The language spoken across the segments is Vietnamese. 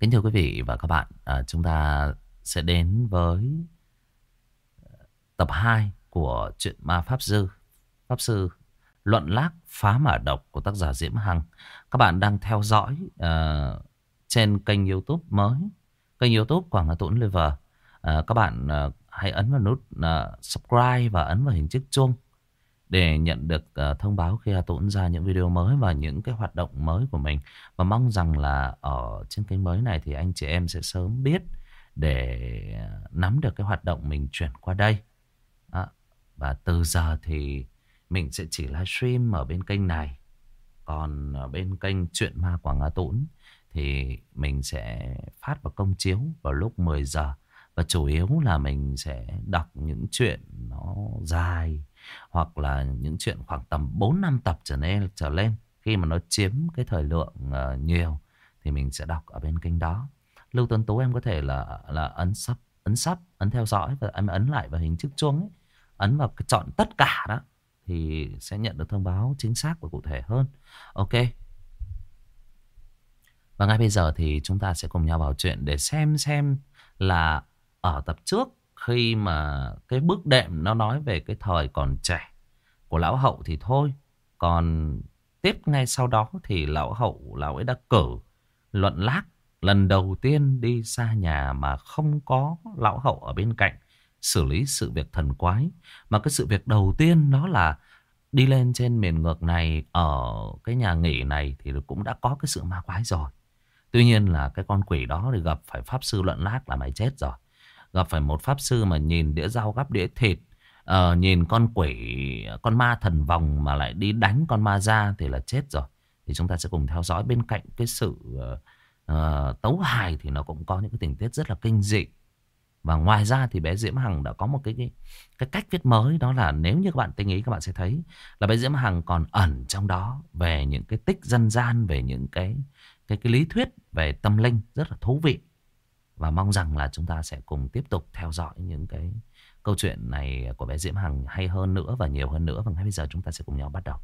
Kính thưa quý vị và các bạn, à, chúng ta sẽ đến với ờ, tập 2 của truyện ma Pháp Sư. Pháp Sư Luận Lác Phá Mã Độc của tác giả Diễm Hằng. Các bạn đang theo dõi uh, trên kênh youtube mới, kênh youtube Quảng Hà Tuấn Liver. Uh, các bạn uh, hãy ấn vào nút uh, subscribe và ấn vào hình chiếc chuông để nhận được uh, thông báo khi hà Tuấn ra những video mới và những cái hoạt động mới của mình. Và mong rằng là ở trên kênh mới này thì anh chị em sẽ sớm biết để ờ, nắm được cái hoạt động mình chuyển qua đây. À, và từ giờ thì mình sẽ chỉ livestream ở bên kênh này. Còn ở bên kênh Chuyện Ma Quảng hà Tũng thì mình sẽ phát vào công chiếu vào lúc 10 giờ. Và chủ yếu là mình sẽ đọc những chuyện nó dài hoặc là những chuyện khoảng tầm 4 năm tập trở lên trở lên khi mà nó chiếm cái thời lượng uh, nhiều thì mình sẽ đọc ở bên kênh đó. Lưu Tuấn Tú em có thể là là ấn sub, ấn sub, ấn theo dõi và em ấn lại vào hình chiếc chuông ấy, ấn vào cái chọn tất cả đó thì sẽ nhận được thông báo chính xác và cụ thể hơn. Ok. Và ngay bây giờ thì chúng ta sẽ cùng nhau vào chuyện để xem xem là ở tập trước khi mà cái bước đệm nó nói về cái thời còn trẻ của lão hậu thì thôi. Còn tiếp ngay sau đó thì lão hậu, lão ấy đã cử luận lác lần đầu tiên đi xa nhà mà không có lão hậu ở bên cạnh xử lý sự việc thần quái. Mà cái sự việc đầu tiên đó là đi lên trên miền ngược này ở cái nhà nghỉ này thì cũng đã có cái sự ma quái rồi. Tuy nhiên là cái con quỷ đó thì gặp phải pháp sư luận lác là mày chết rồi. Gặp phải một pháp sư mà nhìn đĩa rau gắp đĩa thịt. ờ, nhìn con quỷ, con ma thần vòng mà lại đi đánh con ma ra thì là chết rồi. Thì chúng ta sẽ cùng theo dõi bên cạnh cái sự uh, tấu hài thì nó cũng có những cái tình tiết rất là kinh dị. Và ngoài ra thì bé Diễm Hằng đã có một cái, cái cái cách viết mới đó là nếu như các bạn tinh ý các bạn sẽ thấy là bé Diễm Hằng còn ẩn trong đó về những cái tích dân gian về những cái cái cái lý thuyết về tâm linh rất là thú vị. Và mong rằng là chúng ta sẽ cùng tiếp tục theo dõi những cái câu chuyện này của bé Diễm Hằng hay hơn nữa và nhiều hơn nữa. Và ngay bây giờ chúng ta sẽ cùng nhau bắt đầu.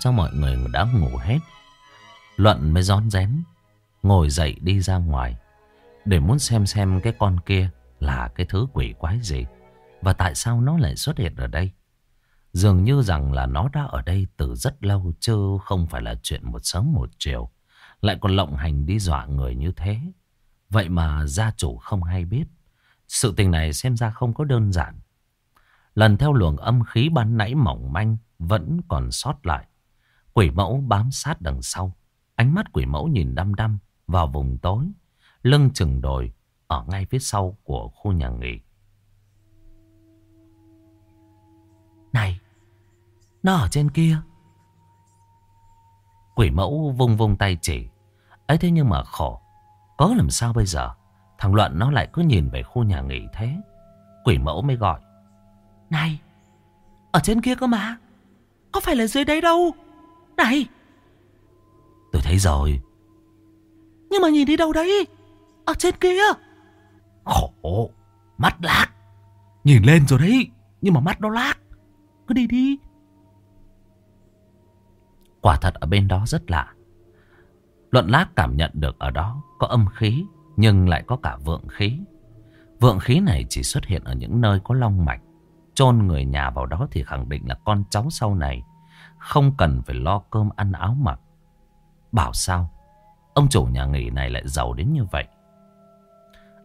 Cho mọi người đã ngủ hết. Luận mới rón rén, Ngồi dậy đi ra ngoài, Để muốn xem xem cái con kia Là cái thứ quỷ quái gì Và tại sao nó lại xuất hiện ở đây. Dường như rằng là nó đã ở đây từ rất lâu Chứ không phải là chuyện một sớm một chiều, Lại còn lộng hành đi dọa người như thế. Vậy mà gia chủ không hay biết, Sự tình này xem ra không có đơn giản. Lần theo luồng âm khí ban nãy mỏng manh vẫn còn sót lại. Quỷ mẫu bám sát đằng sau. Ánh mắt quỷ mẫu nhìn đăm đăm vào vùng tối. Lưng chừng đồi ở ngay phía sau của khu nhà nghỉ. Này, nó ở trên kia. Quỷ mẫu vung vung tay chỉ. ấy thế nhưng mà khổ. Có làm sao bây giờ? Thằng Luận nó lại cứ nhìn về khu nhà nghỉ thế. Quỷ mẫu mới gọi. Này, ở trên kia cơ mà. Có phải là dưới đấy đâu này. Tôi thấy rồi. Nhưng mà nhìn đi đâu đấy? Ở trên kia. Khổ. Mắt lác. Nhìn lên rồi đấy. Nhưng mà mắt nó lác. Cứ đi đi. Quả thật ở bên đó rất lạ. Luận lác cảm nhận được ở đó Có âm khí Nhưng lại có cả vượng khí. Vượng khí này chỉ xuất hiện ở những nơi có long mạch. Chôn người nhà vào đó thì khẳng định là con cháu sau này không cần phải lo cơm ăn áo mặc. Bảo sao, ông chủ nhà nghỉ này lại giàu đến như vậy.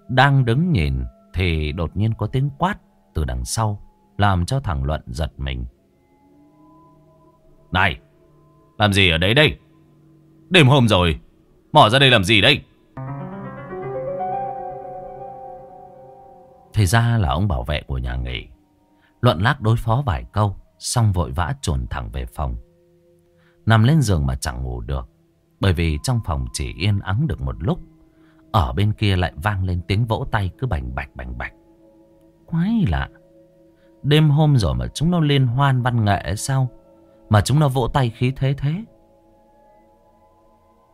Đang đứng nhìn thì đột nhiên có tiếng quát từ đằng sau, làm cho thằng Luận giật mình. Này, làm gì ở đấy đây? Đêm hôm rồi, mỏ ra đây làm gì đây? Thì ra là ông bảo vệ của nhà nghỉ. Luận lác đối phó vài câu, xong vội vã trồn thẳng về phòng. Nằm lên giường mà chẳng ngủ được, bởi vì trong phòng chỉ yên ắng được một lúc. Ở bên kia lại vang lên tiếng vỗ tay cứ bành bạch bành bạch. Quái lạ. Đêm hôm rồi mà chúng nó liên hoan văn nghệ sao? Mà chúng nó vỗ tay khí thế thế.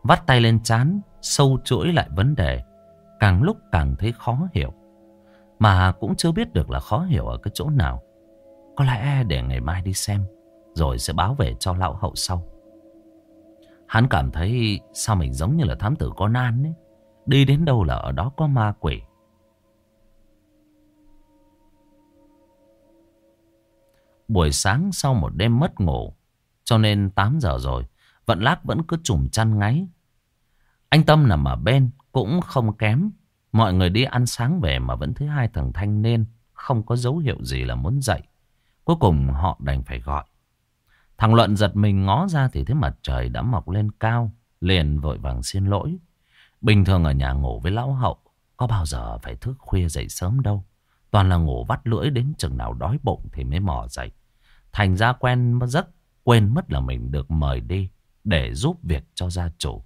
Vắt tay lên chán, sâu chuỗi lại vấn đề. Càng lúc càng thấy khó hiểu. Mà cũng chưa biết được là khó hiểu ở cái chỗ nào. Có lẽ để ngày mai đi xem. Rồi sẽ báo về cho lão hậu sau. Hắn cảm thấy sao mình giống như là thám tử Conan ấy. Đi đến đâu là ở đó có ma quỷ. Buổi sáng sau một đêm mất ngủ, cho nên 8 giờ rồi, Vận Lác vẫn cứ trùm chăn ngáy. Anh Tâm nằm ở bên, cũng không kém. Mọi người đi ăn sáng về mà vẫn thấy hai thằng thanh niên không có dấu hiệu gì là muốn dậy. Cuối cùng họ đành phải gọi. Thằng Luận giật mình ngó ra thì thấy mặt trời đã mọc lên cao, liền vội vàng xin lỗi. Bình thường ở nhà ngủ với lão hậu, có bao giờ phải thức khuya dậy sớm đâu. Toàn là ngủ vắt lưỡi đến chừng nào đói bụng thì mới mò dậy. Thành ra quen giấc, quên mất là mình được mời đi để giúp việc cho gia chủ.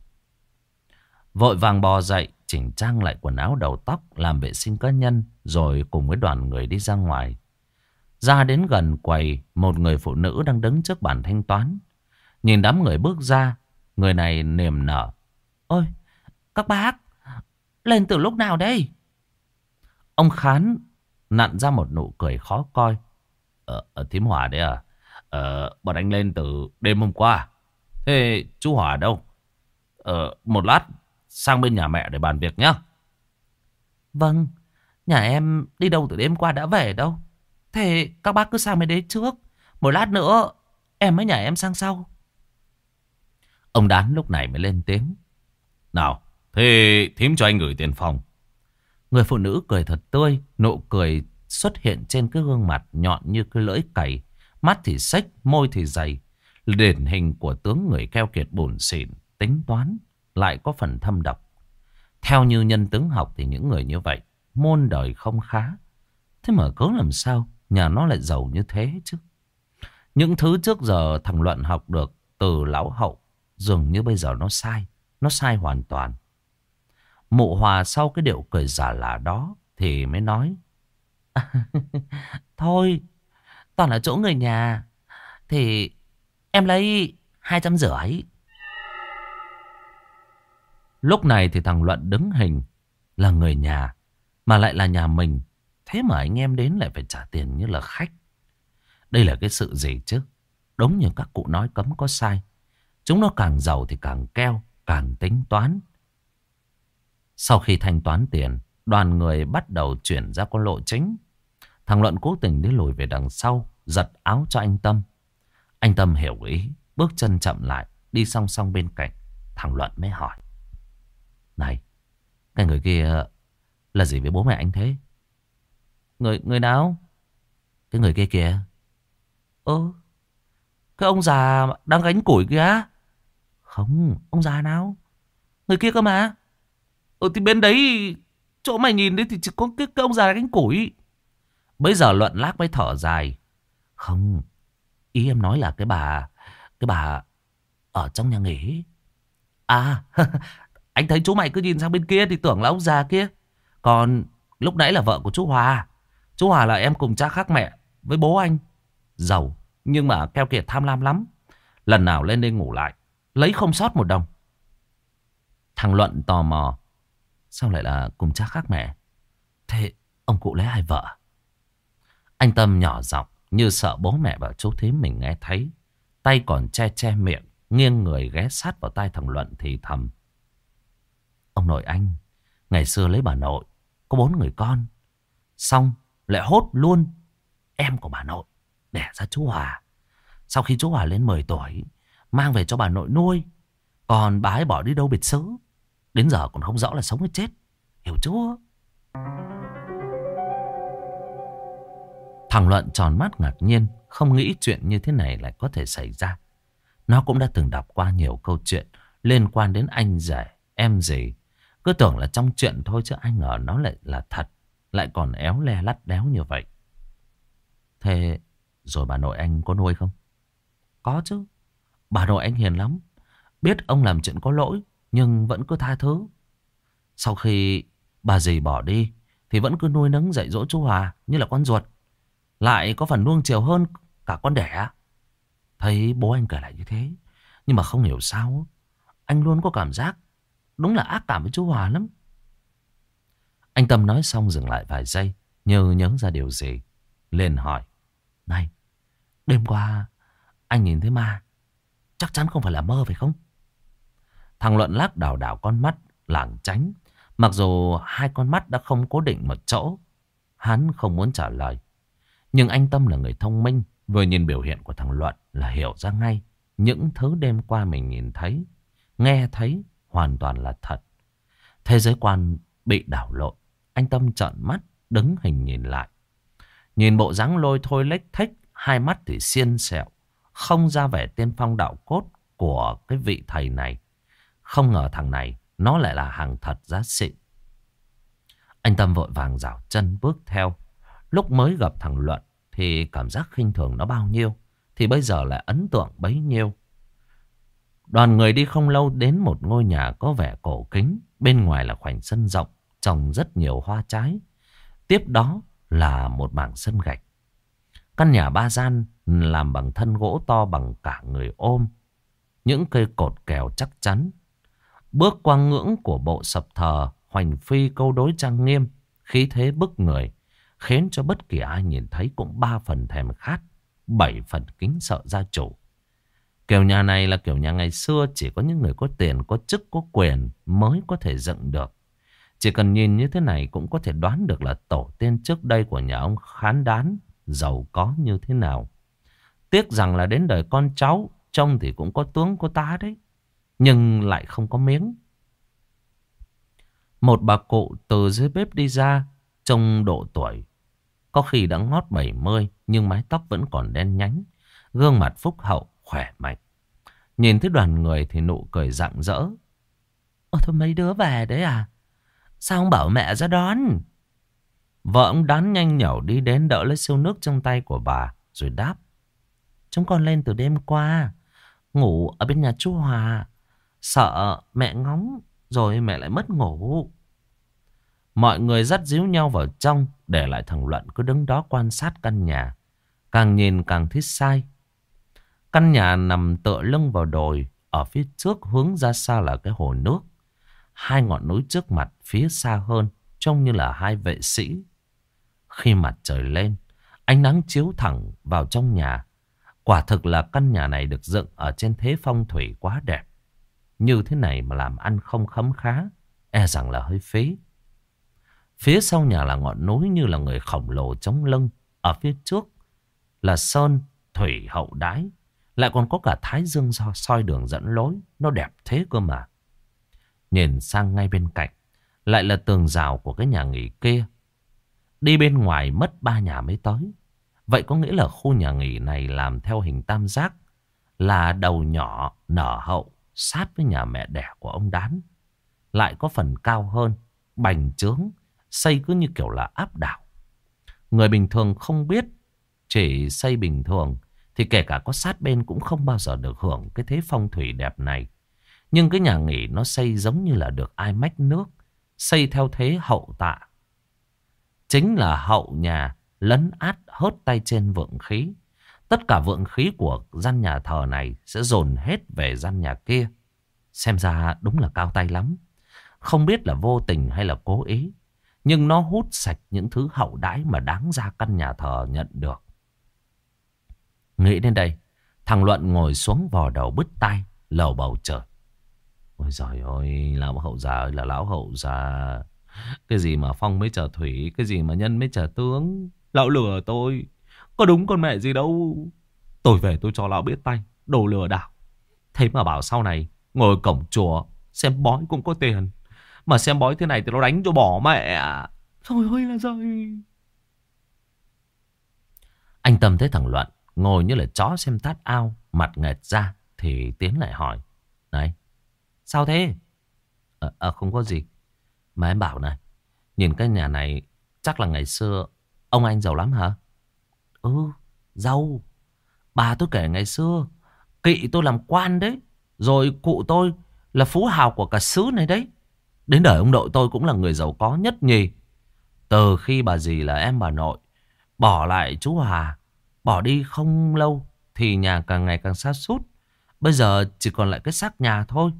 Vội vàng bò dậy, chỉnh trang lại quần áo đầu tóc, làm vệ sinh cá nhân, rồi cùng với đoàn người đi ra ngoài. Ra đến gần quầy, một người phụ nữ đang đứng trước bàn thanh toán. Nhìn đám người bước ra, người này niềm nở. Ôi, các bác, lên từ lúc nào đây? Ông Khán nặn ra một nụ cười khó coi. Ờ, ở thím Hòa đấy à? Ờ, bọn anh lên từ đêm hôm qua. Thế chú Hòa đâu? Ờ, một lát sang bên nhà mẹ để bàn việc nhá. Vâng, nhà em đi đâu từ đêm qua đã về đâu. Thế các bác cứ sang bên đấy trước. Một lát nữa em mới nhảy em sang sau. Ông Đán lúc này mới lên tiếng. Nào, thế thím cho anh gửi tiền phòng. Người phụ nữ cười thật tươi, nụ cười xuất hiện trên cái gương mặt nhọn như cái lưỡi cày. Mắt thì xếch, môi thì dày. Điển hình của tướng người keo kiệt bổn xịn, tính toán, lại có phần thâm độc. Theo như nhân tướng học thì những người như vậy, môn đời không khá. Thế mà cớ làm sao nhà nó lại giàu như thế chứ? Những thứ trước giờ thằng Luận học được từ lão hậu, dường như bây giờ nó sai. Nó sai hoàn toàn. Mụ hòa sau cái điệu cười giả lả đó thì mới nói. Thôi, toàn là chỗ người nhà. Thì em lấy hai trăm rưỡi. Lúc này thì thằng Luận đứng hình là người nhà mà lại là nhà mình. Thế mà anh em đến lại phải trả tiền như là khách. Đây là cái sự gì chứ? Đúng như các cụ nói cấm có sai. Chúng nó càng giàu thì càng keo, càng tính toán. Sau khi thanh toán tiền, đoàn người bắt đầu chuyển ra con lộ chính. Thằng Luận cố tình đi lùi về đằng sau, giật áo cho anh Tâm. Anh Tâm hiểu ý, bước chân chậm lại, đi song song bên cạnh. Thằng Luận mới hỏi. Này, cái người kia là gì với bố mẹ anh thế? Người người nào? Cái người kia kìa. Ơ, cái ông già đang gánh củi kìa. Không, ông già nào? Người kia cơ mà. Ừ thì bên đấy, chỗ mày nhìn đấy thì chỉ có cái, cái ông già gánh củi. Bây giờ luận lác mới thở dài. Không, ý em nói là cái bà, cái bà ở trong nhà nghỉ. À, anh thấy chú mày cứ nhìn sang bên kia thì tưởng là ông già kia. Còn lúc nãy là vợ của chú Hòa. Chú Hòa là em cùng cha khác mẹ với bố anh. Giàu, nhưng mà keo kiệt tham lam lắm. Lần nào lên đây ngủ lại, lấy không sót một đồng. Thằng Luận tò mò. Sao lại là cùng cha khác mẹ? Thế ông cụ lấy ai vợ? Anh Tâm nhỏ giọng như sợ bố mẹ và chú thím mình nghe thấy. Tay còn che che miệng, nghiêng người ghé sát vào tay thằng Luận thì thầm. Ông nội anh, ngày xưa lấy bà nội, có bốn người con. Xong, lại hốt luôn em của bà nội, đẻ ra chú Hòa. Sau khi chú Hòa lên 10 tuổi, mang về cho bà nội nuôi. Còn bà ấy bỏ đi đâu biệt xứ. Đến giờ còn không rõ là sống hay chết. Hiểu chưa? Thằng Luận tròn mắt ngạc nhiên, không nghĩ chuyện như thế này lại có thể xảy ra. Nó cũng đã từng đọc qua nhiều câu chuyện liên quan đến anh rể, em gì. Cứ tưởng là trong chuyện thôi chứ anh ngờ nó lại là thật. Lại còn éo le lắt đéo như vậy. Thế rồi bà nội anh có nuôi không? Có chứ. Bà nội anh hiền lắm. Biết ông làm chuyện có lỗi, nhưng vẫn cứ tha thứ. Sau khi bà dì bỏ đi, thì vẫn cứ nuôi nấng dạy dỗ chú Hòa như là con ruột. Lại có phần nuông chiều hơn cả con đẻ. Thấy bố anh kể lại như thế. Nhưng mà không hiểu sao. Anh luôn có cảm giác đúng là ác cảm với chú Hòa lắm. Anh Tâm nói xong dừng lại vài giây. Như nhớ ra điều gì. liền hỏi. Này, đêm qua anh nhìn thấy ma. Chắc chắn không phải là mơ phải không? Thằng Luận lắc đảo đảo con mắt lảng tránh. Mặc dù hai con mắt đã không cố định một chỗ. Hắn không muốn trả lời. Nhưng anh Tâm là người thông minh. Vừa nhìn biểu hiện của thằng Luận là hiểu ra ngay. Những thứ đêm qua mình nhìn thấy, nghe thấy hoàn toàn là thật. Thế giới quan bị đảo lộn. Anh Tâm trợn mắt, đứng hình nhìn lại. Nhìn bộ dáng lôi thôi lếch thách, hai mắt thì xiên sẹo. Không ra vẻ tiên phong đạo cốt của cái vị thầy này. Không ngờ thằng này nó lại là hàng thật giá xịn. Anh Tâm vội vàng rảo chân bước theo. Lúc mới gặp thằng Luận thì cảm giác khinh thường nó bao nhiêu. Thì bây giờ lại ấn tượng bấy nhiêu. Đoàn người đi không lâu đến một ngôi nhà có vẻ cổ kính. Bên ngoài là khoảnh sân rộng, trồng rất nhiều hoa trái. Tiếp đó là một mảng sân gạch. Căn nhà ba gian làm bằng thân gỗ to bằng cả người ôm. Những cây cột kèo chắc chắn. Bước qua ngưỡng của bộ sập thờ, hoành phi câu đối trang nghiêm, khí thế bức người, khiến cho bất kỳ ai nhìn thấy cũng ba phần thèm khát, bảy phần kính sợ gia chủ. Kiểu nhà này là kiểu nhà ngày xưa chỉ có những người có tiền, có chức, có quyền mới có thể dựng được. Chỉ cần nhìn như thế này cũng có thể đoán được là tổ tiên trước đây của nhà ông khán đán, giàu có như thế nào. Tiếc rằng là đến đời con cháu, trông thì cũng có tướng có tá đấy, nhưng lại không có miếng. Một bà cụ từ dưới bếp đi ra, trông độ tuổi. Có khi đã ngót 70 nhưng mái tóc vẫn còn đen nhánh, gương mặt phúc hậu, khỏe mạnh. Nhìn thấy đoàn người thì nụ cười rạng rỡ. Ơ thôi mấy đứa về đấy à? Sao ông bảo mẹ ra đón? Vợ ông đón nhanh nhẩu đi đến đỡ lấy siêu nước trong tay của bà rồi đáp. Chúng con lên từ đêm qua, ngủ ở bên nhà chú Hòa. Sợ mẹ ngóng rồi mẹ lại mất ngủ. Mọi người dắt díu nhau vào trong để lại thằng Luận cứ đứng đó quan sát căn nhà. Càng nhìn càng thích sai. Căn nhà nằm tựa lưng vào đồi. Ở phía trước hướng ra xa là cái hồ nước. Hai ngọn núi trước mặt phía xa hơn. Trông như là hai vệ sĩ. Khi mặt trời lên. Ánh nắng chiếu thẳng vào trong nhà. Quả thực là căn nhà này được dựng ở trên thế phong thủy quá đẹp. Như thế này mà làm ăn không khấm khá. E rằng là hơi phí. Phía sau nhà là ngọn núi như là người khổng lồ chống lưng. Ở phía trước là sơn, thủy, hậu đái. Lại còn có cả thái dương soi đường dẫn lối. Nó đẹp thế cơ mà. Nhìn sang ngay bên cạnh. Lại là tường rào của cái nhà nghỉ kia. Đi bên ngoài mất ba nhà mới tới. Vậy có nghĩa là khu nhà nghỉ này làm theo hình tam giác. Là đầu nhỏ, nở hậu, sát với nhà mẹ đẻ của ông Đán. Lại có phần cao hơn, bành trướng, xây cứ như kiểu là áp đảo. Người bình thường không biết, chỉ xây bình thường thì kể cả có sát bên cũng không bao giờ được hưởng cái thế phong thủy đẹp này. Nhưng cái nhà nghỉ nó xây giống như là được ai mách nước, xây theo thế hậu tạ. Chính là hậu nhà lấn át hớt tay trên vượng khí. Tất cả vượng khí của gian nhà thờ này sẽ dồn hết về gian nhà kia. Xem ra đúng là cao tay lắm. Không biết là vô tình hay là cố ý. Nhưng nó hút sạch những thứ hậu đãi mà đáng ra căn nhà thờ nhận được. Nghĩ đến đây, thằng Luận ngồi xuống vò đầu bứt tay, lầu bầu trời. Ôi giời ơi, lão hậu già ơi là lão hậu già. Cái gì mà phong mới chờ thủy, cái gì mà nhân mới chờ tướng. Lão lừa tôi, có đúng con mẹ gì đâu. Tôi về tôi cho lão biết tay, đồ lừa đảo. Thế mà bảo sau này, ngồi cổng chùa, xem bói cũng có tiền. Mà xem bói thế này thì nó đánh cho bỏ mẹ. Trời ơi là giời. Anh Tâm thấy thằng Luận ngồi như là chó xem tát ao, mặt nghẹt ra Thì Tiến lại hỏi. Này, sao thế? À, à, không có gì. Mà em bảo này, nhìn cái nhà này chắc là ngày xưa ông anh giàu lắm hả? Ừ, giàu. Bà tôi kể ngày xưa, kỵ tôi làm quan đấy. Rồi cụ tôi là phú hào của cả xứ này đấy. Đến đời ông nội tôi cũng là người giàu có nhất nhì. Từ khi bà dì là em bà nội, bỏ lại chú hà, bỏ đi không lâu thì nhà càng ngày càng xa sút Bây giờ chỉ còn lại cái xác nhà thôi.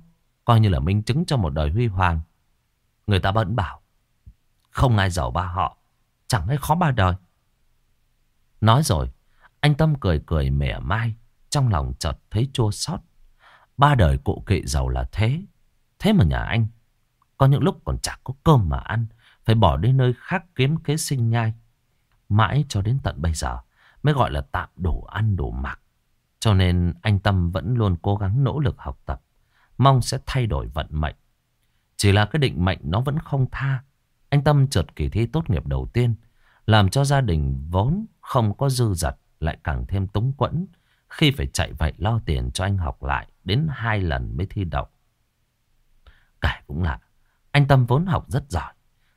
Coi như là minh chứng cho một đời huy hoàng. Người ta vẫn bảo. Không ai giàu ba họ. Chẳng ai khó ba đời. Nói rồi. Anh Tâm cười cười mỉa mai. Trong lòng chợt thấy chua xót. Ba đời cụ kỵ giàu là thế. Thế mà nhà anh. Có những lúc còn chẳng có cơm mà ăn. Phải bỏ đi nơi khác kiếm kế sinh nhai. Mãi cho đến tận bây giờ. Mới gọi là tạm đủ ăn đủ mặc. Cho nên anh Tâm vẫn luôn cố gắng nỗ lực học tập. Mong sẽ thay đổi vận mệnh. Chỉ là cái định mệnh nó vẫn không tha. Anh Tâm trượt kỳ thi tốt nghiệp đầu tiên. Làm cho gia đình vốn không có dư dật lại càng thêm túng quẫn. Khi phải chạy vậy lo tiền cho anh học lại đến hai lần mới thi đậu. Kể cũng lạ. Anh Tâm vốn học rất giỏi.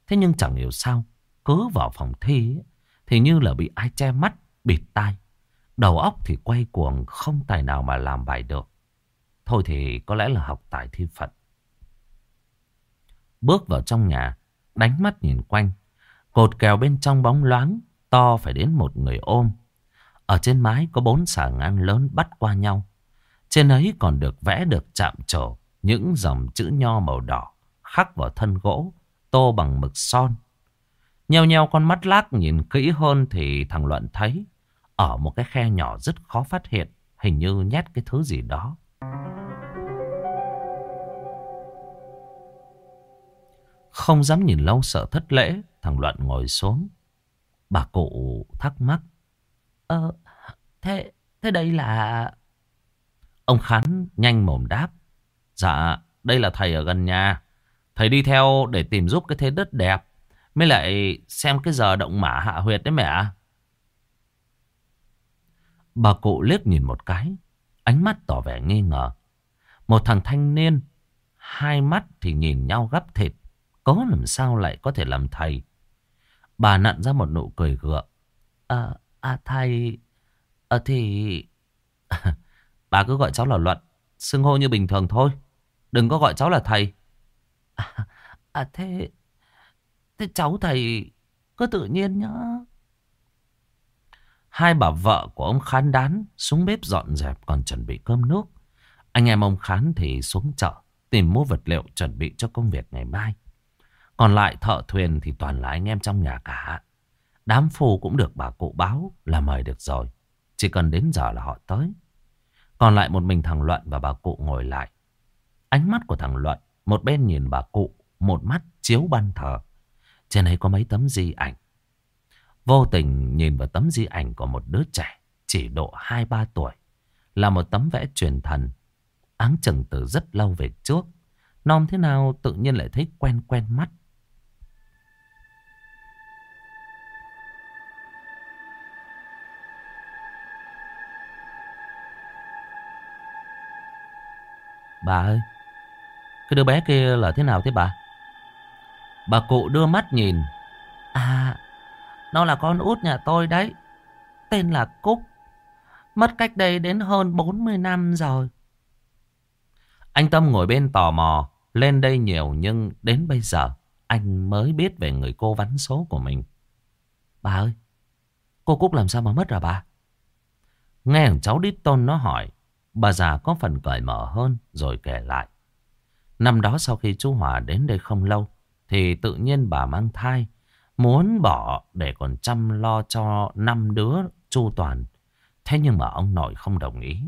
Thế nhưng chẳng hiểu sao. Cứ vào phòng thi thì như là bị ai che mắt, bịt tai. Đầu óc thì quay cuồng không tài nào mà làm bài được. Thôi thì có lẽ là học tài thi phận. Bước vào trong nhà, đánh mắt nhìn quanh. Cột kèo bên trong bóng loáng, to phải đến một người ôm. Ở trên mái có bốn xà ngang lớn bắt qua nhau. Trên ấy còn được vẽ được chạm trổ những dòng chữ nho màu đỏ khắc vào thân gỗ, tô bằng mực son. Nheo nheo con mắt lác nhìn kỹ hơn thì thằng Luận thấy ở một cái khe nhỏ rất khó phát hiện, hình như nhét cái thứ gì đó. Không dám nhìn lâu sợ thất lễ, thằng Luận ngồi xuống. Bà cụ thắc mắc. Ờ, thế, thế đây là... Ông Khán nhanh mồm đáp. Dạ, đây là thầy ở gần nhà. Thầy đi theo để tìm giúp cái thế đất đẹp. Mới lại xem cái giờ động mã hạ huyệt đấy mẹ. Bà cụ liếc nhìn một cái. Ánh mắt tỏ vẻ nghi ngờ. Một thằng thanh niên. Hai mắt thì nhìn nhau gấp thịt. Có làm sao lại có thể làm thầy. Bà nặn ra một nụ cười gượng. À, à thầy... À thì... bà cứ gọi cháu là Luận. Xưng hô như bình thường thôi. Đừng có gọi cháu là thầy. À, à thế... Thế cháu thầy cứ tự nhiên nhá. Hai bà vợ của ông Khán đán xuống bếp dọn dẹp còn chuẩn bị cơm nước. Anh em ông Khán thì xuống chợ tìm mua vật liệu chuẩn bị cho công việc ngày mai. Còn lại thợ thuyền thì toàn là anh em trong nhà cả. Đám phù cũng được bà cụ báo là mời được rồi. Chỉ cần đến giờ là họ tới. Còn lại một mình thằng Luận và bà cụ ngồi lại. Ánh mắt của thằng Luận một bên nhìn bà cụ, một mắt chiếu ban thờ. Trên ấy có mấy tấm di ảnh. Vô tình nhìn vào tấm di ảnh của một đứa trẻ chỉ độ 2-3 tuổi. Là một tấm vẽ truyền thần. Áng chừng từ rất lâu về trước. non thế nào tự nhiên lại thấy quen quen mắt. Bà ơi, cái đứa bé kia là thế nào thế bà? Bà cụ đưa mắt nhìn. À, nó là con út nhà tôi đấy. Tên là Cúc. Mất cách đây đến hơn 40 năm rồi. Anh Tâm ngồi bên tò mò. Lên đây nhiều nhưng đến bây giờ anh mới biết về người cô vắn số của mình. Bà ơi, cô Cúc làm sao mà mất rồi bà? Nghe thằng cháu Đít Tôn nó hỏi, bà già có phần cởi mở hơn rồi kể lại. Năm đó sau khi chú Hòa đến đây không lâu, thì tự nhiên bà mang thai Muốn bỏ để còn chăm lo cho năm đứa chu toàn. Thế nhưng mà ông nội không đồng ý.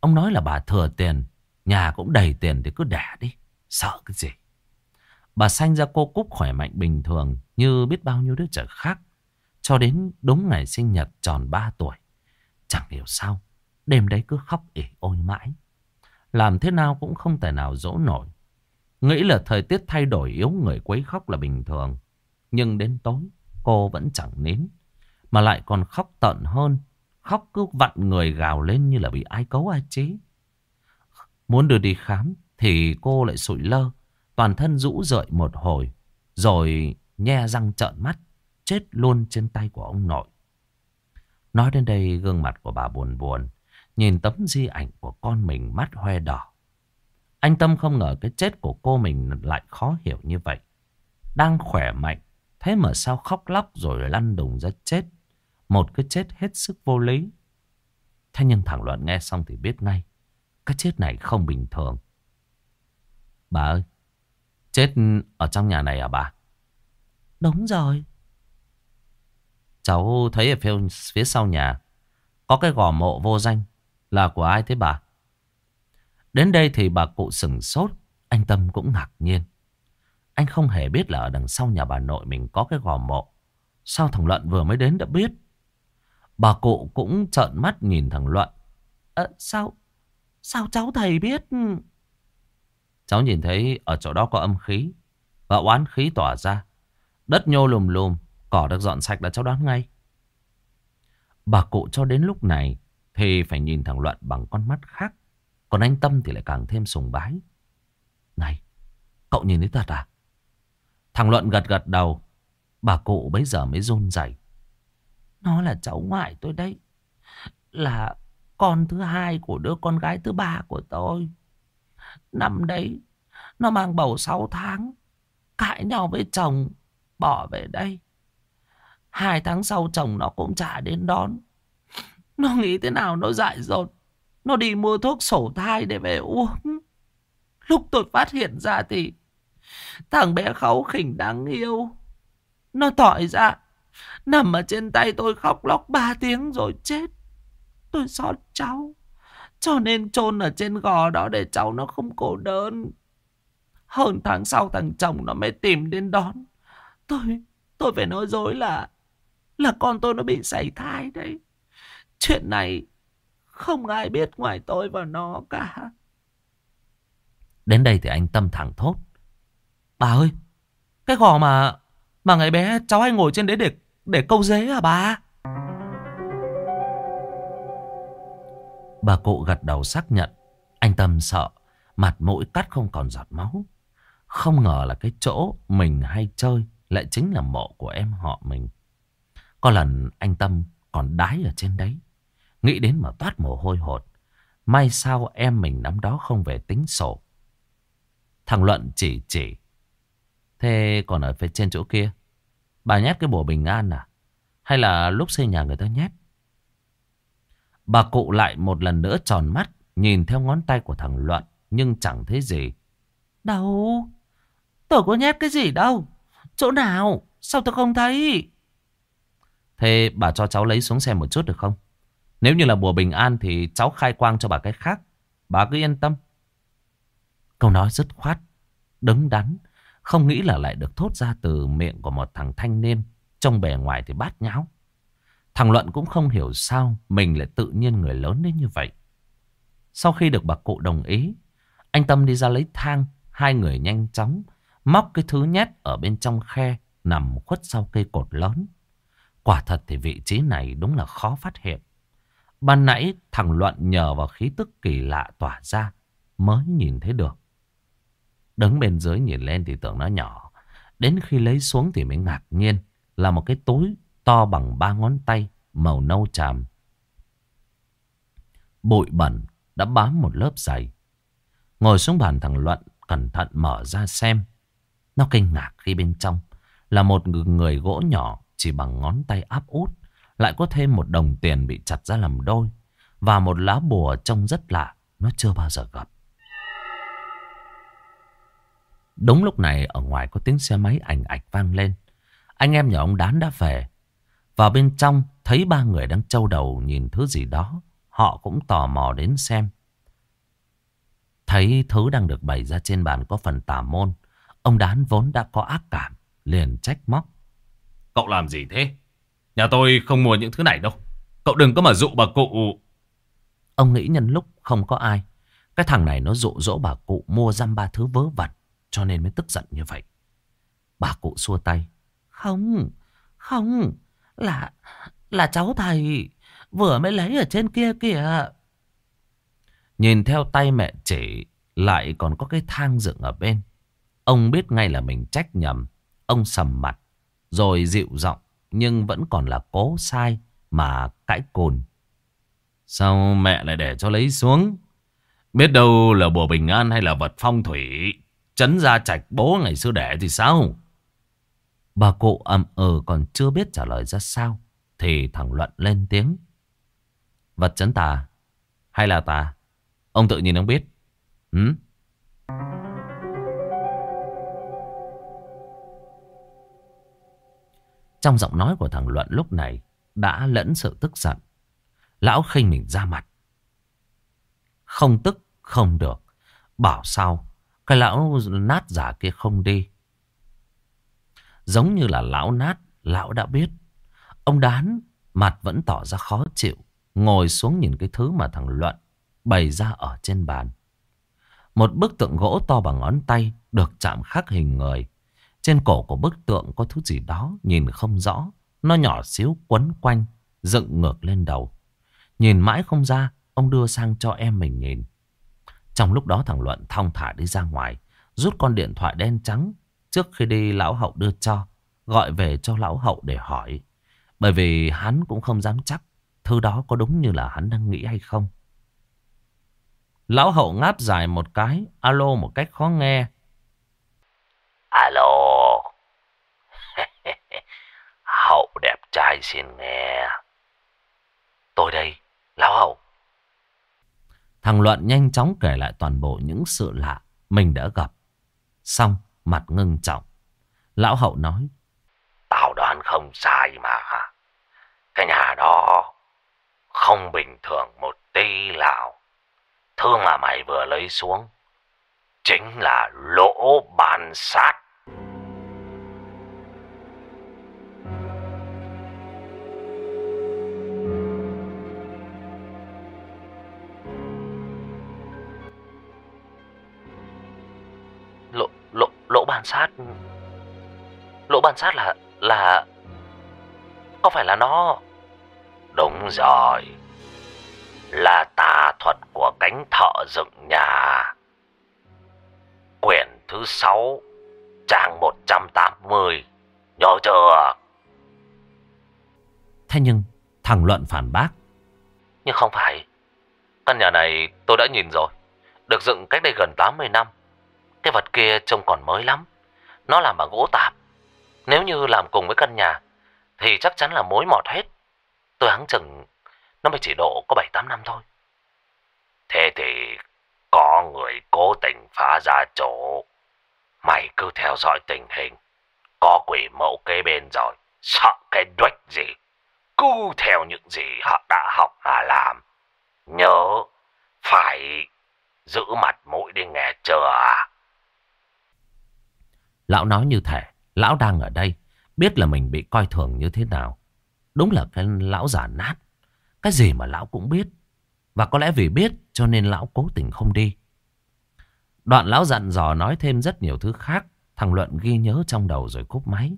Ông nói là bà thừa tiền. Nhà cũng đầy tiền thì cứ đẻ đi. Sợ cái gì. Bà sanh ra cô Cúc khỏe mạnh bình thường như biết bao nhiêu đứa trẻ khác. Cho đến đúng ngày sinh nhật tròn 3 tuổi. Chẳng hiểu sao. Đêm đấy cứ khóc ỉ ôi mãi. Làm thế nào cũng không thể nào dỗ nổi. Nghĩ là thời tiết thay đổi yếu người quấy khóc là bình thường. Nhưng đến tối, cô vẫn chẳng nín. Mà lại còn khóc tận hơn. Khóc cứ vặn người gào lên như là bị ai cấu ai chế. Muốn đưa đi khám thì cô lại sụi lơ. Toàn thân rũ rượi một hồi. Rồi nhe răng trợn mắt. Chết luôn trên tay của ông nội. Nói đến đây, gương mặt của bà buồn buồn. Nhìn tấm di ảnh của con mình mắt hoe đỏ. Anh Tâm không ngờ cái chết của cô mình lại khó hiểu như vậy. Đang khỏe mạnh. Thế mà sao khóc lóc rồi lăn đùng ra chết. Một cái chết hết sức vô lý. Thế nhưng thằng Luận nghe xong thì biết ngay. Cái chết này không bình thường. Bà ơi. Chết ở trong nhà này à bà? Đúng rồi. Cháu thấy ở phía, phía sau nhà. Có cái gò mộ vô danh. Là của ai thế bà? Đến đây thì bà cụ sừng sốt. Anh Tâm cũng ngạc nhiên. Anh không hề biết là ở đằng sau nhà bà nội mình có cái gò mộ. Sao thằng Luận vừa mới đến đã biết? Bà cụ cũng trợn mắt nhìn thằng Luận. À, sao? Sao cháu thầy biết? Cháu nhìn thấy ở chỗ đó có âm khí. Và oán khí tỏa ra. Đất nhô lùm lùm. Cỏ được dọn sạch là cháu đoán ngay. Bà cụ cho đến lúc này thì phải nhìn thằng Luận bằng con mắt khác. Còn anh Tâm thì lại càng thêm sùng bái. Này, cậu nhìn thấy thật à? Thằng Luận gật gật đầu. Bà cụ bấy giờ mới run rẩy. Nó là cháu ngoại tôi đấy. Là con thứ hai của đứa con gái thứ ba của tôi. Năm đấy, nó mang bầu 6 tháng. Cãi nhau với chồng, bỏ về đây. Hai tháng sau chồng nó cũng trả đến đón. Nó nghĩ thế nào nó dại dột. Nó đi mua thuốc sổ thai để về uống. Lúc tôi phát hiện ra thì thằng bé kháu khỉnh đáng yêu. Nó tỏi ra. Nằm ở trên tay tôi khóc lóc ba tiếng rồi chết. Tôi xót cháu. Cho nên chôn ở trên gò đó để cháu nó không cô đơn. Hơn tháng sau thằng chồng nó mới tìm đến đón. Tôi, tôi phải nói dối là, là con tôi nó bị sảy thai đấy. Chuyện này không ai biết ngoài tôi và nó cả. Đến đây thì anh Tâm thẳng thốt. Bà ơi, cái gò mà mà ngày bé cháu hay ngồi trên đấy để để câu dế à bà? Bà cụ gật đầu xác nhận. Anh Tâm sợ, mặt mũi cắt không còn giọt máu. Không ngờ là cái chỗ mình hay chơi lại chính là mộ của em họ mình. Có lần anh Tâm còn đái ở trên đấy. Nghĩ đến mà toát mồ hôi hột. May sao em mình năm đó không về tính sổ. Thằng Luận chỉ chỉ. Thế còn ở phía trên chỗ kia, bà nhét cái bùa bình an à? Hay là lúc xây nhà người ta nhét? Bà cụ lại một lần nữa tròn mắt, nhìn theo ngón tay của thằng Luận, nhưng chẳng thấy gì. Đâu? Tôi có nhét cái gì đâu? Chỗ nào? Sao tôi không thấy? Thế bà cho cháu lấy xuống xem một chút được không? Nếu như là bùa bình an thì cháu khai quang cho bà cái khác. Bà cứ yên tâm. Câu nói dứt khoát, đứng đắn, không nghĩ là lại được thốt ra từ miệng của một thằng thanh niên. Trong bề ngoài thì bát nháo. Thằng Luận cũng không hiểu sao mình lại tự nhiên người lớn đến như vậy. Sau khi được bà cụ đồng ý, anh Tâm đi ra lấy thang, hai người nhanh chóng móc cái thứ nhét ở bên trong khe nằm khuất sau cây cột lớn. Quả thật thì vị trí này đúng là khó phát hiện. Ban nãy thằng Luận nhờ vào khí tức kỳ lạ tỏa ra mới nhìn thấy được. Đứng bên dưới nhìn lên thì tưởng nó nhỏ. Đến khi lấy xuống thì mới ngạc nhiên, là một cái túi to bằng ba ngón tay, màu nâu tràm. Bụi bẩn đã bám một lớp dày. Ngồi xuống bàn thằng Luận cẩn thận mở ra xem. Nó kinh ngạc khi bên trong là một người gỗ nhỏ chỉ bằng ngón tay áp út. Lại có thêm một đồng tiền bị chặt ra làm đôi. Và một lá bùa trông rất lạ. Nó chưa bao giờ gặp. Đúng lúc này ở ngoài có tiếng xe máy ảnh ạch vang lên. Anh em nhà ông Đán đã về. Vào bên trong thấy ba người đang trâu đầu nhìn thứ gì đó. Họ cũng tò mò đến xem. Thấy thứ đang được bày ra trên bàn có phần tà môn. Ông Đán vốn đã có ác cảm. Liền trách móc. Cậu làm gì thế? Nhà tôi không mua những thứ này đâu. Cậu đừng có mà dụ bà cụ. Ông nghĩ nhân lúc không có ai. Cái thằng này nó dụ dỗ bà cụ mua dăm ba thứ vớ vẩn. Cho nên mới tức giận như vậy. Bà cụ xua tay. Không, không, là, là cháu thầy. Vừa mới lấy ở trên kia kìa. Nhìn theo tay mẹ chỉ lại còn có cái thang dựng ở bên. Ông biết ngay là mình trách nhầm. Ông sầm mặt. Rồi dịu giọng nhưng vẫn còn là cố sai mà cãi cồn. Sao mẹ lại để cho lấy xuống? Biết đâu là bùa bình an hay là vật phong thủy. Chấn ra trạch bố ngày xưa đẻ thì sao? Bà cụ ậm ừ còn chưa biết trả lời ra sao. Thì thằng Luận lên tiếng. Vật chấn tà hay là tà? Ông tự nhìn ông biết. Ừ? Trong giọng nói của thằng Luận lúc này đã lẫn sự tức giận. Lão khinh mình ra mặt. Không tức, không được. Bảo sao, cái lão nát giả kia không đi. Giống như là lão nát, lão đã biết. Ông đán, mặt vẫn tỏ ra khó chịu. Ngồi xuống nhìn cái thứ mà thằng Luận bày ra ở trên bàn. Một bức tượng gỗ to bằng ngón tay được chạm khắc hình người. Trên cổ của bức tượng có thứ gì đó nhìn không rõ. Nó nhỏ xíu quấn quanh, dựng ngược lên đầu. Nhìn mãi không ra, ông đưa sang cho em mình nhìn. Trong lúc đó thằng Luận thong thả đi ra ngoài, rút con điện thoại đen trắng. Trước khi đi lão hậu đưa cho, gọi về cho lão hậu để hỏi. Bởi vì hắn cũng không dám chắc thư đó có đúng như là hắn đang nghĩ hay không. Lão hậu ngáp dài một cái, alo một cách khó nghe. Alo. hậu đẹp trai xin nghe. Tôi đây, lão hậu. Thằng Luận nhanh chóng kể lại toàn bộ những sự lạ mình đã gặp. Xong, mặt ngưng trọng. Lão hậu nói. Tao đoán không sai mà. Cái nhà đó không bình thường một tí nào. Thứ mà mày vừa lấy xuống chính là lỗ bàn sát. Bàn sát... Lỗ bàn sát là... là... Có phải là nó... Đúng rồi là tà thuật của cánh thợ dựng nhà. Quyển thứ 6, trang 180, nhớ chưa? Thế nhưng, thằng Luận phản bác. Nhưng không phải, căn nhà này tôi đã nhìn rồi, được dựng cách đây gần 80 năm. Cái vật kia trông còn mới lắm, nó làm bằng gỗ tạp. Nếu như làm cùng với căn nhà, thì chắc chắn là mối mọt hết. Tôi hắng chừng nó mới chỉ độ có 7-8 năm thôi. Thế thì có người cố tình phá ra chỗ. Mày cứ theo dõi tình hình. Có quỷ mẫu kế bên rồi. Sợ cái đuếch gì. Cứ theo những gì họ đã học mà làm. Nhớ phải giữ mặt mũi đi nghe chưa à? Lão nói như thể, lão đang ở đây. Biết là mình bị coi thường như thế nào. Đúng là cái lão giả nát. Cái gì mà lão cũng biết. Và có lẽ vì biết cho nên lão cố tình không đi. Đoạn lão dặn dò nói thêm rất nhiều thứ khác. Thằng Luận ghi nhớ trong đầu rồi cúp máy.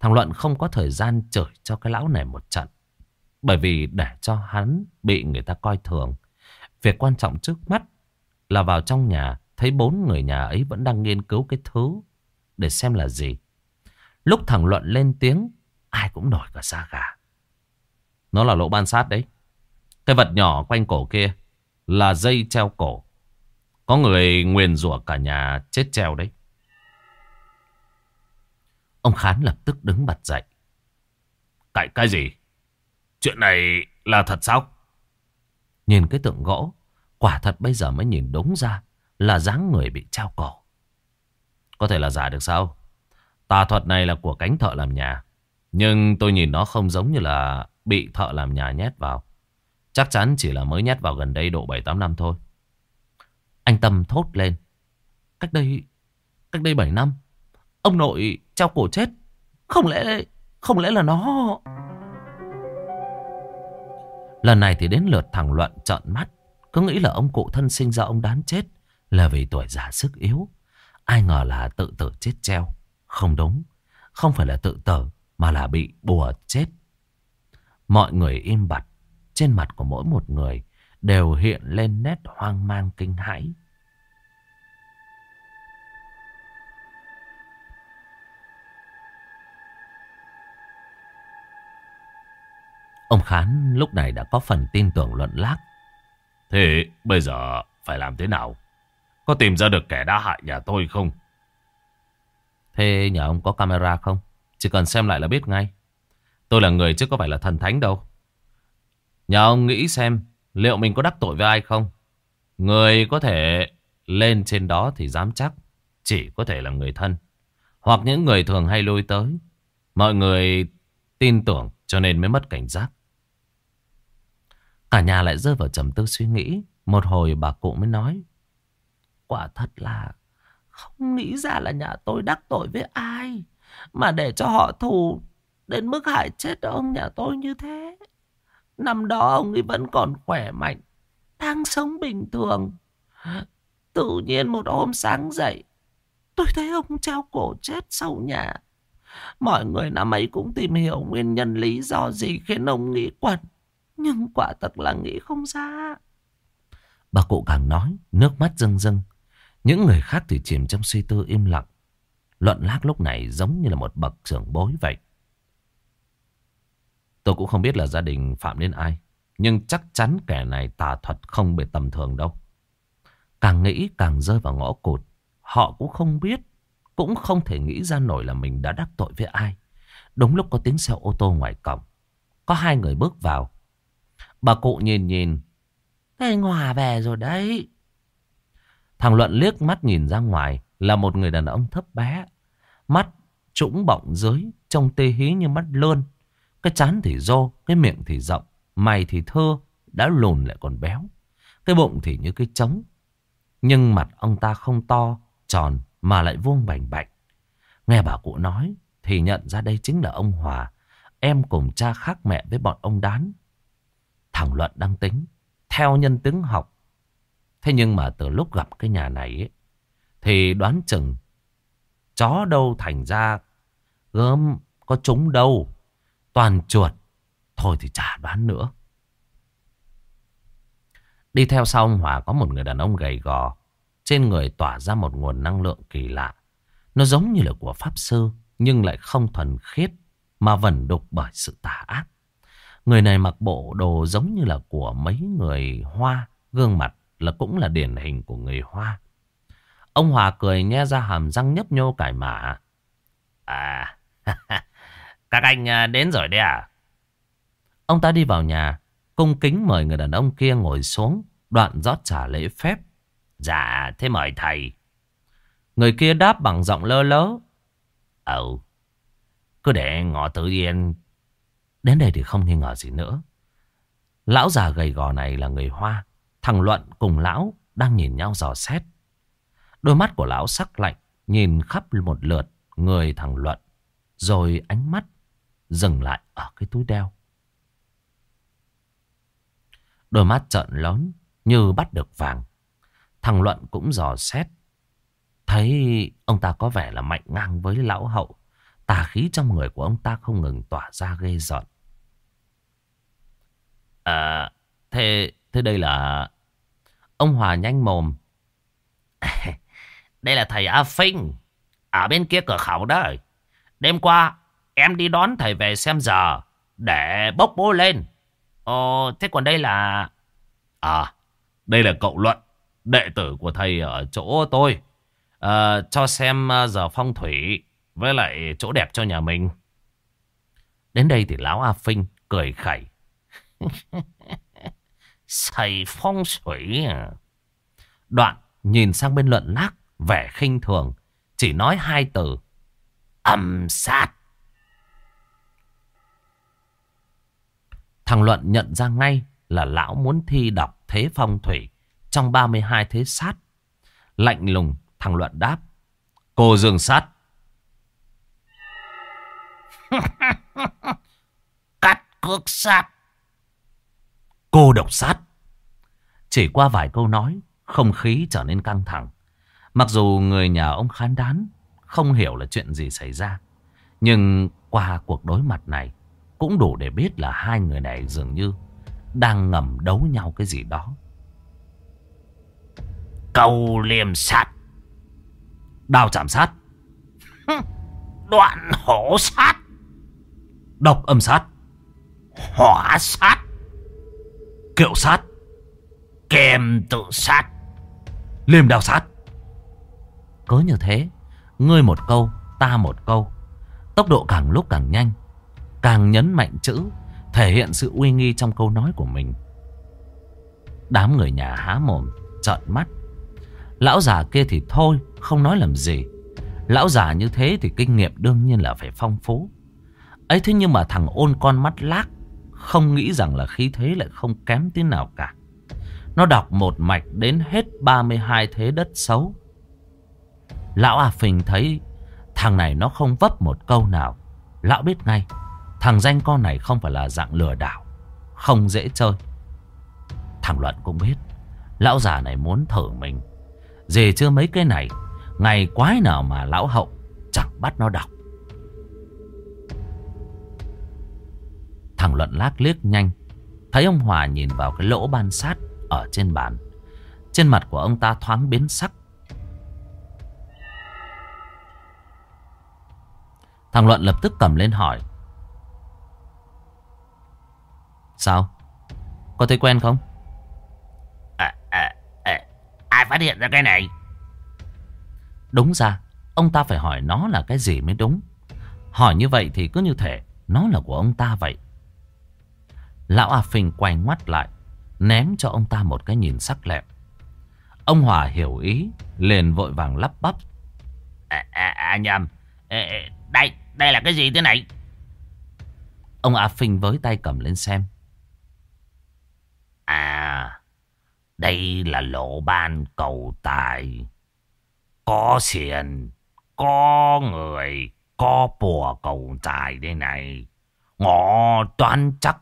Thằng Luận không có thời gian chửi cho cái lão này một trận. Bởi vì để cho hắn bị người ta coi thường. Việc quan trọng trước mắt là vào trong nhà, thấy bốn người nhà ấy vẫn đang nghiên cứu cái thứ để xem là gì. Lúc thằng Luận lên tiếng, ai cũng nổi cả da gà. Nó là lỗ ban sát đấy. Cái vật nhỏ quanh cổ kia là dây treo cổ. Có người nguyền rủa cả nhà chết treo đấy. Ông Khán lập tức đứng bật dậy. Cái, cái gì? Chuyện này là thật sao? Nhìn cái tượng gỗ, quả thật bây giờ mới nhìn đúng ra là dáng người bị treo cổ. Có thể là giả được sao? Tà thuật này là của cánh thợ làm nhà. Nhưng tôi nhìn nó không giống như là bị thợ làm nhà nhét vào. Chắc chắn chỉ là mới nhét vào gần đây độ 7-8 năm thôi. Anh Tâm thốt lên. Cách đây, cách đây 7 năm, ông nội treo cổ chết. Không lẽ, không lẽ là nó... Lần này thì đến lượt thằng Luận trợn mắt. Cứ nghĩ là ông cụ thân sinh ra ông đán chết là vì tuổi già sức yếu. Ai ngờ là tự tử chết treo. Không đúng. Không phải là tự tử, mà là bị bùa chết. Mọi người im bặt. Trên mặt của mỗi một người đều hiện lên nét hoang mang kinh hãi. Ông Khán lúc này đã có phần tin tưởng luận lác. Thế bây giờ phải làm thế nào? Có tìm ra được kẻ đã hại nhà tôi không? Thế nhà ông có camera không? Chỉ cần xem lại là biết ngay. Tôi là người chứ có phải là thần thánh đâu. Nhà ông nghĩ xem, liệu mình có đắc tội với ai không? Người có thể lên trên đó thì dám chắc, chỉ có thể là người thân. Hoặc những người thường hay lui tới. Mọi người tin tưởng cho nên mới mất cảnh giác. Cả nhà lại rơi vào trầm tư suy nghĩ. Một hồi bà cụ mới nói. Quả thật là không nghĩ ra là nhà tôi đắc tội với ai. Mà để cho họ thù đến mức hại chết ông nhà tôi như thế. Năm đó ông ấy vẫn còn khỏe mạnh. Đang sống bình thường. Tự nhiên một hôm sáng dậy. Tôi thấy ông treo cổ chết sau nhà. Mọi người năm ấy cũng tìm hiểu nguyên nhân lý do gì khiến ông nghĩ quẩn. Nhưng quả thật là nghĩ không ra. Bà cụ càng nói, nước mắt rưng rưng. Những người khác thì chìm trong suy tư im lặng. Luận lác lúc này giống như là một bậc trưởng bối vậy. Tôi cũng không biết là gia đình phạm đến ai. Nhưng chắc chắn kẻ này tà thuật không bị tầm thường đâu. Càng nghĩ càng rơi vào ngõ cụt. Họ cũng không biết. Cũng không thể nghĩ ra nổi là mình đã đắc tội với ai. Đúng lúc có tiếng xe ô tô ngoài cổng. Có hai người bước vào. Bà cụ nhìn nhìn. Thầy Hòa về rồi đấy. Thằng Luận liếc mắt nhìn ra ngoài là một người đàn ông thấp bé. Mắt trũng bọng dưới, trông tê hí như mắt lươn. Cái chán thì rô, cái miệng thì rộng, mày thì thưa, đã lùn lại còn béo. Cái bụng thì như cái trống. Nhưng mặt ông ta không to, tròn mà lại vuông bành bạch. Nghe bà cụ nói thì nhận ra đây chính là ông Hòa. Em cùng cha khác mẹ với bọn ông đán. Thằng Luận đang tính. Theo nhân tướng học. Thế nhưng mà từ lúc gặp cái nhà này ấy, thì đoán chừng chó đâu thành ra gớm có trúng đâu. Toàn chuột. Thôi thì chả đoán nữa. Đi theo sau ông Hòa có một người đàn ông gầy gò. Trên người tỏa ra một nguồn năng lượng kỳ lạ. Nó giống như là của Pháp Sư. Nhưng lại không thuần khiết. Mà vẩn đục bởi sự tà ác. Người này mặc bộ đồ giống như là của mấy người Hoa. Gương mặt là cũng là điển hình của người Hoa. Ông Hòa cười nhe ra hàm răng nhấp nhô cải mã. À, các anh à, đến rồi đấy à? Ông ta đi vào nhà, cung kính mời người đàn ông kia ngồi xuống, đoạn rót trả lễ phép. Dạ, thế mời thầy. Người kia đáp bằng giọng lơ lớ. Ừ, cứ để ngọ tự nhiên. Đến đây thì không nghi ngờ gì nữa. Lão già gầy gò này là người Hoa. Thằng Luận cùng lão đang nhìn nhau dò xét. Đôi mắt của lão sắc lạnh, nhìn khắp một lượt người thằng Luận. Rồi ánh mắt dừng lại ở cái túi đeo. Đôi mắt trợn lớn như bắt được vàng. Thằng Luận cũng dò xét. Thấy ông ta có vẻ là mạnh ngang với lão hậu. Tà khí trong người của ông ta không ngừng tỏa ra ghê giận. À, thế, thế đây là... Ông Hòa nhanh mồm. đây là thầy A Phinh. Ở bên kia cửa khẩu đó. Đêm qua em đi đón thầy về xem giờ. Để bốc bố lên. Ồ, thế còn đây là... À, đây là cậu Luận. Đệ tử của thầy ở chỗ tôi. À, cho xem ờ, giờ phong thủy. Với lại chỗ đẹp cho nhà mình. Đến đây thì lão A Phinh cười khẩy. Thầy phong thủy à? Đoạn nhìn sang bên luận lác, vẻ khinh thường, chỉ nói hai từ. Âm sát. Thằng Luận nhận ra ngay là lão muốn thi đọc thế phong thủy trong 32 thế sát. Lạnh lùng, thằng Luận đáp. Cô Dương sát. Cắt cước sát. Cô độc sát. Chỉ qua vài câu nói, không khí trở nên căng thẳng. Mặc dù người nhà ông khán đán không hiểu là chuyện gì xảy ra. Nhưng qua cuộc đối mặt này cũng đủ để biết là hai người này dường như đang ngầm đấu nhau cái gì đó. Câu liềm sát. Đao chạm sát. Đoạn hổ sát. Độc âm sát. Hỏa sát. Kiệu sát. Kèm tự sát. Liềm đao sát. Cứ như thế, ngươi một câu, ta một câu. Tốc độ càng lúc càng nhanh, càng nhấn mạnh chữ, thể hiện sự uy nghi trong câu nói của mình. Đám người nhà há mồm, trợn mắt. Lão già kia thì thôi, không nói làm gì. Lão già như thế thì kinh nghiệm đương nhiên là phải phong phú. ấy thế nhưng mà thằng ôn con mắt lác, không nghĩ rằng là khí thế lại không kém tí nào cả. Nó đọc một mạch đến hết 32 thế đất xấu. Lão A Phình thấy thằng này nó không vấp một câu nào. Lão biết ngay, thằng danh con này không phải là dạng lừa đảo, không dễ chơi. Thằng Luận cũng biết, lão già này muốn thử mình. dề chưa mấy cái này, ngày quái nào mà lão hậu chẳng bắt nó đọc. Thằng Luận lác liếc nhanh, thấy ông Hòa nhìn vào cái lỗ ban sát ở trên bàn. Trên mặt của ông ta thoáng biến sắc. Thằng Luận lập tức cầm lên hỏi. Sao? Có thấy quen không? À, à, à, ai phát hiện ra cái này? Đúng ra, ông ta phải hỏi nó là cái gì mới đúng. Hỏi như vậy thì cứ như thể nó là của ông ta vậy. Lão A Phình quay ngoắt lại, ném cho ông ta một cái nhìn sắc lẹm. Ông Hòa hiểu ý, liền vội vàng lắp bắp. À, à, à nhầm, à, đây, đây là cái gì thế này? Ông A Phình với tay cầm lên xem. À, đây là lộ ban cầu tài. Có xiền, có người, có bùa cầu tài đây này. Ngọ toán chắc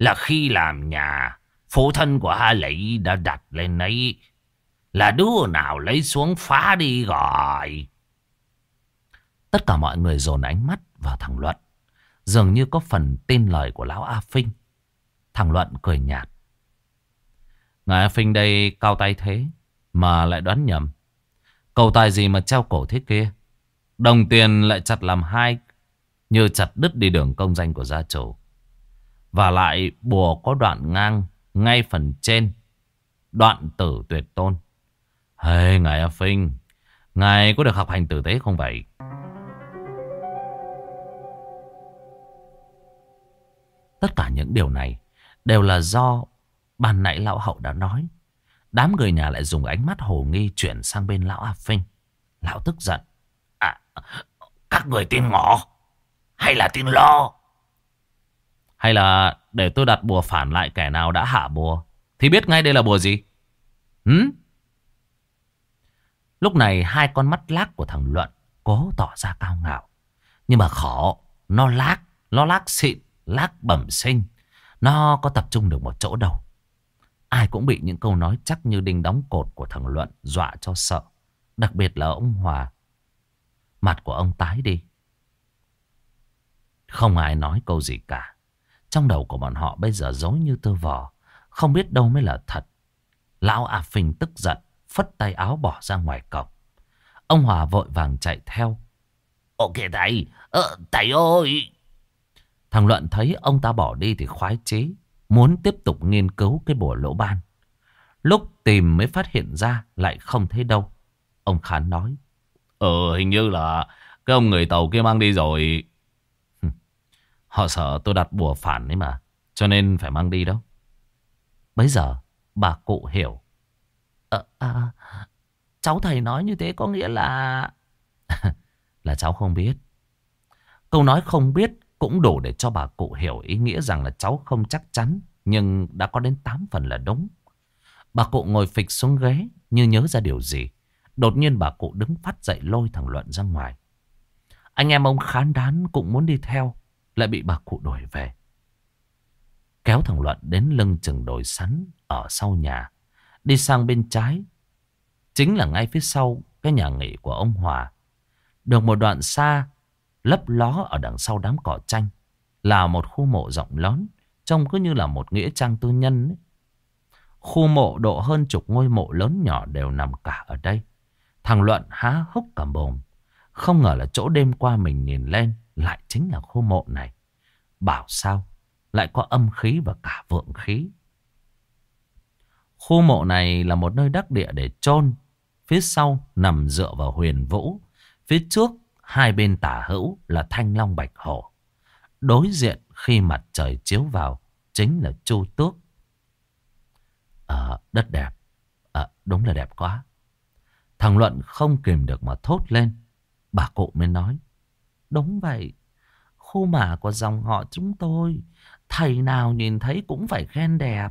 là khi làm nhà, phụ thân của hai Lý đã đặt lên đấy. Là đứa nào lấy xuống phá đi gọi. Tất cả mọi người dồn ánh mắt vào thằng Luận. Dường như có phần tin lời của lão A Phinh. Thằng Luận cười nhạt. Ngài A Phinh đây cao tay thế mà lại đoán nhầm. Cầu tài gì mà treo cổ thế kia. Đồng tiền lại chặt làm hai như chặt đứt đi đường công danh của gia chủ. Và lại bùa có đoạn ngang ngay phần trên. Đoạn tử tuyệt tôn. Hey, ngài A Phinh, ngài có được học hành tử tế không vậy? Tất cả những điều này đều là do bàn nãy lão hậu đã nói. Đám người nhà lại dùng ánh mắt hồ nghi chuyển sang bên lão A Phinh. Lão tức giận. À, các người tin ngọ hay là tin lo? Hay là để tôi đặt bùa phản lại kẻ nào đã hạ bùa thì biết ngay đây là bùa gì? Hứ? Lúc này hai con mắt lác của thằng Luận cố tỏ ra cao ngạo. Nhưng mà khó, nó lác, nó lác xịn lác bẩm sinh. Nó có tập trung được một chỗ đâu. Ai cũng bị những câu nói chắc như đinh đóng cột của thằng Luận dọa cho sợ. Đặc biệt là ông Hòa. Mặt của ông tái đi. Không ai nói câu gì cả. Trong đầu của bọn họ bây giờ dối như tơ vò. Không biết đâu mới là thật. Lão A Phình tức giận. Phất tay áo bỏ ra ngoài cổng. Ông Hòa vội vàng chạy theo. Ok thầy. Ờ, thầy ơi. Thằng Luận thấy ông ta bỏ đi thì khoái chế. Muốn tiếp tục nghiên cứu cái bùa lỗ ban. Lúc tìm mới phát hiện ra lại không thấy đâu. Ông Khán nói. Ờ hình như là cái ông người tàu kia mang đi rồi. Họ sợ tôi đặt bùa phản ấy mà. Cho nên phải mang đi đâu. Bây giờ bà cụ hiểu. À, à, cháu thầy nói như thế có nghĩa là... là cháu không biết. Câu nói không biết cũng đủ để cho bà cụ hiểu ý nghĩa rằng là cháu không chắc chắn, nhưng đã có đến 8 phần là đúng. Bà cụ ngồi phịch xuống ghế như nhớ ra điều gì. Đột nhiên bà cụ đứng phát dậy lôi thằng Luận ra ngoài. Anh em ông khán đán cũng muốn đi theo, lại bị bà cụ đuổi về. Kéo thằng Luận đến lưng chừng đồi sắn ở sau nhà, đi sang bên trái. Chính là ngay phía sau cái nhà nghỉ của ông Hòa. Được một đoạn xa lấp ló ở đằng sau đám cỏ tranh là một khu mộ rộng lớn Trông cứ như là một nghĩa trang tư nhân ấy. Khu mộ độ hơn chục ngôi mộ lớn nhỏ đều nằm cả ở đây. Thằng Luận há hốc cả mồm. Không ngờ là chỗ đêm qua mình nhìn lên lại chính là khu mộ này. Bảo sao lại có âm khí và cả vượng khí. Khu mộ này là một nơi đắc địa để chôn Phía sau nằm dựa vào huyền vũ. Phía trước hai bên tả hữu là thanh long bạch hổ. Đối diện khi mặt trời chiếu vào chính là chu tước. À, đất đẹp. À, đúng là đẹp quá. Thằng Luận không kìm được mà thốt lên. Bà cụ mới nói. Đúng vậy. Khu mả của dòng họ chúng tôi. Thầy nào nhìn thấy cũng phải khen đẹp.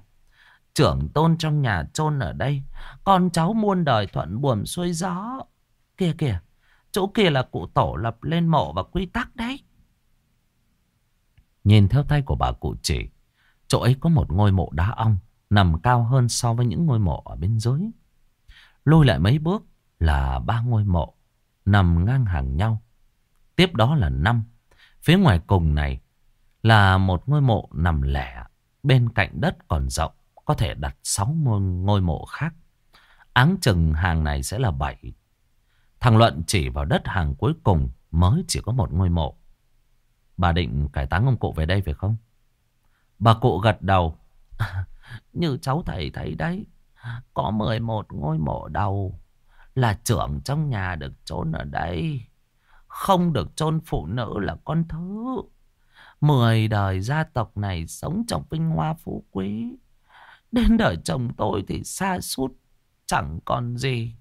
Trưởng tôn trong nhà chôn ở đây. Con cháu muôn đời thuận buồm xuôi gió. Kìa kìa. Chỗ kia là cụ tổ lập lên mộ và quy tắc đấy. Nhìn theo tay của bà cụ chỉ. Chỗ ấy có một ngôi mộ đá ong. Nằm cao hơn so với những ngôi mộ ở bên dưới. Lôi lại mấy bước là ba ngôi mộ. Nằm ngang hàng nhau. Tiếp đó là năm. Phía ngoài cùng này là một ngôi mộ nằm lẻ. Bên cạnh đất còn rộng. Có thể đặt sáu ngôi mộ khác. Áng chừng hàng này sẽ là bảy. Thằng Luận chỉ vào đất hàng cuối cùng mới chỉ có một ngôi mộ. Bà định cải táng ông cụ về đây phải không? Bà cụ gật đầu. Như cháu thầy thấy đấy. Có 11 ngôi mộ đầu là trưởng trong nhà được trốn ở đây. Không được chôn phụ nữ là con thứ. Mười đời gia tộc này sống trong vinh hoa phú quý. Đến đời chồng tôi thì xa sút, chẳng còn gì.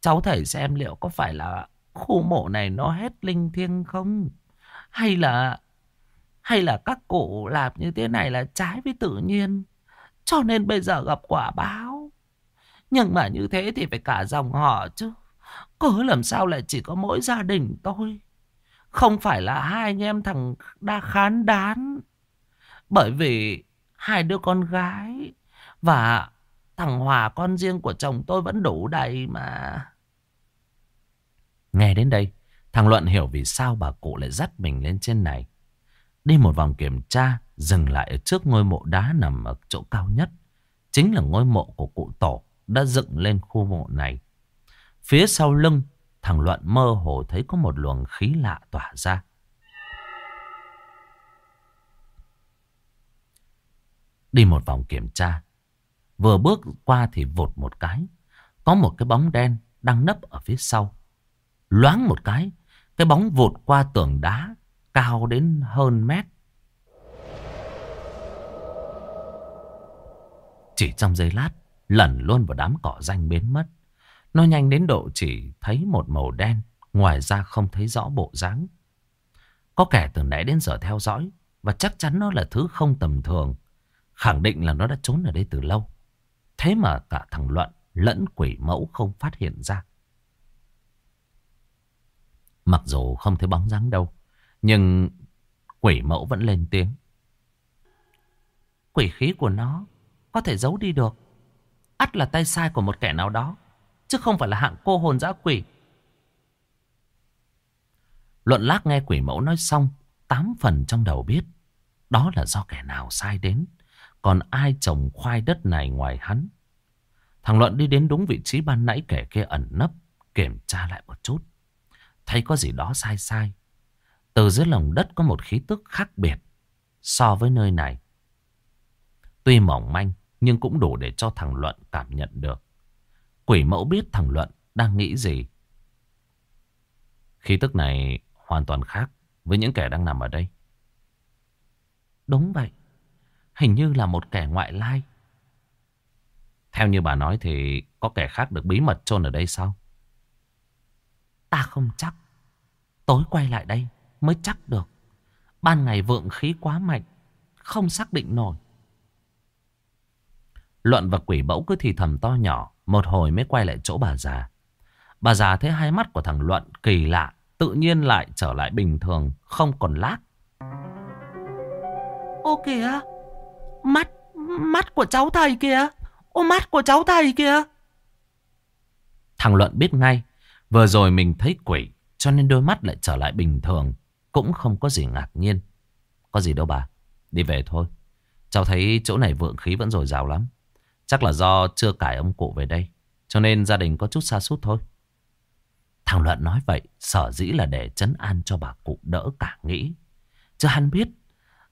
Cháu thầy xem liệu có phải là khu mộ này nó hết linh thiêng không? Hay là hay là các cụ làm như thế này là trái với tự nhiên? Cho nên bây giờ gặp quả báo. Nhưng mà như thế thì phải cả dòng họ chứ. Cớ làm sao lại chỉ có mỗi gia đình tôi. Không phải là hai anh em thằng đa khán đán. Bởi vì hai đứa con gái và thằng Hòa con riêng của chồng tôi vẫn đủ đầy mà. Nghe đến đây, thằng Luận hiểu vì sao bà cụ lại dắt mình lên trên này. Đi một vòng kiểm tra, dừng lại ở trước ngôi mộ đá nằm ở chỗ cao nhất. Chính là ngôi mộ của cụ tổ đã dựng lên khu mộ này. Phía sau lưng, thằng Luận mơ hồ thấy có một luồng khí lạ tỏa ra. Đi một vòng kiểm tra, vừa bước qua thì vụt một cái. Có một cái bóng đen đang nấp ở phía sau. Loáng một cái, cái bóng vụt qua tường đá cao đến hơn mét. Chỉ trong giây lát, lẩn luôn vào đám cỏ danh biến mất. Nó nhanh đến độ chỉ thấy một màu đen, ngoài ra không thấy rõ bộ dáng. Có kẻ từ nãy đến giờ theo dõi, và chắc chắn nó là thứ không tầm thường. Khẳng định là nó đã trốn ở đây từ lâu. Thế mà cả thằng Luận lẫn quỷ mẫu không phát hiện ra. Mặc dù không thấy bóng dáng đâu. Nhưng quỷ mẫu vẫn lên tiếng. Quỷ khí của nó có thể giấu đi được. ắt là tay sai của một kẻ nào đó. Chứ không phải là hạng cô hồn dã quỷ. Luận lác nghe quỷ mẫu nói xong. Tám phần trong đầu biết. Đó là do kẻ nào sai đến. Còn ai trồng khoai đất này ngoài hắn. Thằng Luận đi đến đúng vị trí ban nãy kẻ kia ẩn nấp. Kiểm tra lại một chút. Thấy có gì đó sai sai. Từ dưới lòng đất có một khí tức khác biệt so với nơi này. Tuy mỏng manh, nhưng cũng đủ để cho thằng Luận cảm nhận được. Quỷ mẫu biết thằng Luận đang nghĩ gì. Khí tức này hoàn toàn khác với những kẻ đang nằm ở đây. Đúng vậy. Hình như là một kẻ ngoại lai. Theo như bà nói thì có kẻ khác được bí mật chôn ở đây sao? Ta không chắc. Tối quay lại đây mới chắc được. Ban ngày vượng khí quá mạnh. Không xác định nổi. Luận và quỷ bẫu cứ thì thầm to nhỏ. Một hồi mới quay lại chỗ bà già. Bà già thấy hai mắt của thằng Luận kỳ lạ. Tự nhiên lại trở lại bình thường. Không còn lác. Ô kìa. Mắt. Mắt của cháu thầy kìa. Ô mắt của cháu thầy kìa. Thằng Luận biết ngay. Vừa rồi mình thấy quỷ. Cho nên đôi mắt lại trở lại bình thường. Cũng không có gì ngạc nhiên. Có gì đâu bà. Đi về thôi. Cháu thấy chỗ này vượng khí vẫn dồi dào lắm. Chắc là do chưa cải ông cụ về đây. Cho nên gia đình có chút xa sút thôi. Thằng Luận nói vậy, sở dĩ là để chấn an cho bà cụ đỡ cả nghĩ. Chứ hắn biết,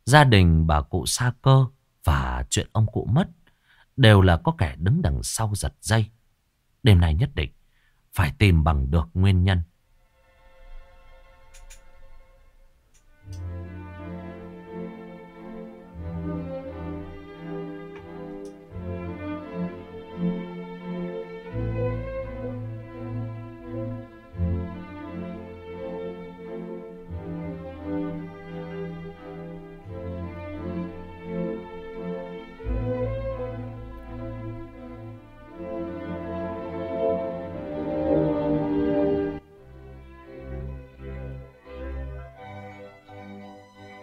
gia đình bà cụ xa cơ và chuyện ông cụ mất đều là có kẻ đứng đằng sau giật dây. Đêm nay nhất định phải tìm bằng được nguyên nhân.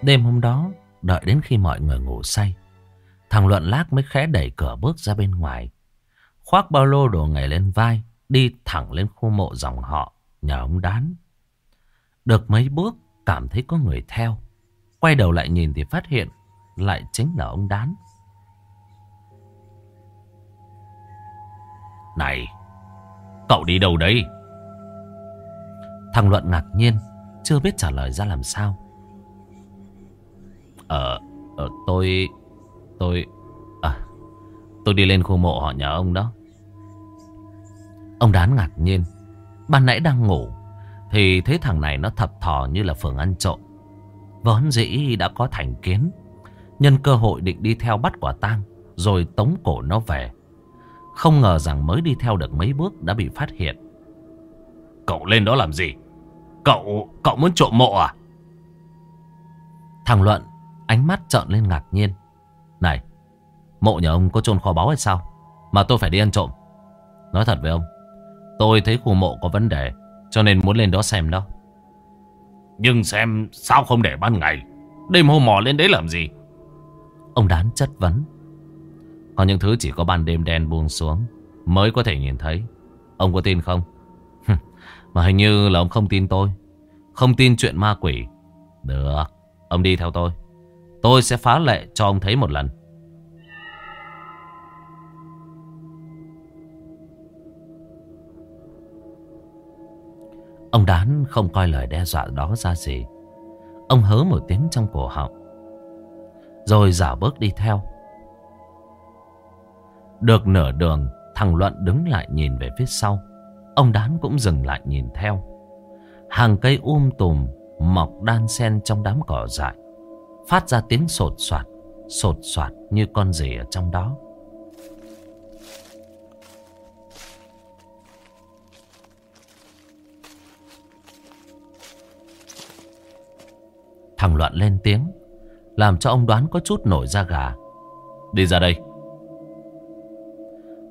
Đêm hôm đó, đợi đến khi mọi người ngủ say, thằng Luận Lác mới khẽ đẩy cửa bước ra bên ngoài. Khoác bao lô đồ nghề lên vai, đi thẳng lên khu mộ dòng họ, nhờ ông đán. Được mấy bước, cảm thấy có người theo. Quay đầu lại nhìn thì phát hiện lại chính là ông đán. Này, cậu đi đâu đấy? Thằng Luận ngạc nhiên, chưa biết trả lời ra làm sao. Ờ, ờ tôi, tôi, à, tôi đi lên khu mộ họ nhà ông đó. Ông đán ngạc nhiên, ban nãy đang ngủ, thì thấy thằng này nó thập thò như là phường ăn trộm. Vốn dĩ đã có thành kiến, nhân cơ hội định đi theo bắt quả tang, rồi tống cổ nó về. Không ngờ rằng mới đi theo được mấy bước đã bị phát hiện. Cậu lên đó làm gì? Cậu, cậu muốn trộm mộ à? Thằng Luận Ánh mắt trợn lên ngạc nhiên. Này Mộ nhà ông có chôn kho báu hay sao? Mà tôi phải đi ăn trộm. Nói thật với ông Tôi thấy khu mộ có vấn đề Cho nên muốn lên đó xem đó. Nhưng xem sao không để ban ngày Đêm hôm mò lên đấy làm gì? Ông đán chất vấn. Có những thứ chỉ có ban đêm đen buông xuống Mới có thể nhìn thấy. Ông có tin không? Mà hình như là ông không tin tôi. Không tin chuyện ma quỷ. Được Ông đi theo tôi Tôi sẽ phá lệ cho ông thấy một lần. Ông Đán không coi lời đe dọa đó ra gì. Ông hớ một tiếng trong cổ họng. Rồi giả bước đi theo. Được nửa đường, thằng Luận đứng lại nhìn về phía sau. Ông Đán cũng dừng lại nhìn theo. Hàng cây um tùm mọc đan xen trong đám cỏ dại. Phát ra tiếng sột soạt Sột soạt như con gì ở trong đó. Thằng Loạn lên tiếng, Làm cho ông đoán có chút nổi da gà. Đi ra đây.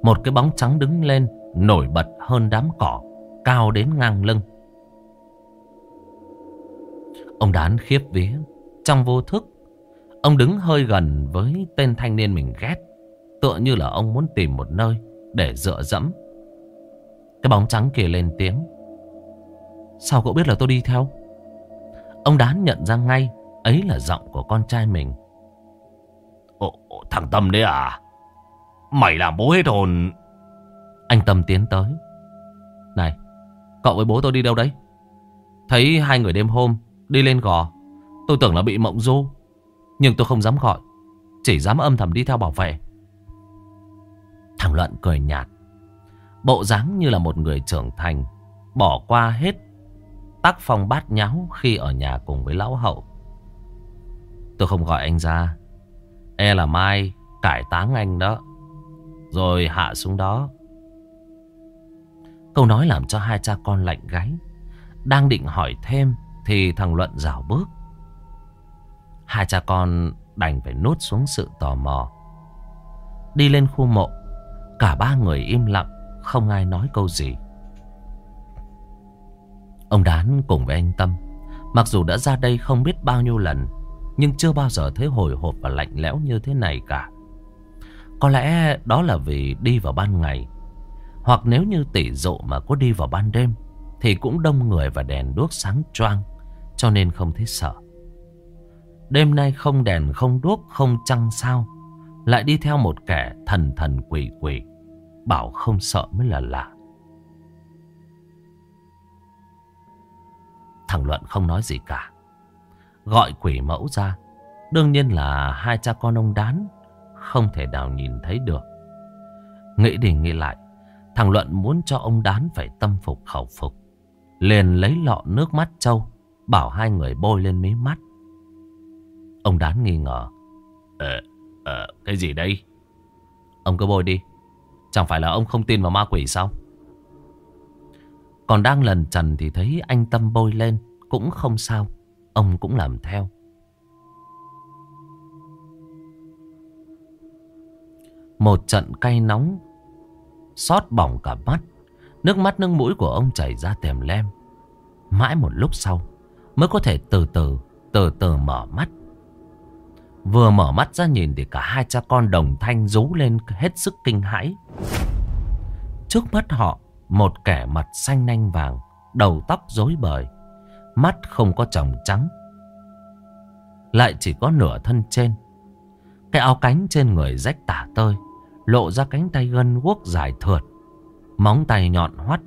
Một cái bóng trắng đứng lên, Nổi bật hơn đám cỏ, Cao đến ngang lưng. Ông đán khiếp vía trong vô thức, ông đứng hơi gần với tên thanh niên mình ghét. Tựa như là ông muốn tìm một nơi để dựa dẫm. Cái bóng trắng kia lên tiếng. Sao cậu biết là tôi đi theo? Ông đán nhận ra ngay ấy là giọng của con trai mình. Ồ, thằng Tâm đấy à? Mày làm bố hết hồn. Anh Tâm tiến tới. Này, cậu với bố tôi đi đâu đấy? Thấy hai người đêm hôm đi lên gò Tôi tưởng là bị mộng du, Nhưng tôi không dám gọi, Chỉ dám âm thầm đi theo bảo vệ. Thằng Luận cười nhạt, Bộ dáng như là một người trưởng thành, Bỏ qua hết Tác phong bát nháo Khi ở nhà cùng với lão hậu. Tôi không gọi anh ra E là mai Cải táng anh đó, Rồi hạ xuống đó. Câu nói làm cho hai cha con lạnh gáy, Đang định hỏi thêm Thì thằng Luận rào bước. Hai cha con đành phải nốt xuống sự tò mò. Đi lên khu mộ, cả ba người im lặng, không ai nói câu gì. Ông Đán cùng với anh Tâm, mặc dù đã ra đây không biết bao nhiêu lần, nhưng chưa bao giờ thấy hồi hộp và lạnh lẽo như thế này cả. Có lẽ đó là vì đi vào ban ngày, hoặc nếu như tỷ dụ mà có đi vào ban đêm, thì cũng đông người và đèn đuốc sáng choang, cho nên không thấy sợ. Đêm nay không đèn, không đuốc, không trăng sao? Lại đi theo một kẻ thần thần quỷ quỷ. Bảo không sợ mới là lạ. Thằng Luận không nói gì cả. Gọi quỷ mẫu ra. Đương nhiên là hai cha con ông đán Không thể nào nhìn thấy được. Nghĩ đi nghĩ lại, Thằng Luận muốn cho ông đán phải tâm phục khẩu phục. Liền lấy lọ nước mắt trâu, Bảo hai người bôi lên mí mắt. Ông đán nghi ngờ. Ờ, ờ, cái gì đây? Ông cứ bôi đi. Chẳng phải là ông không tin vào ma quỷ sao? Còn đang lần trần thì thấy anh Tâm bôi lên Cũng không sao Ông cũng làm theo. Một trận cay nóng Xót bỏng cả mắt Nước mắt nước mũi của ông chảy ra tèm lem. Mãi một lúc sau Mới có thể từ từ Từ từ mở mắt. Vừa mở mắt ra nhìn thì cả hai cha con đồng thanh rú lên hết sức kinh hãi. Trước mắt họ, Một kẻ mặt xanh nanh vàng, Đầu tóc rối bời, Mắt không có tròng trắng, Lại chỉ có nửa thân trên. Cái áo cánh trên người rách tả tơi, Lộ ra cánh tay gân guốc dài thượt, Móng tay nhọn hoắt.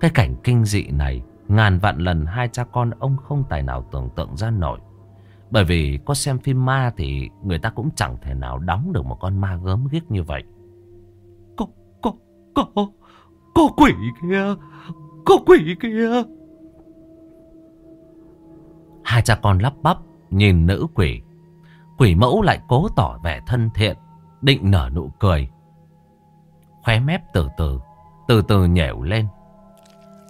Cái cảnh kinh dị này, Ngàn vạn lần hai cha con ông không tài nào tưởng tượng ra nổi. Bởi vì có xem phim ma thì người ta cũng chẳng thể nào đóng được một con ma gớm ghiếc như vậy. Có, có, có, có quỷ kia, có quỷ kia. Hai cha con lắp bắp nhìn nữ quỷ. Quỷ mẫu lại cố tỏ vẻ thân thiện Định nở nụ cười. Khóe mép từ từ Từ từ nhẻo lên.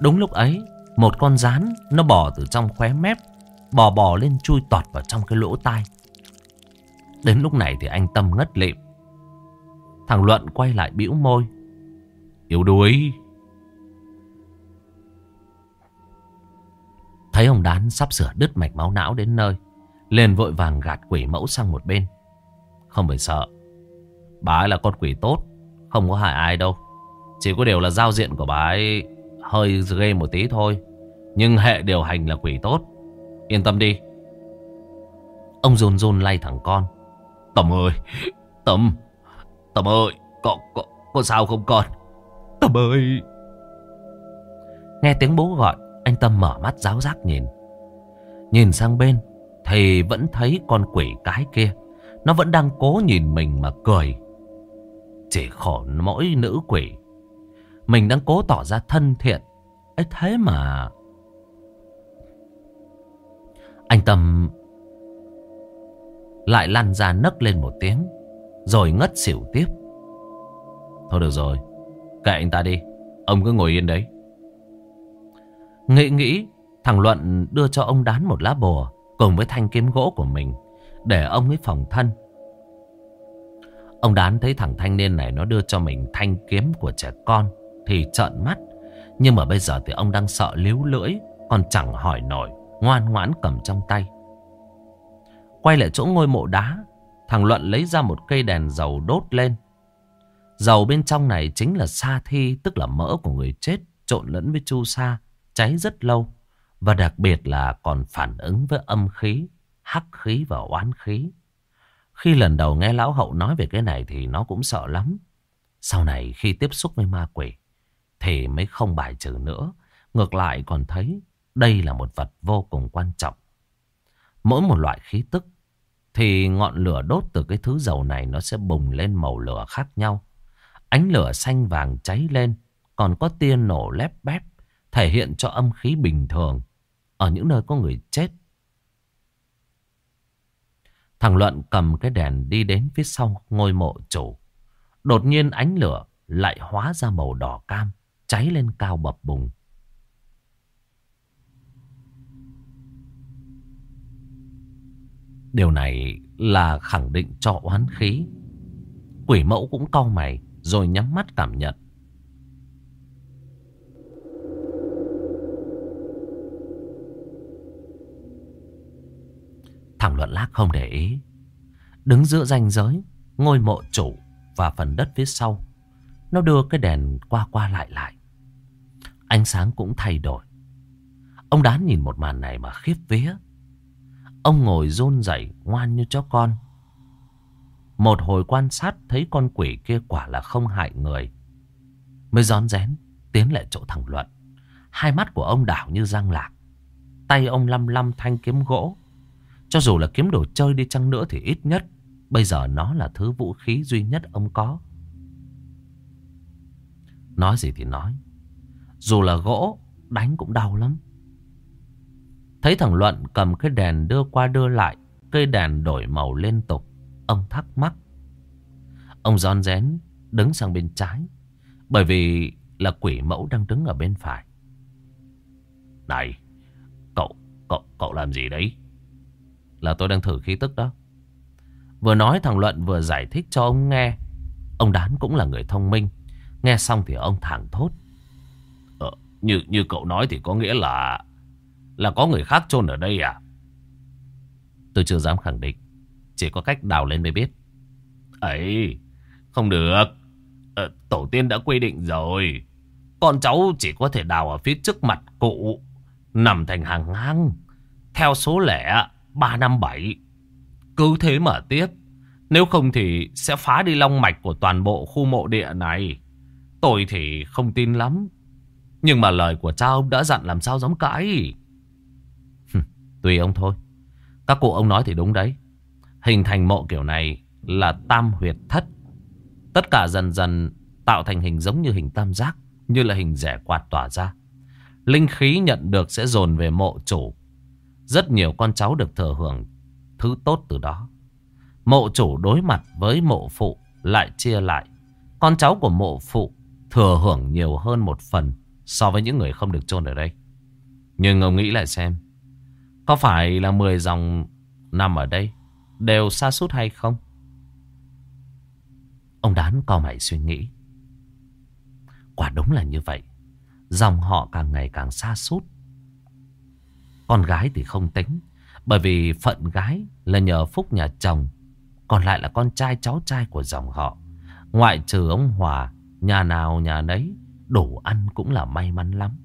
Đúng lúc ấy Một con rán nó bò từ trong khóe mép Bò bò lên chui tọt vào trong cái lỗ tai. Đến lúc này thì anh Tâm ngất lịm. Thằng Luận quay lại bĩu môi. Yếu đuối. Thấy ông Đán sắp sửa đứt mạch máu não đến nơi, liền vội vàng gạt quỷ mẫu sang một bên. Không phải sợ. Bà ấy là con quỷ tốt, Không có hại ai đâu. Chỉ có điều là giao diện của bà ấy Hơi ghê một tí thôi. Nhưng hệ điều hành là quỷ tốt. Yên tâm đi. Ông rôn rôn lay thằng con. Tầm ơi tầm, tầm ơi Có, có, có sao không con? Tầm ơi. Nghe tiếng bố gọi Anh Tâm mở mắt ráo rác nhìn. Nhìn sang bên Thì vẫn thấy con quỷ cái kia Nó vẫn đang cố nhìn mình mà cười. Chỉ khổ mỗi nữ quỷ. Mình đang cố tỏ ra thân thiện. Ấy thế mà anh Tâm Lại lăn ra nấc lên một tiếng Rồi ngất xỉu tiếp. Thôi được rồi Kệ anh ta đi Ông cứ ngồi yên đấy. Nghĩ nghĩ Thằng Luận đưa cho ông đán một lá bùa Cùng với thanh kiếm gỗ của mình Để ông ấy phòng thân. Ông đán thấy thằng thanh niên này nó đưa cho mình thanh kiếm của trẻ con thì trợn mắt. Nhưng mà bây giờ thì ông đang sợ líu lưỡi, còn chẳng hỏi nổi, ngoan ngoãn cầm trong tay. Quay lại chỗ ngôi mộ đá, thằng Luận lấy ra một cây đèn dầu đốt lên. Dầu bên trong này chính là sa thi, tức là mỡ của người chết, trộn lẫn với chu sa, cháy rất lâu. Và đặc biệt là còn phản ứng với âm khí, hắc khí và oán khí. Khi lần đầu nghe lão hậu nói về cái này thì nó cũng sợ lắm. Sau này khi tiếp xúc với ma quỷ thì mới không bài trừ nữa. Ngược lại còn thấy đây là một vật vô cùng quan trọng. Mỗi một loại khí tức thì ngọn lửa đốt từ cái thứ dầu này nó sẽ bùng lên màu lửa khác nhau. Ánh lửa xanh vàng cháy lên, còn có tia nổ lép bép, thể hiện cho âm khí bình thường. Ở những nơi có người chết Thằng Luận cầm cái đèn đi đến phía sau ngôi mộ chủ. Đột nhiên ánh lửa lại hóa ra màu đỏ cam, cháy lên cao bập bùng. Điều này là khẳng định cho oán khí. Quỷ mẫu cũng cau mày rồi nhắm mắt cảm nhận. Thằng Luận Lác không để ý. Đứng giữa ranh giới, ngôi mộ chủ và phần đất phía sau. Nó đưa cái đèn qua qua lại lại. Ánh sáng cũng thay đổi. Ông đán nhìn một màn này mà khiếp vía. Ông ngồi rôn rẩy ngoan như chó con. Một hồi quan sát thấy con quỷ kia quả là không hại người. Mới rón rén tiến lại chỗ thằng Luận. Hai mắt của ông đảo như răng lạc. Tay ông lăm lăm thanh kiếm gỗ. Cho dù là kiếm đồ chơi đi chăng nữa thì ít nhất. Bây giờ nó là thứ vũ khí duy nhất ông có. Nói gì thì nói. Dù là gỗ, đánh cũng đau lắm. Thấy thằng Luận cầm cái đèn đưa qua đưa lại. Cây đèn đổi màu liên tục. Ông thắc mắc. Ông giòn rén đứng sang bên trái. Bởi vì là quỷ mẫu đang đứng ở bên phải. Này, cậu, cậu, cậu làm gì đấy? Là tôi đang thử khí tức đó. Vừa nói thằng Luận vừa giải thích cho ông nghe. Ông Đán cũng là người thông minh. Nghe xong thì ông thẳng thốt. Ờ, như, như cậu nói thì có nghĩa là... Là có người khác chôn ở đây à? Tôi chưa dám khẳng định. Chỉ có cách đào lên mới biết. Ấy, không được. Ờ, tổ tiên đã quy định rồi. Con cháu chỉ có thể đào ở phía trước mặt cụ. Nằm thành hàng ngang. Theo số lẻ 357. Cứ thế mà tiếp. Nếu không thì sẽ phá đi long mạch của toàn bộ khu mộ địa này. Tôi thì không tin lắm. Nhưng mà lời của cha ông đã dặn làm sao dám cãi. Tùy ông thôi. Các cụ ông nói thì đúng đấy. Hình thành mộ kiểu này là tam huyệt thất. Tất cả dần dần tạo thành hình giống như hình tam giác, như là hình rẻ quạt tỏa ra. Linh khí nhận được sẽ dồn về mộ chủ. Rất nhiều con cháu được thừa hưởng thứ tốt từ đó. Mộ chủ đối mặt với mộ phụ lại chia lại. Con cháu của mộ phụ thừa hưởng nhiều hơn một phần so với những người không được chôn ở đây. Nhưng ông nghĩ lại xem, có phải là 10 dòng nằm ở đây đều xa sút hay không? Ông đán co mày suy nghĩ. Quả đúng là như vậy. Dòng họ càng ngày càng xa sút Con gái thì không tính. Bởi vì phận gái là nhờ phúc nhà chồng. Còn lại là con trai cháu trai của dòng họ. Ngoại trừ ông Hòa, nhà nào nhà nấy, đủ ăn cũng là may mắn lắm.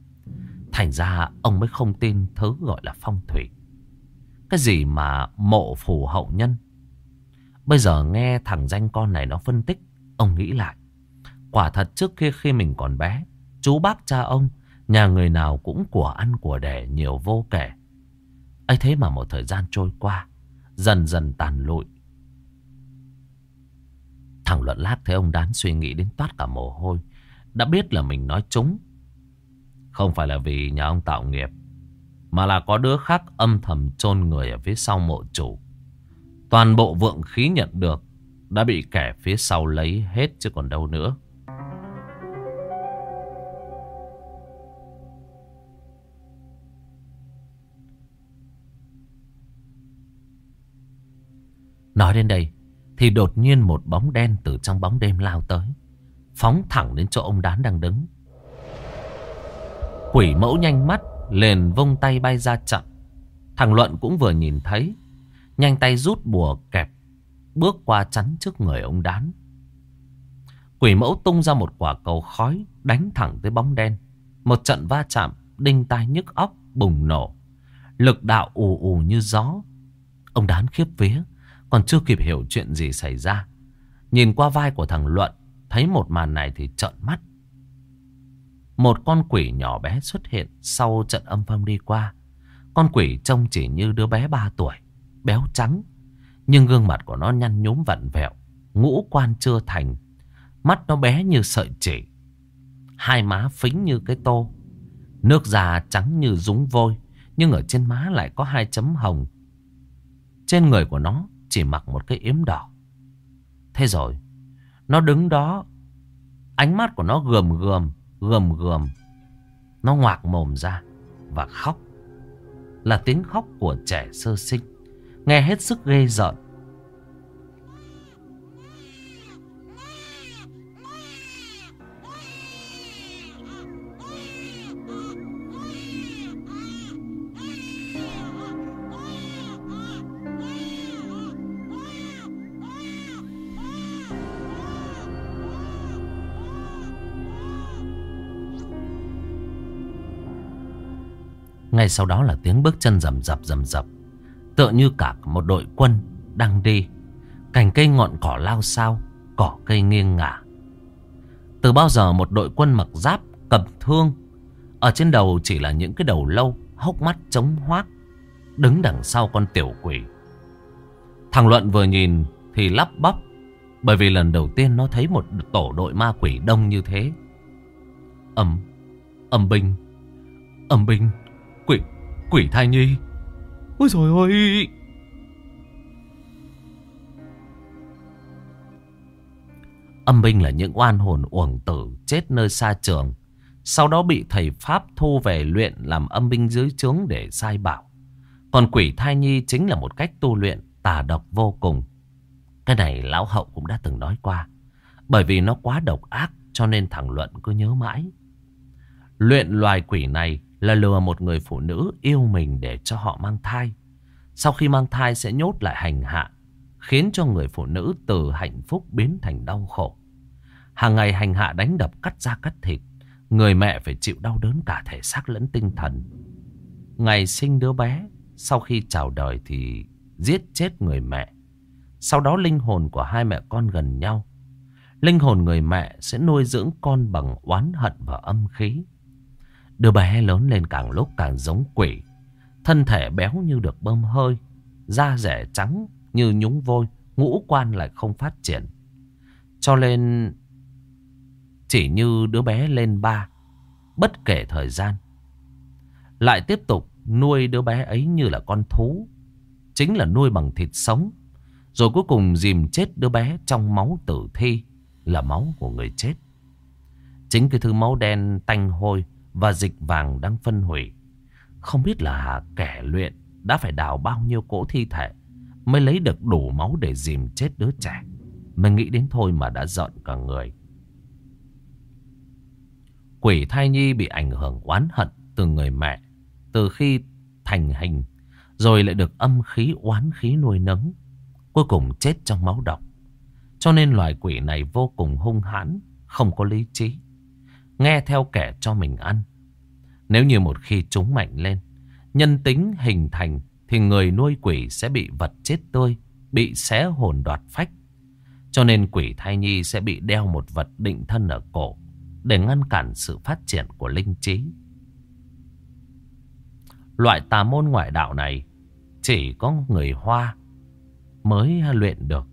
Thành ra ông mới không tin thứ gọi là phong thủy. Cái gì mà mộ phù hậu nhân. Bây giờ nghe thằng danh con này nó phân tích, ông nghĩ lại. Quả thật trước kia khi mình còn bé, chú bác cha ông, nhà người nào cũng của ăn của đẻ nhiều vô kể ấy thế mà một thời gian trôi qua, dần dần tàn lụi. Thằng Luận Lát thấy ông Đán suy nghĩ đến toát cả mồ hôi. Đã biết là mình nói trúng. Không phải là vì nhà ông tạo nghiệp. Mà là có đứa khác âm thầm chôn người ở phía sau mộ chủ. Toàn bộ vượng khí nhận được đã bị kẻ phía sau lấy hết chứ còn đâu nữa. Nói đến đây thì đột nhiên một bóng đen từ trong bóng đêm lao tới. Phóng thẳng đến chỗ ông Đán đang đứng. Quỷ mẫu nhanh mắt, liền vung tay bay ra chặn. Thằng Luận cũng vừa nhìn thấy. Nhanh tay rút bùa kẹp, bước qua chắn trước người ông Đán. Quỷ mẫu tung ra một quả cầu khói, đánh thẳng tới bóng đen. Một trận va chạm, đinh tai nhức óc bùng nổ. Lực đạo ù ù như gió. Ông Đán khiếp vía, còn chưa kịp hiểu chuyện gì xảy ra Nhìn qua vai của thằng Luận, Thấy một màn này thì trợn mắt một con quỷ nhỏ bé xuất hiện Sau trận âm phong đi qua. Con quỷ trông chỉ như đứa bé 3 tuổi Béo trắng Nhưng gương mặt của nó nhăn nhúm vặn vẹo Ngũ quan chưa thành. Mắt nó bé như sợi chỉ Hai má phính như cái tô. Nước da trắng như rúng vôi Nhưng ở trên má lại có hai chấm hồng. Trên người của nó chỉ mặc một cái yếm đỏ. Thế rồi, nó đứng đó, ánh mắt của nó gườm gườm, gườm gườm. Nó ngoạc mồm ra và khóc. Là tiếng khóc của trẻ sơ sinh, nghe hết sức ghê rợn. Ngay sau đó là tiếng bước chân rầm rập rầm rập. Tựa như cả một đội quân đang đi. Cành cây ngọn cỏ lao sao, Cỏ cây nghiêng ngả Từ bao giờ một đội quân mặc giáp, Cầm thương, Ở trên đầu chỉ là những cái đầu lâu, Hốc mắt trống hoác, Đứng đằng sau con tiểu quỷ Thằng Luận vừa nhìn Thì lắp bắp, Bởi vì lần đầu tiên nó thấy một tổ đội ma quỷ đông như thế Ẩm Ẩm binh Ẩm binh Quỷ Quỷ thai nhi Ôi trời ơi Âm binh là những oan hồn uổng tử chết nơi xa trường. Sau đó bị thầy Pháp thu về luyện làm âm binh dưới trướng để sai bảo. Còn quỷ thai nhi chính là một cách tu luyện tà độc vô cùng. Cái này lão hậu cũng đã từng nói qua. Bởi vì nó quá độc ác cho nên thằng Luận cứ nhớ mãi. Luyện loài quỷ này là lừa một người phụ nữ yêu mình để cho họ mang thai. Sau khi mang thai sẽ nhốt lại hành hạ, khiến cho người phụ nữ từ hạnh phúc biến thành đau khổ. Hàng ngày hành hạ đánh đập cắt da cắt thịt, người mẹ phải chịu đau đớn cả thể xác lẫn tinh thần. Ngày sinh đứa bé, sau khi chào đời thì giết chết người mẹ. Sau đó linh hồn của hai mẹ con gần nhau. Linh hồn người mẹ sẽ nuôi dưỡng con bằng oán hận và âm khí. Đứa bé lớn lên càng lúc càng giống quỷ. Thân thể béo như được bơm hơi. Da rẻ trắng như nhúng vôi. Ngũ quan lại không phát triển. Cho nên chỉ như đứa bé lên ba. Bất kể thời gian. Lại tiếp tục nuôi đứa bé ấy như là con thú. Chính là nuôi bằng thịt sống. Rồi cuối cùng dìm chết đứa bé trong máu tử thi, là máu của người chết. Chính cái thứ máu đen tanh hôi và dịch vàng đang phân hủy. Không biết là kẻ luyện đã phải đào bao nhiêu cỗ thi thể mới lấy được đủ máu để dìm chết đứa trẻ. Mình nghĩ đến thôi mà đã giận cả người. Quỷ thai nhi bị ảnh hưởng oán hận từ người mẹ. Từ khi thành hình rồi lại được âm khí oán khí nuôi nấng. Cuối cùng chết trong máu độc. Cho nên loài quỷ này vô cùng hung hãn, không có lý trí. Nghe theo kẻ cho mình ăn. Nếu như một khi chúng mạnh lên, nhân tính hình thành thì người nuôi quỷ sẽ bị vật chết tươi, bị xé hồn đoạt phách. Cho nên quỷ thai nhi sẽ bị đeo một vật định thân ở cổ để ngăn cản sự phát triển của linh trí. Loại tà môn ngoại đạo này chỉ có người Hoa mới luyện được.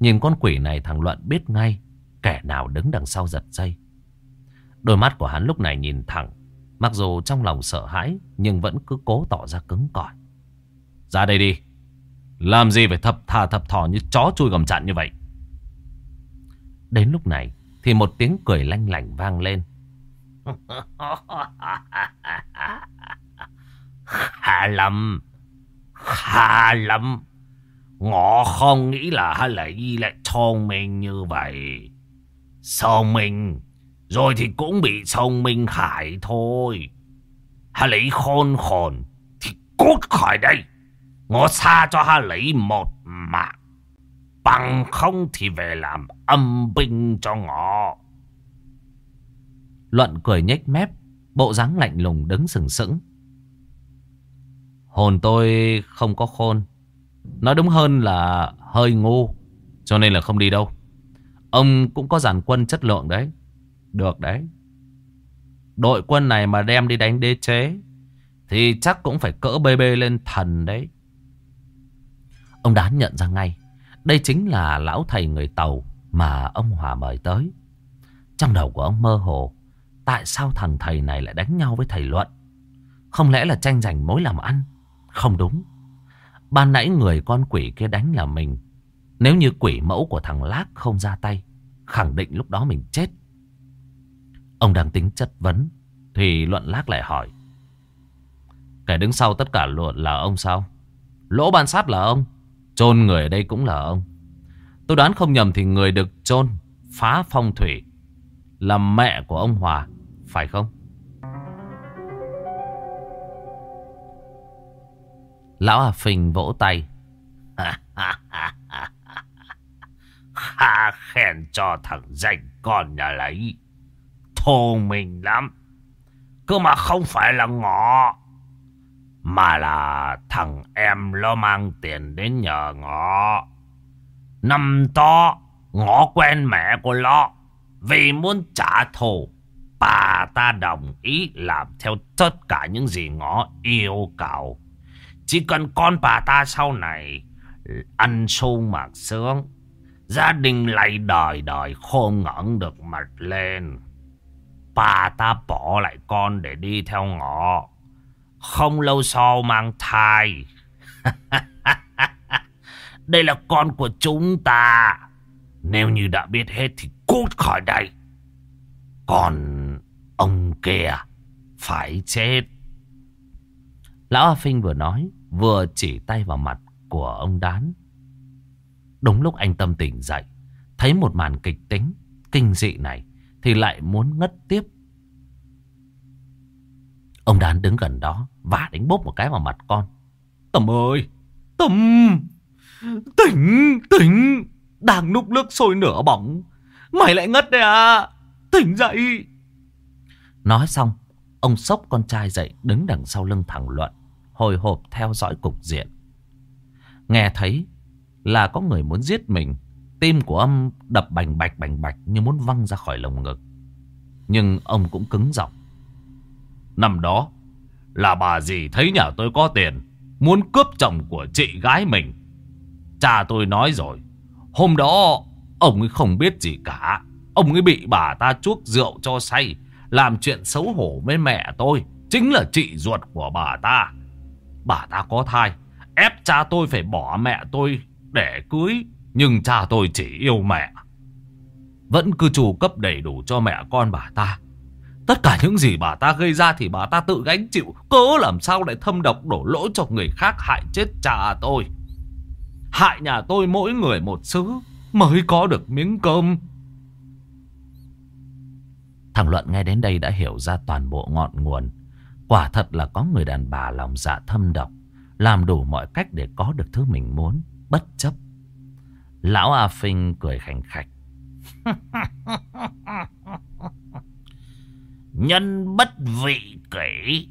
Nhìn con quỷ này thằng Luận biết ngay kẻ nào đứng đằng sau giật dây. Đôi mắt của hắn lúc này nhìn thẳng, mặc dù trong lòng sợ hãi nhưng vẫn cứ cố tỏ ra cứng cỏi. Ra đây đi, làm gì phải thập thà thập thò như chó chui gầm chặn như vậy. Đến lúc này thì một tiếng cười lanh lảnh vang lên. Hà lâm, hà lâm, Ngọ không nghĩ là hà lại lại thông minh như vậy. Sao minh, rồi thì cũng bị sông minh hại thôi. Hà lấy khôn khôn, thì cút khỏi đây. Ngó xa cho hà lấy một mạng. Bằng không thì về làm âm binh cho ngọ. Luận cười nhếch mép, bộ dáng lạnh lùng đứng sừng sững. Hồn tôi không có khôn. Nói đúng hơn là hơi ngu, cho nên là không đi đâu. Ông cũng có giàn quân chất lượng đấy. Được đấy. Đội quân này mà đem đi đánh đế chế, thì chắc cũng phải cỡ bê bê lên thần đấy. Ông đán nhận ra ngay. Đây chính là lão thầy người Tàu mà ông Hòa mời tới. Trong đầu của ông mơ hồ, tại sao thằng thầy này lại đánh nhau với thầy Luận? Không lẽ là tranh giành mối làm ăn? Không đúng. Ban nãy người con quỷ kia đánh là mình. Nếu như quỷ mẫu của thằng Lác không ra tay, khẳng định lúc đó mình chết. Ông đang tính chất vấn, thì Luận Lác lại hỏi. Kẻ đứng sau tất cả luận là ông sao? Lỗ ban sát là ông. chôn người ở đây cũng là ông. Tôi đoán không nhầm thì người được chôn phá phong thủy là mẹ của ông Hòa, phải không? Lão Hà Phình vỗ tay. Ha khen cho thằng danh con nhà lấy thô mình lắm. Cơ mà không phải là ngọ. Mà là thằng em lo mang tiền đến nhờ ngọ. Năm to ngõ quen mẹ của nó. Vì muốn trả thù, bà ta đồng ý làm theo tất cả những gì ngõ yêu cầu. Chỉ cần con bà ta sau này ăn sung mặc sướng, gia đình lại đời đời không ngẩng được mặt lên. Bà ta bỏ lại con để đi theo ngọ Không lâu sau mang thai. Đây là con của chúng ta. Nếu như đã biết hết thì cút khỏi đây. Còn ông kia phải chết. Lão A Phinh vừa nói, vừa chỉ tay vào mặt của ông Đán. Đúng lúc anh tâm tỉnh dậy, thấy một màn kịch tính, kinh dị này, thì lại muốn ngất tiếp. Ông Đán đứng gần đó, và đánh bốp một cái vào mặt con. Tầm ơi! Tâm! Tỉnh! Tỉnh! Đang núp nước sôi nửa bỏng. Mày lại ngất đấy à! Tỉnh dậy! Nói xong, ông sốc con trai dậy đứng đằng sau lưng thẳng Luận, hồi hộp theo dõi cục diện. Nghe thấy là có người muốn giết mình, tim của ông đập bành bạch bành bạch như muốn văng ra khỏi lồng ngực. Nhưng ông cũng cứng giọng. Năm đó là bà dì thấy nhà tôi có tiền, muốn cướp chồng của chị gái mình. Cha tôi nói rồi, hôm đó ông ấy không biết gì cả. Ông ấy bị bà ta chuốc rượu cho say, làm chuyện xấu hổ với mẹ tôi, chính là chị ruột của bà ta. Bà ta có thai, ép cha tôi phải bỏ mẹ tôi để cưới, nhưng cha tôi chỉ yêu mẹ. Vẫn cứ chủ cấp đầy đủ cho mẹ con bà ta. Tất cả những gì bà ta gây ra thì bà ta tự gánh chịu. Cớ làm sao lại thâm độc đổ lỗi cho người khác hại chết cha tôi. Hại nhà tôi mỗi người một xứ mới có được miếng cơm. Thằng Luận nghe đến đây đã hiểu ra toàn bộ ngọn nguồn. Quả thật là có người đàn bà lòng dạ thâm độc. Làm đủ mọi cách để có được thứ mình muốn. Bất chấp. Lão A Phinh cười khảnh khạch. Nhân bất vị kỷ,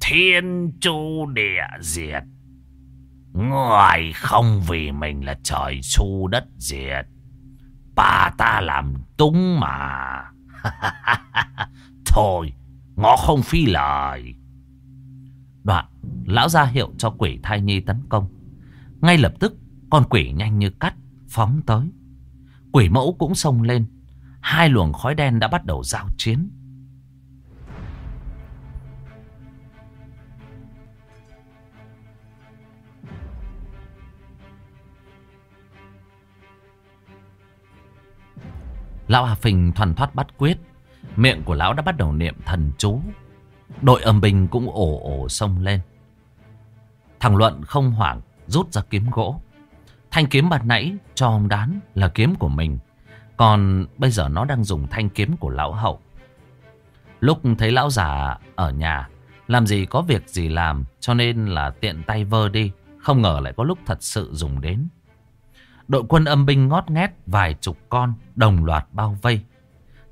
thiên chu địa diệt. Người không vì mình là trời su đất diệt. Bà ta làm túng mà. Thôi, ngõ không phi lời. Đoạn, lão ra hiệu cho quỷ thai nhi tấn công. Ngay lập tức, con quỷ nhanh như cắt, phóng tới. Quỷ mẫu cũng xông lên. Hai luồng khói đen đã bắt đầu giao chiến. Lão Hà Phình thoàn thoát bắt quyết. Miệng của lão đã bắt đầu niệm thần chú. Đội âm binh cũng ổ ổ xông lên. Thằng Luận không hoảng, rút ra kiếm gỗ. Thanh kiếm bạt nãy cho ông đán là kiếm của mình. Còn bây giờ nó đang dùng thanh kiếm của lão hậu. Lúc thấy lão già ở nhà, làm gì có việc gì làm cho nên là tiện tay vơ đi. Không ngờ lại có lúc thật sự dùng đến. Đội quân âm binh ngót nghét vài chục con đồng loạt bao vây.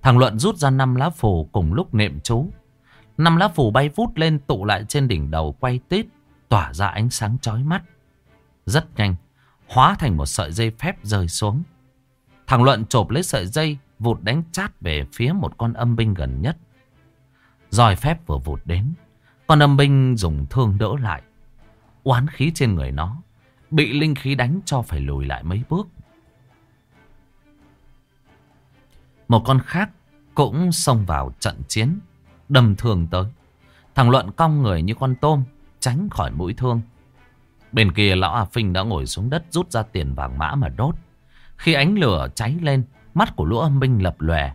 Thằng Luận rút ra năm lá phù cùng lúc niệm chú. Năm lá phù bay vút lên tụ lại trên đỉnh đầu quay tít, tỏa ra ánh sáng chói mắt. Rất nhanh, hóa thành một sợi dây phép rơi xuống. Thằng Luận chộp lấy sợi dây, vụt đánh chát về phía một con âm binh gần nhất. Rồi phép vừa vụt đến, con âm binh dùng thương đỡ lại. Oán khí trên người nó Bị linh khí đánh cho phải lùi lại mấy bước. Một con khác cũng xông vào trận chiến. Đâm thương tới. Thằng Luận cong người như con tôm. Tránh khỏi mũi thương. Bên kia lão A Phinh đã ngồi xuống đất rút ra tiền vàng mã mà đốt. Khi ánh lửa cháy lên, mắt của lũ âm binh lập lòe.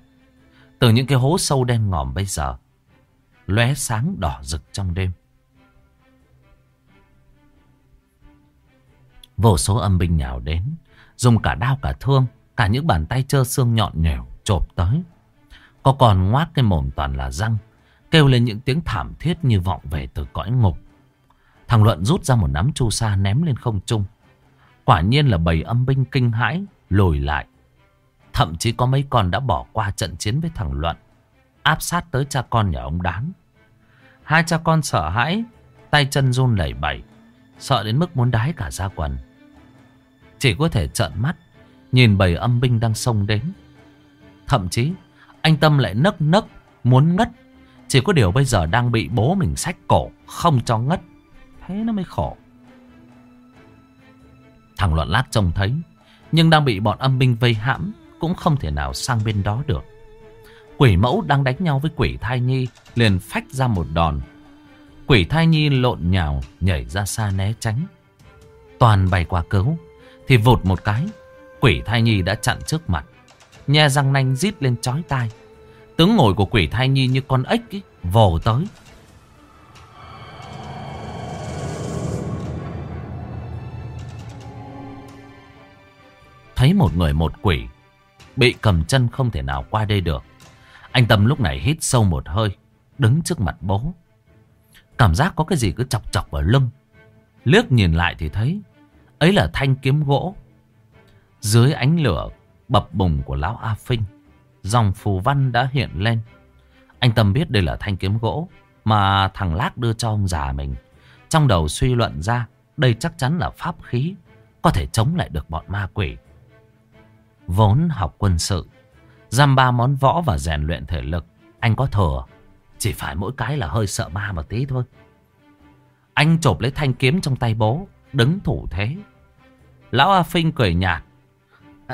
Từ những cái hố sâu đen ngòm bây giờ, lóe sáng đỏ rực trong đêm. Vô số âm binh nhào đến, dùng cả đao cả thương, cả những bàn tay trơ xương nhọn nhèo chộp tới. Có còn ngoác cái mồm toàn là răng, kêu lên những tiếng thảm thiết như vọng về từ cõi ngục. Thằng Luận rút ra một nắm chu sa ném lên không trung. Quả nhiên là bầy âm binh kinh hãi, lùi lại. Thậm chí có mấy con đã bỏ qua trận chiến với thằng Luận, áp sát tới cha con nhà ông Đán. Hai cha con sợ hãi, tay chân run lẩy bẩy, sợ đến mức muốn đái cả ra quần. Chỉ có thể trợn mắt Nhìn bầy âm binh đang xông đến Thậm chí Anh Tâm lại nấc nấc Muốn ngất Chỉ có điều bây giờ đang bị bố mình sách cổ Không cho ngất Thế nó mới khổ. Thằng loạn lát trông thấy Nhưng đang bị bọn âm binh vây hãm Cũng không thể nào sang bên đó được. Quỷ mẫu đang đánh nhau với quỷ thai nhi Liền phách ra một đòn. Quỷ thai nhi lộn nhào Nhảy ra xa né tránh. Toàn bày qua cứu Thì vụt một cái Quỷ thai nhi đã chặn trước mặt. Nhe răng nanh rít lên chói tai. Tướng ngồi của quỷ thai nhi như con ếch ấy, vồ tới. Thấy một người một quỷ Bị cầm chân không thể nào qua đây được. Anh Tâm lúc này hít sâu một hơi, Đứng trước mặt bố. Cảm giác có cái gì cứ chọc chọc vào lưng. Liếc nhìn lại thì thấy, Ấy là thanh kiếm gỗ. Dưới ánh lửa bập bùng của lão A Phinh, Dòng phù văn đã hiện lên. Anh Tâm biết đây là thanh kiếm gỗ Mà thằng Lác đưa cho ông già mình. Trong đầu suy luận ra, Đây chắc chắn là pháp khí, Có thể chống lại được bọn ma quỷ. Vốn học quân sự. Giam ba món võ và rèn luyện thể lực, Anh có thừa. Chỉ phải mỗi cái là hơi sợ ma một tí thôi. Anh chộp lấy thanh kiếm trong tay bố, Đứng thủ thế. Lão A Phinh cười nhạt.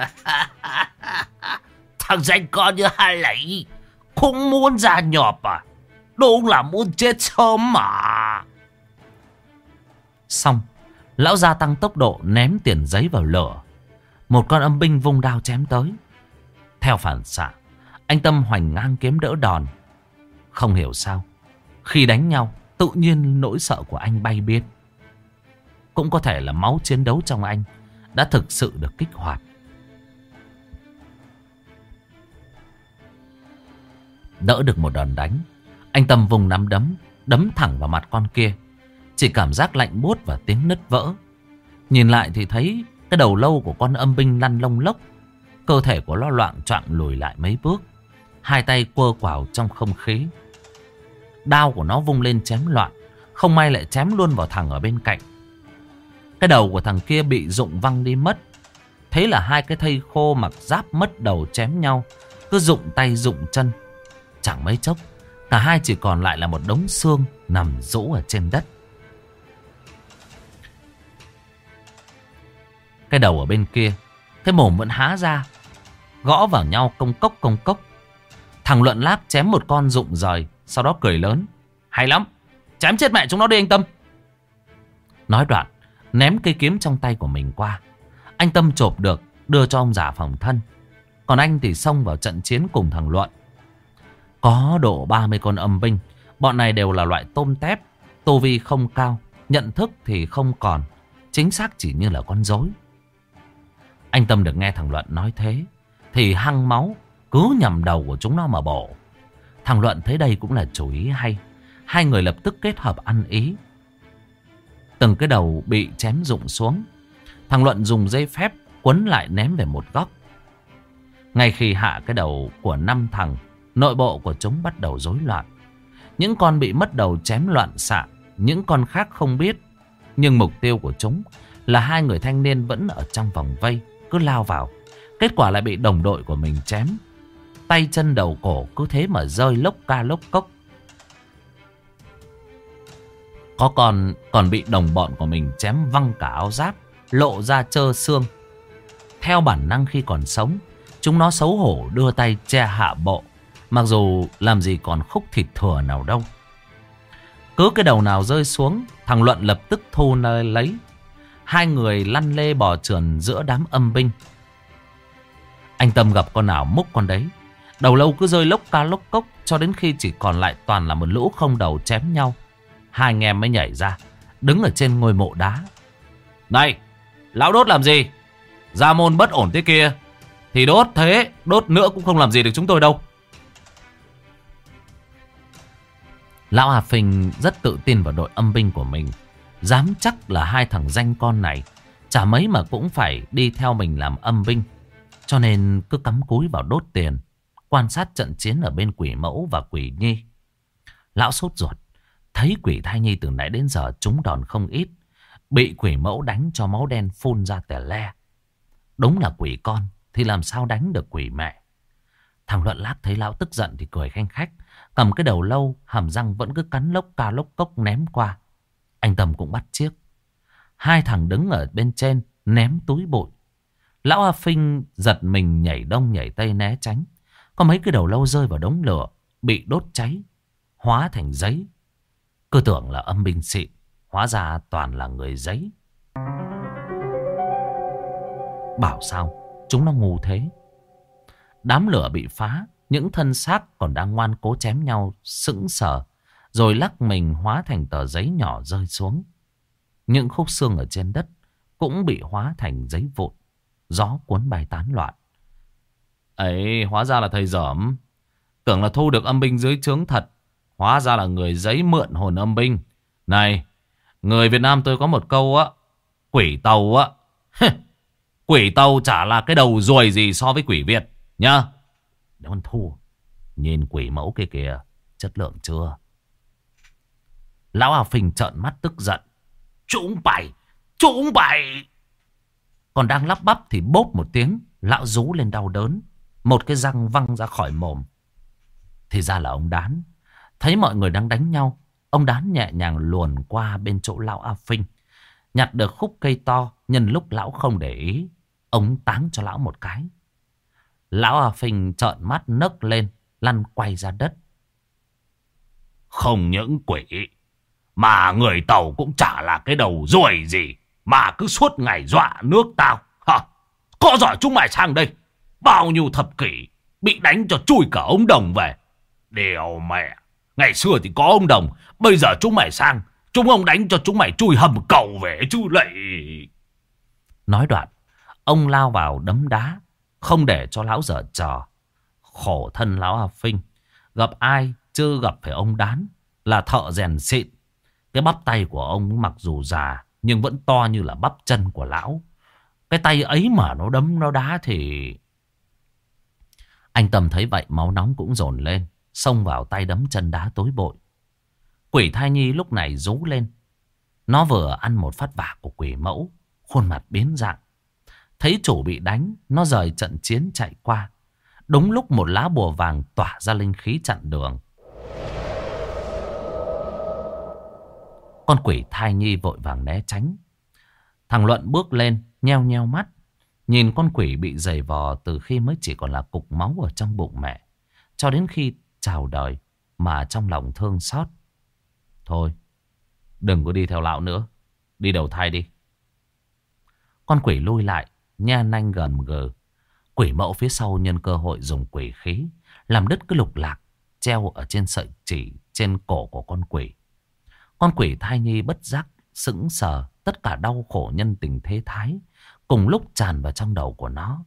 Thằng danh con như hai lẫy Không muốn ra nhọp à? Đúng là muốn chết sớm mà. Xong, Lão gia tăng tốc độ ném tiền giấy vào lửa. Một con âm binh vung đao chém tới. Theo phản xạ, Anh Tâm hoành ngang kiếm đỡ đòn. Không hiểu sao, Khi đánh nhau, Tự nhiên nỗi sợ của anh bay biến Cũng có thể là máu chiến đấu trong anh Đã thực sự được kích hoạt. Đỡ được một đòn đánh, Anh Tâm vùng nắm đấm Đấm thẳng vào mặt con kia. Chỉ cảm giác lạnh buốt và tiếng nứt vỡ. Nhìn lại thì thấy cái đầu lâu của con âm binh lăn lông lốc. Cơ thể của nó loạn trọng lùi lại mấy bước. Hai tay quơ quào trong không khí. Đao của nó vung lên chém loạn, Không may lại chém luôn vào thằng ở bên cạnh. Cái đầu của thằng kia bị rụng văng đi mất. Thế là hai cái thây khô mặc giáp mất đầu chém nhau, Cứ rụng tay rụng chân. Chẳng mấy chốc, Cả hai chỉ còn lại là một đống xương Nằm rũ ở trên đất. Cái đầu ở bên kia thế mồm vẫn há ra Gõ vào nhau công cốc công cốc Thằng Luận Lác chém một con rụng rời, Sau đó cười lớn Hay lắm Chém chết mẹ chúng nó đi anh Tâm Nói đoạn, Ném cây kiếm trong tay của mình qua Anh Tâm chộp được, Đưa cho ông già phòng thân Còn anh thì xông vào trận chiến cùng thằng Luận có độ 30 con âm binh. Bọn này đều là loại tôm tép. Tô vi không cao. Nhận thức thì không còn. Chính xác chỉ như là con dối. Anh Tâm được nghe thằng Luận nói thế. Thì hăng máu. Cứ nhằm đầu của chúng nó mà bổ. Thằng Luận thấy đây cũng là chủ ý hay. Hai người lập tức kết hợp ăn ý. Từng cái đầu bị chém rụng xuống. Thằng Luận dùng dây phép quấn lại ném về một góc. Ngay khi hạ cái đầu của năm thằng Nội bộ của chúng bắt đầu rối loạn. Những con bị mất đầu chém loạn xạ, những con khác không biết. Nhưng mục tiêu của chúng là hai người thanh niên vẫn ở trong vòng vây, cứ lao vào. Kết quả lại bị đồng đội của mình chém. Tay chân đầu cổ cứ thế mà rơi lốc ca lốc cốc. Có con còn bị đồng bọn của mình chém văng cả áo giáp, lộ ra trơ xương. Theo bản năng khi còn sống, chúng nó xấu hổ đưa tay che hạ bộ Mặc dù làm gì còn khúc thịt thừa nào đâu. Cứ cái đầu nào rơi xuống, thằng Luận lập tức thu nơi lấy. Hai người lăn lê bò trườn giữa đám âm binh. Anh Tâm gặp con nào múc con đấy. Đầu lâu cứ rơi lốc ca lốc cốc cho đến khi chỉ còn lại toàn là một lũ không đầu chém nhau. Hai anh em mới nhảy ra, đứng ở trên ngôi mộ đá. Này, lão đốt làm gì? Gia môn bất ổn thế kia. Thì đốt thế, đốt nữa cũng không làm gì được chúng tôi đâu. Lão Hà Phình rất tự tin vào đội âm binh của mình. Dám chắc là hai thằng danh con này, chả mấy mà cũng phải đi theo mình làm âm binh. Cho nên cứ cắm cúi vào đốt tiền. Quan sát trận chiến ở bên quỷ mẫu và quỷ nhi. Lão sốt ruột. Thấy quỷ thai nhi từ nãy đến giờ trúng đòn không ít. Bị quỷ mẫu đánh cho máu đen phun ra tẻ le. Đúng là quỷ con, Thì làm sao đánh được quỷ mẹ Thằng Luận Lác thấy lão tức giận thì cười khanh khách, Cầm cái đầu lâu, Hàm răng vẫn cứ cắn lốc ca lốc cốc ném qua anh Tâm cũng bắt chiếc. Hai thằng đứng ở bên trên Ném túi bụi. Lão A Phinh giật mình nhảy đông nhảy tây né tránh. Có mấy cái đầu lâu rơi vào đống lửa, Bị đốt cháy, Hóa thành giấy. Cứ tưởng là âm binh xịn, Hóa ra toàn là người giấy. Bảo sao? Chúng nó ngu thế. Đám lửa bị phá, Những thân xác còn đang ngoan cố chém nhau, Sững sờ. Rồi lắc mình hóa thành tờ giấy nhỏ rơi xuống. Những khúc xương ở trên đất Cũng bị hóa thành giấy vụn, Gió cuốn bay tán loạn. Ấy, hóa ra là thầy dởm. Tưởng là thu được âm binh dưới trướng thật, Hóa ra là người giấy mượn hồn âm binh. Này, Người Việt Nam tôi có một câu á, Quỷ tàu á. Quỷ tàu chả là cái đầu ruồi gì so với quỷ Việt, Nhá. Nếu anh thu Nhìn quỷ mẫu kia kìa, Chất lượng chưa? Lão Hà Phình trợn mắt tức giận. Chúng bày Chúng bày. Còn đang lắp bắp thì bốp một tiếng, Lão rú lên đau đớn. Một cái răng văng ra khỏi mồm. Thì ra là ông đán. Thấy mọi người đang đánh nhau, Ông đán nhẹ nhàng luồn qua bên chỗ lão A phình. Nhặt được khúc cây to, Nhân lúc lão không để ý, Ông táng cho lão một cái. Lão A phình trợn mắt nấc lên, Lăn quay ra đất. Không những quỷ mà người tàu cũng chả là cái đầu ruồi gì. Mà cứ suốt ngày dọa nước tao. Hả? Có giỏi chúng mày sang đây. Bao nhiêu thập kỷ Bị đánh cho chui cả ông đồng về. Điều mẹ. Ngày xưa thì có ông đồng. Bây giờ chúng mày sang. Chúng ông đánh cho chúng mày chui hầm cầu về chứ lệ. Nói đoạn, Ông lao vào đấm đá, Không để cho lão dở trò. Khổ thân lão A Phinh. Gặp ai chưa gặp phải ông đán Là thợ rèn xịn. Cái bắp tay của ông mặc dù già, Nhưng vẫn to như là bắp chân của lão. Cái tay ấy mà nó đấm nó đá thì Anh Tâm thấy vậy, máu nóng cũng dồn lên, Xông vào tay đấm chân đá tối bội. Quỷ thai nhi lúc này rú lên. Nó vừa ăn một phát vả của quỷ mẫu, Khuôn mặt biến dạng. Thấy chủ bị đánh, Nó rời trận chiến chạy qua. Đúng lúc một lá bùa vàng tỏa ra linh khí chặn đường Con quỷ thai nhi vội vàng né tránh. Thằng Luận bước lên, Nheo nheo mắt. Nhìn con quỷ bị dày vò Từ khi mới chỉ còn là cục máu ở trong bụng mẹ, Cho đến khi chào đời Mà trong lòng thương xót. Thôi, Đừng có đi theo lão nữa, Đi đầu thai đi. Con quỷ lui lại Nha nanh gần gờ Quỷ mẫu phía sau nhân cơ hội dùng quỷ khí, Làm đứt cái lục lạc Treo ở trên sợi chỉ Trên cổ của con quỷ. Con quỷ thai nhi bất giác, Sững sờ, Tất cả đau khổ nhân tình thế thái, Cùng lúc tràn vào trong đầu của nó.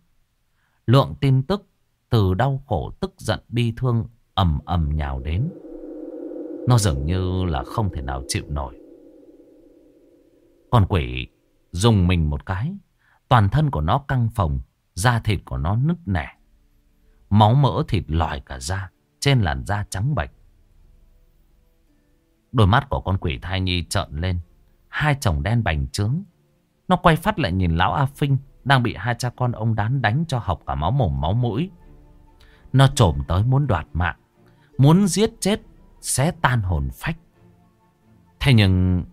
Lượng tin tức Từ đau khổ tức giận bi thương ầm ầm nhào đến. Nó dường như là không thể nào chịu nổi. Con quỷ dùng mình một cái, Toàn thân của nó căng phồng, Da thịt của nó nứt nẻ. Máu mỡ thịt lòi cả da Trên làn da trắng bạch. Đôi mắt của con quỷ thai nhi trợn lên. Hai chồng đen bành trướng. Nó quay phát lại nhìn lão A Phinh Đang bị hai cha con ông đán đánh cho học cả máu mồm máu mũi. Nó trồm tới muốn đoạt mạng, Muốn giết chết, Xé tan hồn phách. Thế nhưng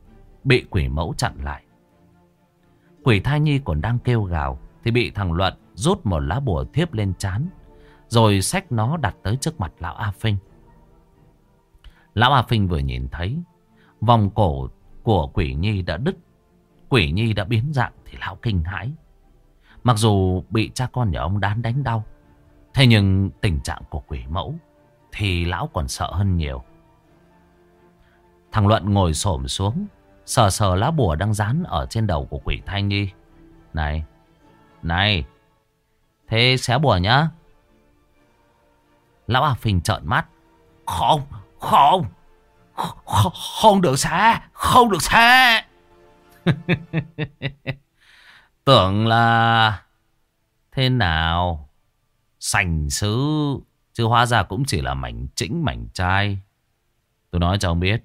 Bị quỷ mẫu chặn lại. Quỷ thai nhi còn đang kêu gào Thì bị thằng Luận rút một lá bùa thiếp lên chán Rồi xách nó đặt tới trước mặt lão A Phinh. Lão A Phinh vừa nhìn thấy Vòng cổ của quỷ nhi đã đứt Quỷ nhi đã biến dạng Thì lão kinh hãi Mặc dù bị cha con nhà ông đán đánh đau Thế nhưng tình trạng của quỷ mẫu Thì lão còn sợ hơn nhiều Thằng Luận ngồi xổm xuống Sờ sờ lá bùa đang dán ở trên đầu của quỷ Thanh Nhi. Này, này, thế xé bùa nhá. Lão A Phình trợn mắt. Không, không, không, không được xé, không được xé. Tưởng là thế nào? Sành sứ, chứ hóa ra cũng chỉ là mảnh chỉnh mảnh trai. Tôi nói cho ông biết.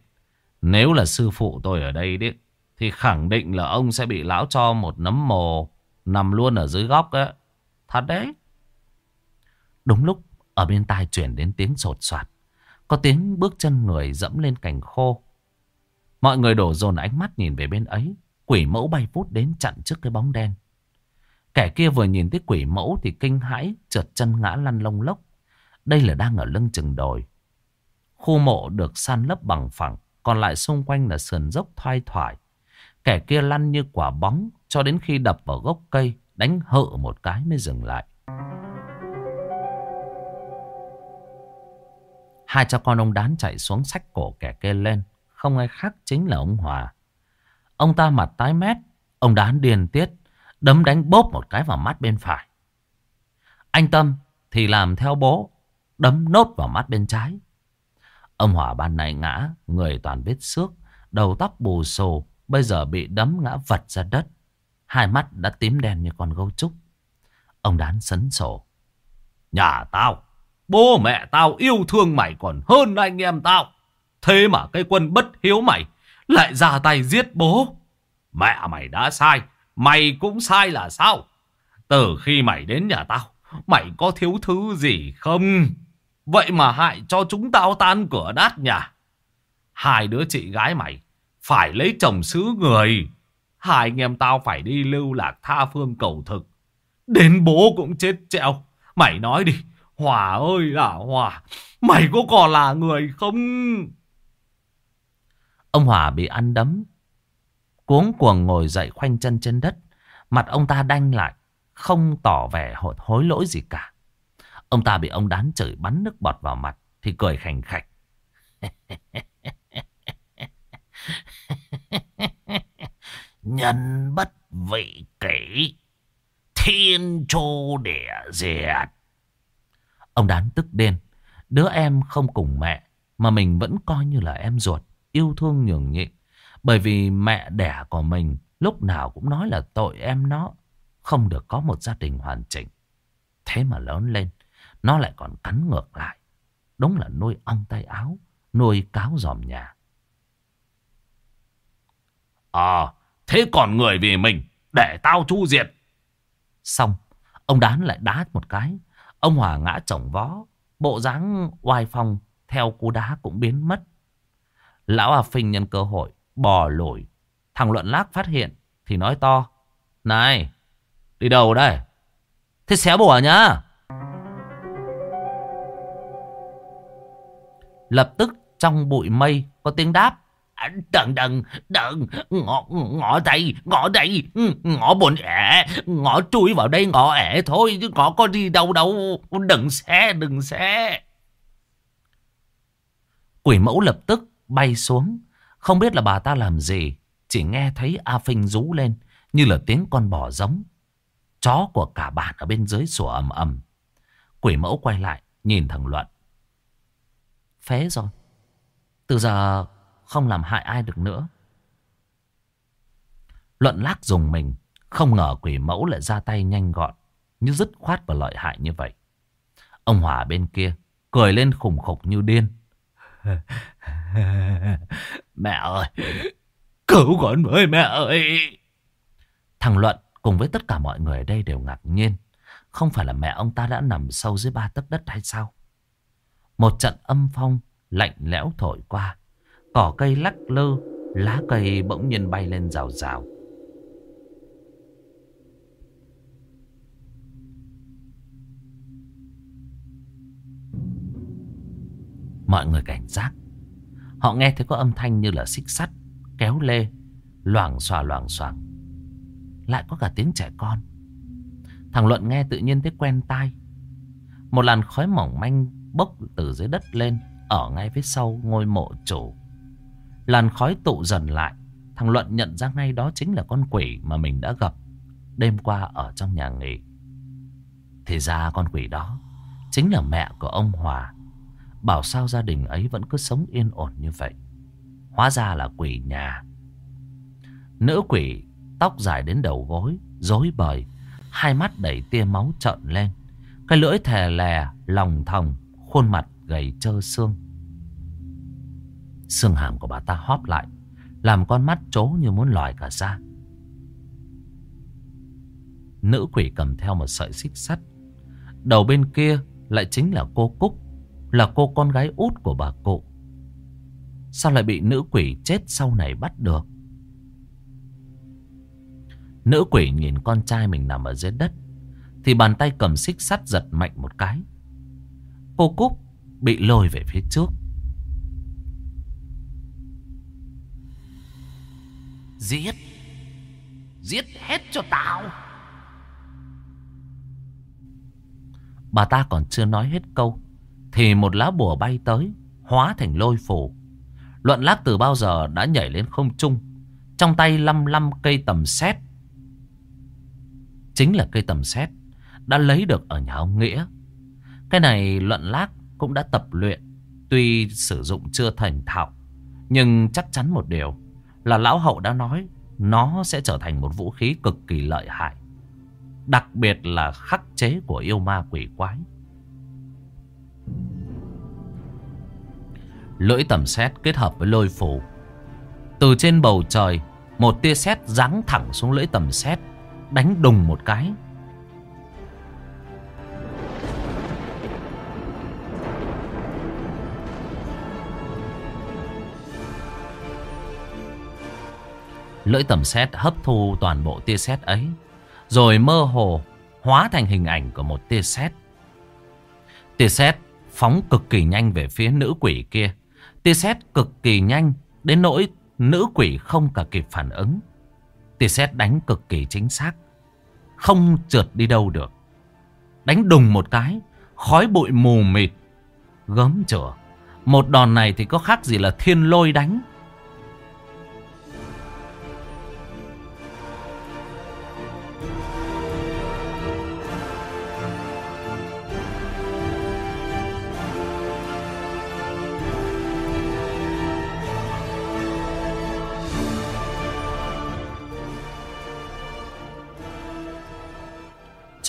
Nếu là sư phụ tôi ở đây đấy, thì khẳng định là ông sẽ bị lão cho một nấm mồ Nằm luôn ở dưới góc ấy. Thật đấy. Đúng lúc ở bên tai chuyển đến tiếng sột soạt. Có tiếng bước chân người dẫm lên cành khô. Mọi người đổ dồn ánh mắt nhìn về bên ấy. Quỷ mẫu bay phút đến chặn trước cái bóng đen. Kẻ kia vừa nhìn thấy quỷ mẫu thì kinh hãi, trượt chân ngã lăn lông lốc. Đây là đang ở lưng chừng đồi. Khu mộ được san lấp bằng phẳng, còn lại xung quanh là sườn dốc thoai thoải. Kẻ kia lăn như quả bóng cho đến khi đập vào gốc cây, đánh hự một cái mới dừng lại. Hai cha con ông đán chạy xuống sách cổ kẻ kê lên. Không ai khác chính là ông Hòa. Ông ta mặt tái mét. Ông đán điền tiết. Đấm đánh bốp một cái vào mắt bên phải. Anh Tâm thì làm theo bố. Đấm nốt vào mắt bên trái. Ông Hòa ban này ngã. Người toàn vết xước. Đầu tóc bù xù. Bây giờ bị đấm ngã vật ra đất. Hai mắt đã tím đen như con gấu trúc. Ông đán sấn sổ. Nhà tao Bố mẹ tao yêu thương mày còn hơn anh em tao. Thế mà cái quân bất hiếu mày lại ra tay giết bố. Mẹ mày đã sai, mày cũng sai là sao? Từ khi mày đến nhà tao, mày có thiếu thứ gì không? Vậy mà hại cho chúng tao tan cửa đát nhà. Hai đứa chị gái mày phải lấy chồng xứ người. Hai anh em tao phải đi lưu lạc tha phương cầu thực. Đến bố cũng chết treo. Mày nói đi, Hòa ơi là Hòa, mày có còn là người không? Ông Hòa bị ăn đấm. Cuống cuồng ngồi dậy khoanh chân trên đất. Mặt ông ta đanh lại, không tỏ vẻ hối, hối lỗi gì cả. Ông ta bị ông đán chửi bắn nước bọt vào mặt, thì cười khành khạch. Nhân bất vị kỷ, thiên chu địa diệt. Ông đán tức đen. Đứa em không cùng mẹ. Mà mình vẫn coi như là em ruột. Yêu thương nhường nhịn. Bởi vì mẹ đẻ của mình lúc nào cũng nói là tội em nó. Không được có một gia đình hoàn chỉnh. Thế mà lớn lên. Nó lại còn cắn ngược lại. Đúng là nuôi ong tay áo. Nuôi cáo giòm nhà. Ờ, thế còn người vì mình. Để tao chu diệt. Xong, ông đán lại đá một cái. Ông Hòa ngã chồng vó, bộ dáng oai phong theo cú đá cũng biến mất. Lão A Phinh nhân cơ hội, bò lội Thằng Luận Lác phát hiện thì nói to. Này, đi đâu đây? Thế xéo bùa nhá. Lập tức trong bụi mây có tiếng đáp. Đừng đừng đừng ngõ ngõ đây ngõ đây. Ừ, ngõ buồn ẻ ngõ chui vào đây ngõ ẻ thôi, chứ ngõ có đi đâu đâu. Đừng xe đừng xe quỷ mẫu lập tức bay xuống. Không biết là bà ta làm gì, chỉ nghe thấy a phinh rú lên, như là tiếng con bò giống. Chó của cả bản ở bên dưới sủa ầm ầm. Quỷ mẫu quay lại, nhìn thằng luận. Phế rồi. Từ giờ không làm hại ai được nữa. Luận lác dùng mình, không ngờ quỷ mẫu lại ra tay nhanh gọn, như dứt khoát và lợi hại như vậy. Ông Hòa bên kia, cười lên khủng khục như điên. mẹ ơi, cứu con với mẹ ơi. Thằng Luận cùng với tất cả mọi người ở đây đều ngạc nhiên. Không phải là mẹ ông ta đã nằm sâu dưới ba tấc đất hay sao? Một trận âm phong lạnh lẽo thổi qua. Cỏ cây lắc lư, lá cây bỗng nhiên bay lên rào rào. Mọi người cảnh giác. Họ nghe thấy có âm thanh như là xích sắt, kéo lê, loảng xòa loảng xoảng. Lại có cả tiếng trẻ con. Thằng Luận nghe tự nhiên thấy quen tai. Một làn khói mỏng manh bốc từ dưới đất lên, ở ngay phía sau ngôi mộ chủ. Làn khói tụ dần lại. Thằng Luận nhận ra ngay đó chính là con quỷ mà mình đã gặp đêm qua ở trong nhà nghỉ. Thì ra con quỷ đó chính là mẹ của ông Hòa. Bảo sao gia đình ấy vẫn cứ sống yên ổn như vậy. Hóa ra là quỷ nhà. Nữ quỷ tóc dài đến đầu gối, rối bời, hai mắt đầy tia máu trợn lên. Cái lưỡi thè lè, lòng thòng, khuôn mặt gầy trơ xương. Xương hàm của bà ta hóp lại, Làm con mắt trố như muốn lòi cả ra. Nữ quỷ cầm theo một sợi xích sắt. Đầu bên kia lại chính là cô Cúc, Là cô con gái út của bà cụ. Sao lại bị nữ quỷ chết sau này bắt được? Nữ quỷ nhìn con trai mình nằm ở dưới đất, Thì bàn tay cầm xích sắt giật mạnh một cái. Cô Cúc bị lôi về phía trước. Giết. Giết hết cho tao. Bà ta còn chưa nói hết câu, Thì một lá bùa bay tới, Hóa thành lôi phủ. Luận lác từ bao giờ đã nhảy lên không trung, Trong tay lăm lăm cây tầm xét Chính là cây tầm xét Đã lấy được ở nhà ông Nghĩa. Cái này luận lác cũng đã tập luyện, Tuy sử dụng chưa thành thạo, Nhưng chắc chắn một điều. Là lão hậu đã nói, Nó sẽ trở thành một vũ khí cực kỳ lợi hại, Đặc biệt là khắc chế của yêu ma quỷ quái. Lưỡi tầm xét kết hợp với lôi phủ Từ trên bầu trời, Một tia sét giáng thẳng xuống lưỡi tầm xét, Đánh đùng một cái. Lưỡi tầm xét hấp thu toàn bộ tia sét ấy Rồi mơ hồ hóa thành hình ảnh của một tia sét Tia sét phóng cực kỳ nhanh về phía nữ quỷ kia Tia sét cực kỳ nhanh đến nỗi nữ quỷ không cả kịp phản ứng. Tia sét đánh cực kỳ chính xác, không trượt đi đâu được. Đánh đùng một cái, khói bụi mù mịt, gớm chửa. Một đòn này thì có khác gì là thiên lôi đánh.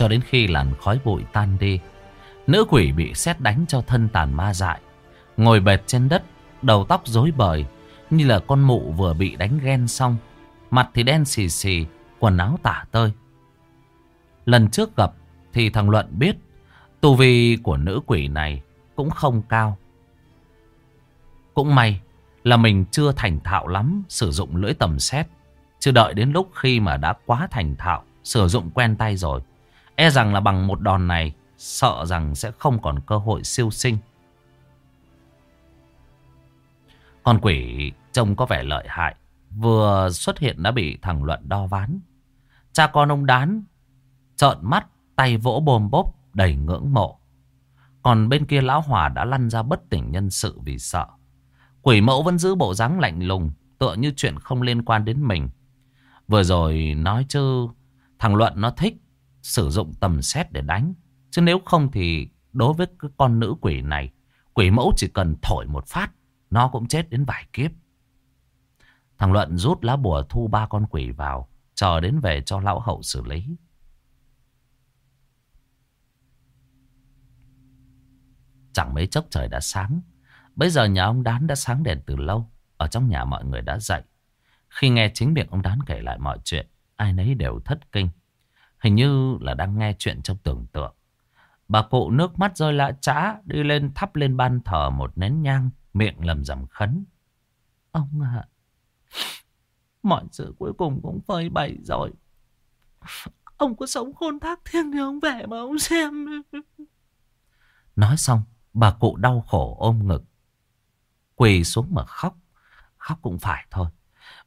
Cho đến khi làn khói bụi tan đi. Nữ quỷ bị xét đánh cho thân tàn ma dại. Ngồi bệt trên đất, Đầu tóc rối bời, Như là con mụ vừa bị đánh ghen xong. Mặt thì đen xì xì, Quần áo tả tơi. Lần trước gặp Thì thằng Luận biết, Tu vi của nữ quỷ này Cũng không cao. Cũng may là mình chưa thành thạo lắm Sử dụng lưỡi tầm xét Chưa đợi đến lúc khi mà đã quá thành thạo, Sử dụng quen tay rồi E rằng là bằng một đòn này, Sợ rằng sẽ không còn cơ hội siêu sinh. Con quỷ trông có vẻ lợi hại, Vừa xuất hiện đã bị thằng Luận đo ván. Cha con ông đán Trợn mắt, Tay vỗ bồm bốp, đầy ngưỡng mộ. Còn bên kia lão hòa đã lăn ra bất tỉnh nhân sự vì sợ. Quỷ mẫu vẫn giữ bộ dáng lạnh lùng, Tựa như chuyện không liên quan đến mình. Vừa rồi nói chứ, Thằng Luận nó thích sử dụng tầm xét để đánh. Chứ nếu không thì đối với cái con nữ quỷ này, quỷ mẫu chỉ cần thổi một phát, nó cũng chết đến vài kiếp. Thằng Luận rút lá bùa thu ba con quỷ vào, chờ đến về cho lão hậu xử lý. Chẳng mấy chốc trời đã sáng. Bây giờ nhà ông Đán đã sáng đèn từ lâu. Ở trong nhà mọi người đã dậy. Khi nghe chính miệng ông Đán kể lại mọi chuyện, ai nấy đều thất kinh. Hình như là đang nghe chuyện trong tưởng tượng. Bà cụ nước mắt rơi lã trã đi lên thắp lên ban thờ một nén nhang, miệng lầm rầm khấn. Ông ạ, mọi sự cuối cùng cũng phơi bày rồi. Ông có sống khôn thác thiêng thì ông về mà ông xem. Nói xong, bà cụ đau khổ ôm ngực. Quỳ xuống mà khóc. Khóc cũng phải thôi.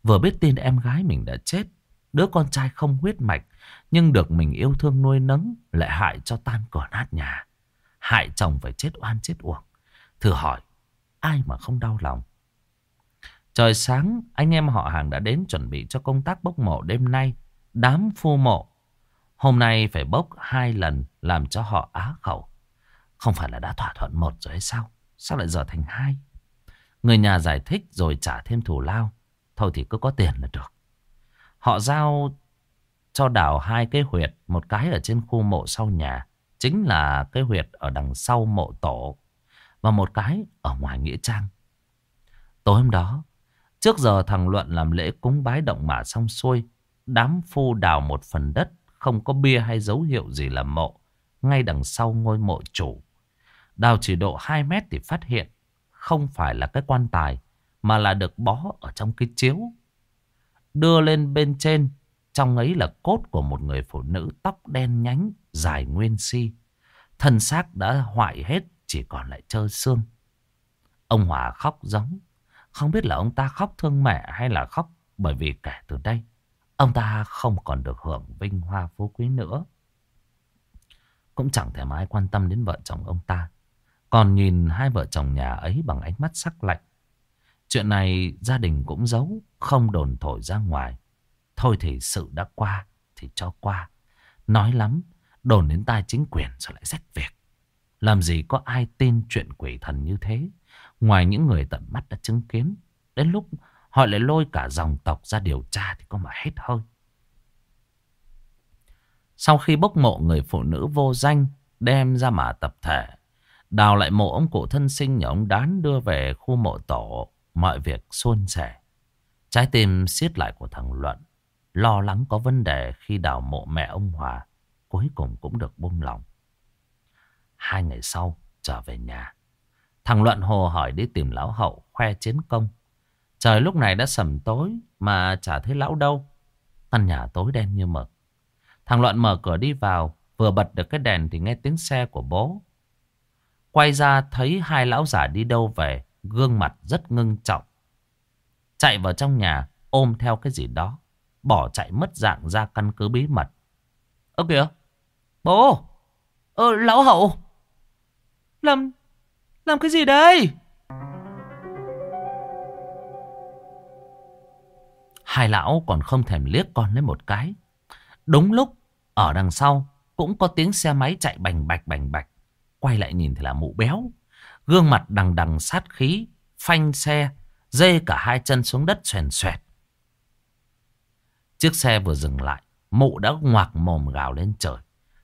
Vừa biết tin em gái mình đã chết. Đứa con trai không huyết mạch nhưng được mình yêu thương nuôi nấng lại hại cho tan cỏ nát nhà. Hại chồng phải chết oan chết uổng. Thử hỏi, ai mà không đau lòng? Trời sáng, anh em họ hàng đã đến chuẩn bị cho công tác bốc mộ đêm nay. Đám phu mộ. Hôm nay phải bốc hai lần làm cho họ á khẩu. Không phải là đã thỏa thuận một rồi hay sao? Sao lại giờ thành hai? Người nhà giải thích rồi trả thêm thù lao. Thôi thì cứ có tiền là được. Họ giao cho đào hai cái huyệt, một cái ở trên khu mộ sau nhà, chính là cái huyệt ở đằng sau mộ tổ, và một cái ở ngoài nghĩa trang. Tối hôm đó, trước giờ thằng Luận làm lễ cúng bái động mã xong xuôi, đám phu đào một phần đất không có bia hay dấu hiệu gì là mộ. Ngay đằng sau ngôi mộ chủ. Đào chỉ độ 2 mét thì phát hiện không phải là cái quan tài mà là được bó ở trong cái chiếu. Đưa lên bên trên, trong ấy là cốt của một người phụ nữ tóc đen nhánh, dài nguyên si. Thân xác đã hoại hết, chỉ còn lại trơ xương. Ông Hòa khóc giống. Không biết là ông ta khóc thương mẹ hay là khóc bởi vì kể từ đây, ông ta không còn được hưởng vinh hoa phú quý nữa. Cũng chẳng thể ai quan tâm đến vợ chồng ông ta. Còn nhìn hai vợ chồng nhà ấy bằng ánh mắt sắc lạnh. Chuyện này gia đình cũng giấu, không đồn thổi ra ngoài. Thôi thì sự đã qua, thì cho qua. Nói lắm, đồn đến tai chính quyền rồi lại rách việc. Làm gì có ai tin chuyện quỷ thần như thế, ngoài những người tận mắt đã chứng kiến. Đến lúc họ lại lôi cả dòng tộc ra điều tra thì có mà hết hơi. Sau khi bốc mộ người phụ nữ vô danh, đem ra mà tập thể, đào lại mộ ông cụ thân sinh nhà ông đán đưa về khu mộ tổ mọi việc suôn sẻ. Trái tim siết lại của thằng Luận, lo lắng có vấn đề khi đào mộ mẹ ông Hòa, cuối cùng cũng được buông lòng. Hai ngày sau, trở về nhà. Thằng Luận hồ hỏi đi tìm lão hậu, khoe chiến công. Trời lúc này đã sầm tối mà chả thấy lão đâu. Căn nhà tối đen như mực. Thằng Luận mở cửa đi vào, vừa bật được cái đèn thì nghe tiếng xe của bố. Quay ra thấy hai lão giả đi đâu về, gương mặt rất ngưng trọng. Chạy vào trong nhà, ôm theo cái gì đó, bỏ chạy mất dạng ra căn cứ bí mật. Ơ kìa, bố, ơ lão hậu, làm, làm cái gì đây? Hai lão còn không thèm liếc con lên một cái. Đúng lúc, ở đằng sau cũng có tiếng xe máy chạy bành bạch bành bạch. Quay lại nhìn thì là mụ béo. Gương mặt đằng đằng sát khí, phanh xe, dê cả hai chân xuống đất xoèn xoẹt. Chiếc xe vừa dừng lại, mụ đã ngoạc mồm gào lên trời.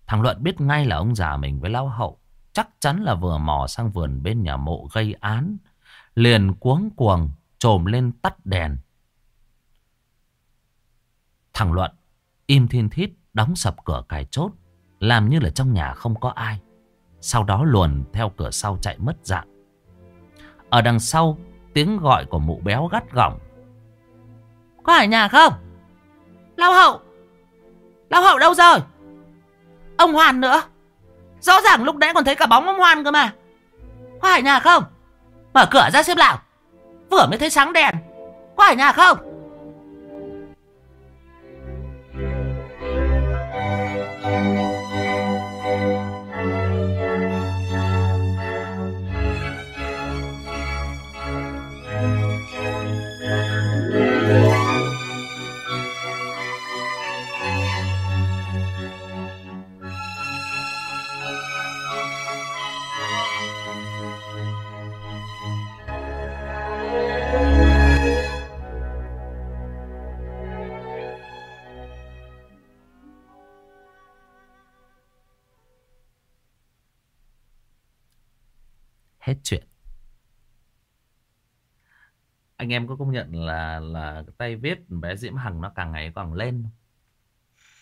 Thằng Luận biết ngay là ông già mình với lão hậu. Chắc chắn là vừa mò sang vườn bên nhà mộ gây án. Liền cuống cuồng, trồm lên tắt đèn. Thằng Luận im thiên thít đóng sập cửa cài chốt. Làm như là trong nhà không có ai. Sau đó luồn theo cửa sau chạy mất dạng. Ở đằng sau tiếng gọi của mụ béo gắt gỏng. Có ở nhà không? Lão hậu! Lão hậu đâu rồi? Ông Hoàn nữa. Rõ ràng lúc nãy còn thấy cả bóng ông Hoàn cơ mà. Có ở nhà không? Mở cửa ra xem nào. Vừa mới thấy sáng đèn. Có ở nhà không? Anh em có công nhận là là tay viết bé Diễm Hằng nó càng ngày càng lên.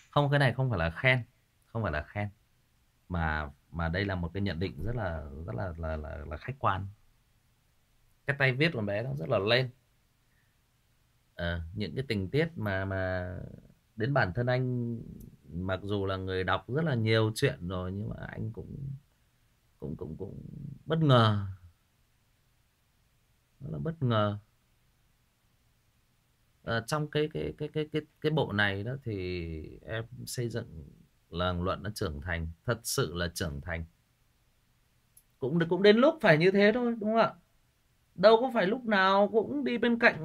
Không cái này không phải là khen, không phải là khen mà mà đây là một cái nhận định rất là rất là là là, là khách quan. Cái tay viết của bé nó rất là lên. À, những cái tình tiết mà mà đến bản thân anh mặc dù là người đọc rất là nhiều chuyện rồi nhưng mà anh cũng cũng cũng cũng bất ngờ nó là bất ngờ à, trong cái cái cái cái cái cái bộ này đó thì em xây dựng là luận nó trưởng thành thật sự là trưởng thành. Cũng cũng đến lúc phải như thế thôi đúng không ạ? Đâu có phải lúc nào cũng đi bên cạnh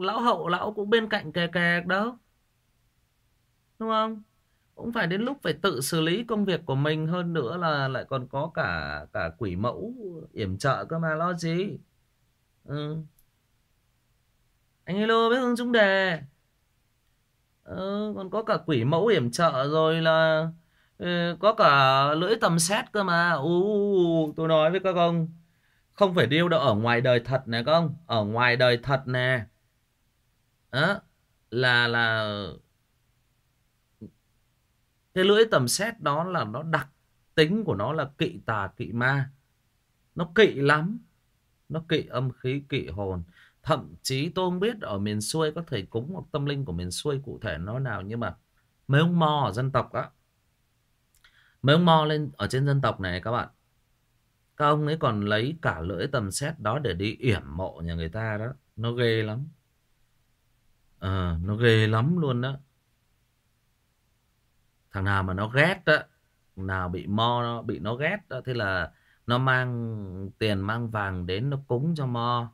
lão hậu lão cũng bên cạnh kè kè đâu. Đúng không? Cũng phải đến lúc phải tự xử lý công việc của mình hơn nữa là lại còn có cả cả quỷ mẫu yểm trợ cơ mà lo gì? Ừ anh hello biết hướng chúng đề. Ừ, còn có cả quỷ mẫu hiểm trợ rồi là ừ, có cả lưỡi tầm xét cơ mà. U tôi nói với các ông không phải điêu đâu ở ngoài đời thật này ông ở ngoài đời thật nè. Đó là là cái lưỡi tầm xét đó là nó đặc tính của nó là kỵ tà kỵ ma. Nó kỵ lắm nó kỵ âm khí kỵ hồn thậm chí tôi không biết ở miền xuôi các thầy cúng hoặc tâm linh của miền xuôi cụ thể nó nào, nhưng mà mấy ông mo ở dân tộc á. Mấy ông mo lên ở trên dân tộc này các bạn. Các ông ấy còn lấy cả lưỡi tầm xét đó để đi yểm mộ nhà người ta đó. Nó ghê lắm. Ờ nó ghê lắm luôn đó thằng nào mà nó ghét đó nào bị mo nó, bị nó ghét đó thế là nó mang tiền, mang vàng đến nó cúng cho mo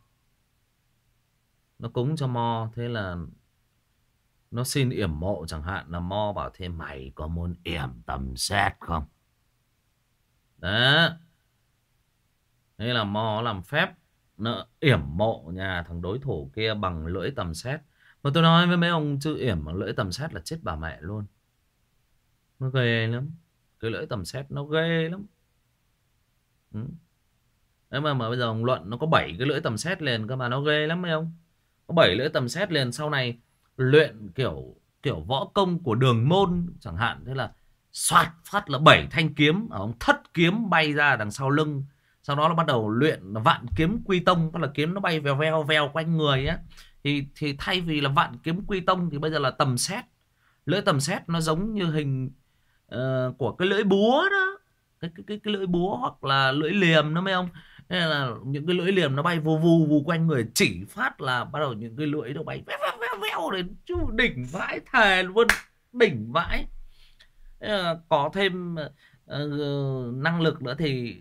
nó cúng cho mo thế là nó xin yểm mộ chẳng hạn là mo bảo thêm mày có muốn yểm tầm xét không? Đó. Thế là mo làm phép nó yểm mộ nhà thằng đối thủ kia bằng lưỡi tầm xét. Mà tôi nói với mấy ông chữ yểm bằng lưỡi tầm xét là chết bà mẹ luôn. Nó ghê lắm. Cái lưỡi tầm xét nó ghê lắm. Ừ. Đấy mà, mà bây giờ ông Luận nó có 7 cái lưỡi tầm xét liền cơ mà nó ghê lắm mấy ông bảy lưỡi tầm xét liền sau này luyện kiểu kiểu võ công của đường môn chẳng hạn. Thế là soạt phát là bảy thanh kiếm ở ông thất kiếm bay ra đằng sau lưng. Sau đó nó bắt đầu luyện vạn kiếm quy tông tức là kiếm nó bay vèo vèo vèo quanh người á. Thì thì thay vì là vạn kiếm quy tông thì bây giờ là tầm xét. Lưỡi tầm xét nó giống như hình uh, của cái lưỡi búa đó. Cái, cái cái cái lưỡi búa hoặc là lưỡi liềm nó mấy ông nên là những cái lưỡi liềm nó bay vù vù vù quanh người chỉ phát là bắt đầu những cái lưỡi nó bay véo véo véo véo đến chú đỉnh vãi thề luôn đỉnh vãi. Có thêm uh, năng lực nữa thì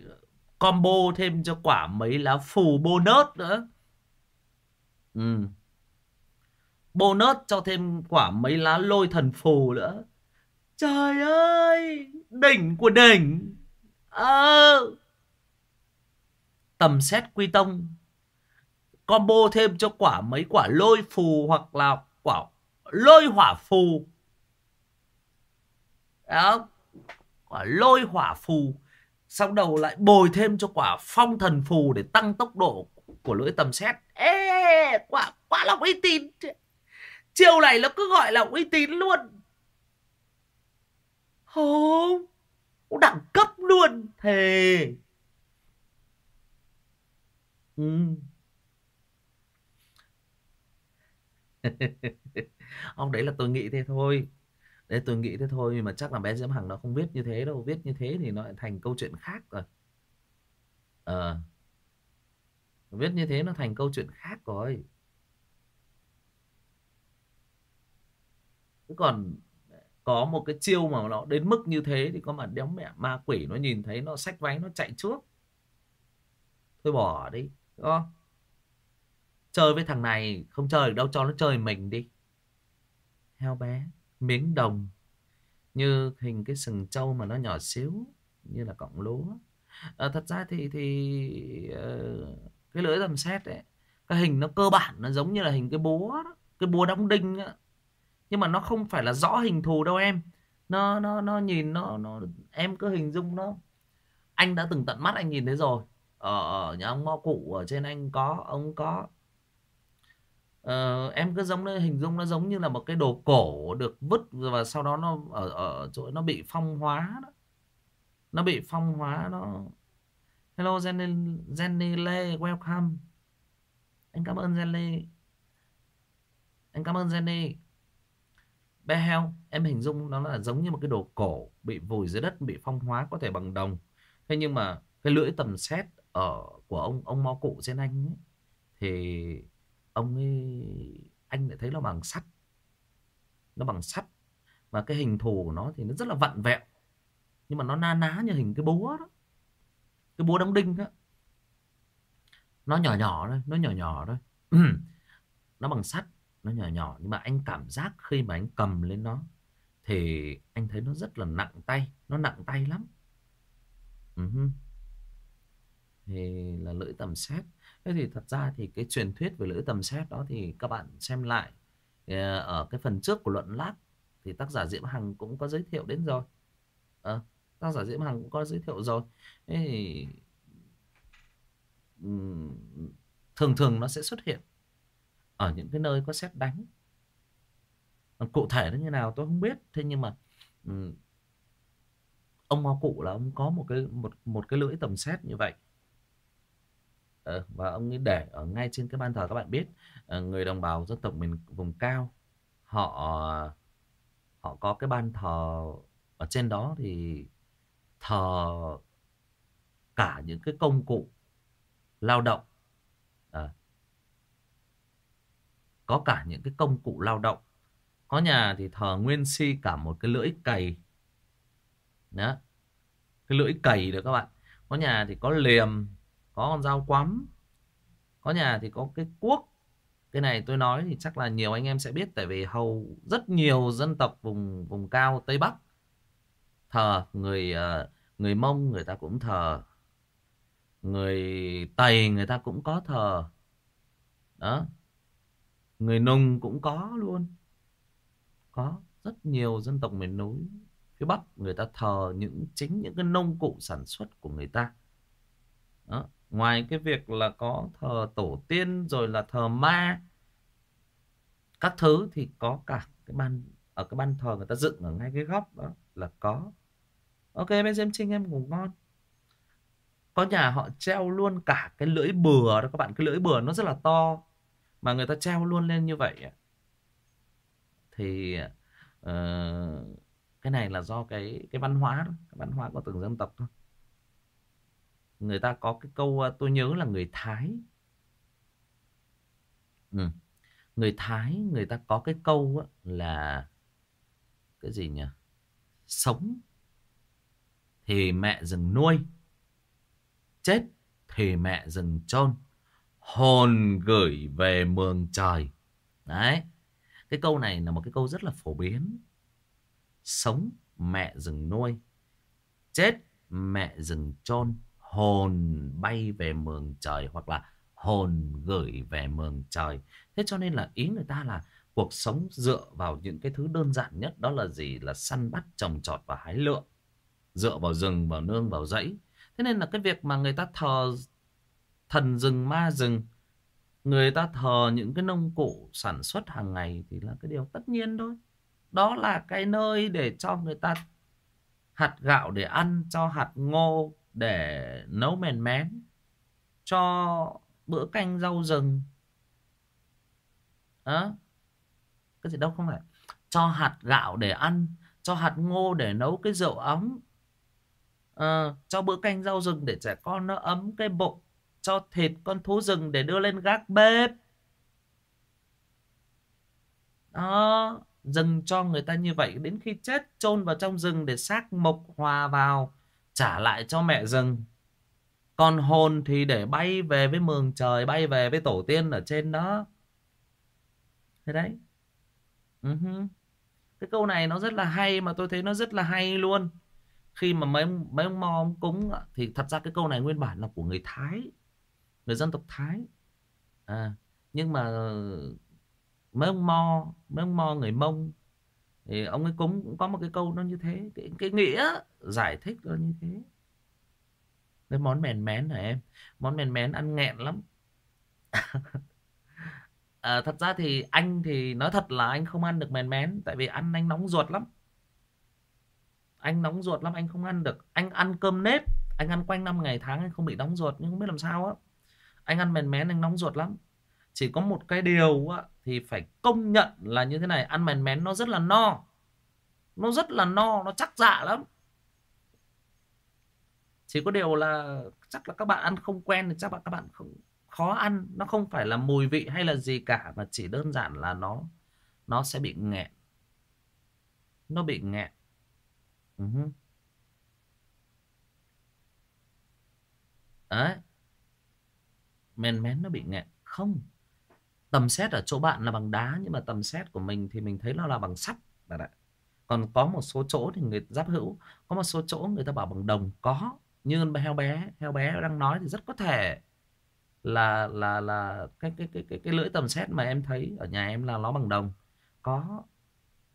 combo thêm cho quả mấy lá phù bonus nữa. Ừ. bonus cho thêm quả mấy lá lôi thần phù nữa. Trời ơi đỉnh của đỉnh. Ờ. à tầm xét quy tông. Combo thêm cho quả mấy quả lôi phù hoặc là quả lôi hỏa phù. Đó quả lôi hỏa phù. Sau đầu lại bồi thêm cho quả phong thần phù để tăng tốc độ của lưỡi tầm xét. Ê, quả quả là uy tín. Chiều này nó cứ gọi là uy tín luôn. Hô đẳng cấp luôn. Thề. Ừ. Ông đấy là tôi nghĩ thế thôi. Đấy, tôi nghĩ thế thôi, nhưng mà chắc là bé diễm hằng nó không viết như thế đâu. Viết như thế thì nó lại thành câu chuyện khác rồi. Ờ. Viết như thế nó thành câu chuyện khác rồi. Chứ còn có một cái chiêu mà nó đến mức như thế thì có mà đéo mẹ ma quỷ nó nhìn thấy, nó xách váy nó chạy trước. Thôi bỏ đi. Đúng không? Chơi với thằng này không chơi được đâu cho nó chơi mình đi. Heo bé, miếng đồng như hình cái sừng trâu mà nó nhỏ xíu như là cọng lúa. À, thật ra thì thì uh, cái lưỡi tầm xét ấy, cái hình nó cơ bản nó giống như là hình cái búa đó, cái búa đóng đinh á. Nhưng mà nó không phải là rõ hình thù đâu em. Nó nó nó nhìn nó nó em cứ hình dung nó anh đã từng tận mắt anh nhìn thấy rồi ở, ở nhà ông mo cụ ở trên anh có ông có. Ờ, em cứ giống hình dung nó giống như là một cái đồ cổ được vứt và sau đó nó ở ở chỗ nó bị phong hóa đó. Nó bị phong hóa nó. Hello Jenny Jenny Lê welcome. Anh cảm ơn Jenny. Anh cảm ơn Jenny. Bé heo em hình dung nó là giống như một cái đồ cổ bị vùi dưới đất bị phong hóa có thể bằng đồng. Thế nhưng mà cái lưỡi tầm xét ở của ông ông mo cụ trên anh ấy, thì ông ấy anh lại thấy nó bằng sắt. Nó bằng sắt. Và cái hình thù của nó thì nó rất là vặn vẹo. Nhưng mà nó na ná như hình cái búa đó. Cái búa đóng đinh đó. Nó nhỏ nhỏ thôi nó nhỏ nhỏ thôi. Nó bằng sắt nó nhỏ nhỏ. Nhưng mà anh cảm giác khi mà anh cầm lên nó thì anh thấy nó rất là nặng tay nó nặng tay lắm. Uh-huh thì là lưỡi tầm xét. Thế thì thật ra thì cái truyền thuyết về lưỡi tầm xét đó thì các bạn xem lại ờ, ở cái phần trước của luận lát thì tác giả diễm hằng cũng có giới thiệu đến rồi. À, tác giả diễm hằng cũng có giới thiệu rồi. Thế thì thường thường nó sẽ xuất hiện ở những cái nơi có xét đánh. Cụ thể nó như nào tôi không biết. Thế nhưng mà ông Mo Cụ là ông có một cái một một cái lưỡi tầm xét như vậy. Ờ, và ông ấy để ở ngay trên cái ban thờ các bạn biết ờ, người đồng bào dân tộc mình vùng cao họ họ có cái ban thờ ở trên đó thì thờ cả những cái công cụ lao động à, có cả những cái công cụ lao động. Có nhà thì thờ nguyên si cả một cái lưỡi cày đó cái lưỡi cày được các bạn. Có nhà thì có liềm có con dao quắm. Có nhà thì có cái cuốc. Cái này tôi nói thì chắc là nhiều anh em sẽ biết, tại vì hầu rất nhiều dân tộc vùng vùng cao tây bắc. Thờ, người ờ, người mông người ta cũng thờ. Người tây người ta cũng có thờ. Đó. Người nùng cũng có luôn. Có rất nhiều dân tộc miền núi phía bắc người ta thờ những, chính những cái nông cụ sản xuất của người ta. Đó ngoài cái việc là có thờ tổ tiên rồi là thờ ma các thứ thì có cả cái ban ở cái ban thờ người ta dựng ở ngay cái góc đó là có. Ok bên xem trinh em ngủ ngon. Có nhà họ treo luôn cả cái lưỡi bừa đó các bạn cái lưỡi bừa nó rất là to mà người ta treo luôn lên như vậy thì uh, cái này là do cái cái văn hóa đó, cái văn hóa của từng dân tộc thôi người ta có cái câu tôi nhớ là người thái. Ừ. người thái, người ta có cái câu là cái gì nhỉ? Sống thì mẹ rừng nuôi, chết thì mẹ rừng chôn, hồn gửi về mường trời. Đấy. Cái câu này là một cái câu rất là phổ biến. Sống, mẹ rừng nuôi, chết, mẹ rừng chôn hồn bay về mường trời hoặc là hồn gửi về mường trời. Thế cho nên là ý người ta là cuộc sống dựa vào những cái thứ đơn giản nhất, đó là gì? Là săn bắt trồng trọt và hái lượm, dựa vào rừng, vào nương, vào dãy thế nên là cái việc mà người ta thờ thần rừng, ma rừng, người ta thờ những cái nông cụ sản xuất hàng ngày thì là cái điều tất nhiên thôi. Đó là cái nơi để cho người ta hạt gạo để ăn, cho hạt ngô để nấu mèn mén cho bữa canh rau rừng. Đó cái gì đâu không phải. Cho hạt gạo để ăn cho hạt ngô để nấu cái rượu ấm. À, cho bữa canh rau rừng để trẻ con nó ấm cái bụng cho thịt con thú rừng để đưa lên gác bếp. Đó rừng cho người ta như vậy đến khi chết chôn vào trong rừng để xác mộc hòa vào trả lại cho mẹ rừng. Còn hồn thì để bay về với mường trời, bay về với tổ tiên ở trên đó. Thế đấy. Uh-huh. cái câu này nó rất là hay mà tôi thấy nó rất là hay luôn. Khi mà mấy mấy ông mo ông cúng thì thật ra cái câu này nguyên bản là của người thái, người dân tộc thái. À nhưng mà mấy ông mo, mấy ông mo người mông thì ông ấy cũng có một cái câu nó như thế cái, cái nghĩa giải thích nó như thế. Cái món mèn mén này em món mèn mén ăn nghẹn lắm. À, thật ra thì anh thì nói thật là anh không ăn được mèn mén tại vì ăn anh nóng ruột lắm. Anh nóng ruột lắm anh không ăn được. Anh ăn cơm nếp anh ăn quanh năm ngày tháng anh không bị nóng ruột nhưng không biết làm sao á. Anh ăn mèn mén anh nóng ruột lắm. Chỉ có một cái điều á, thì phải công nhận là như thế này, ăn mèn mén nó rất là no. Nó rất là no, nó chắc dạ lắm. Chỉ có điều là chắc là các bạn ăn không quen thì chắc là các bạn không, khó ăn. Nó không phải là mùi vị hay là gì cả, mà chỉ đơn giản là nó nó sẽ bị nghẹn. Nó bị nghẹn. Uh-huh. đấy. Mèn mén nó bị nghẹn. Không tầm xét ở chỗ bạn là bằng đá nhưng mà tầm xét của mình thì mình thấy nó là bằng sắt bạn ạ. Còn có một số chỗ thì người giáp hữu có một số chỗ người ta bảo bằng đồng có. Như heo bé heo bé đang nói thì rất có thể là là là cái cái cái cái, cái lưỡi tầm xét mà em thấy ở nhà em là nó bằng đồng. Có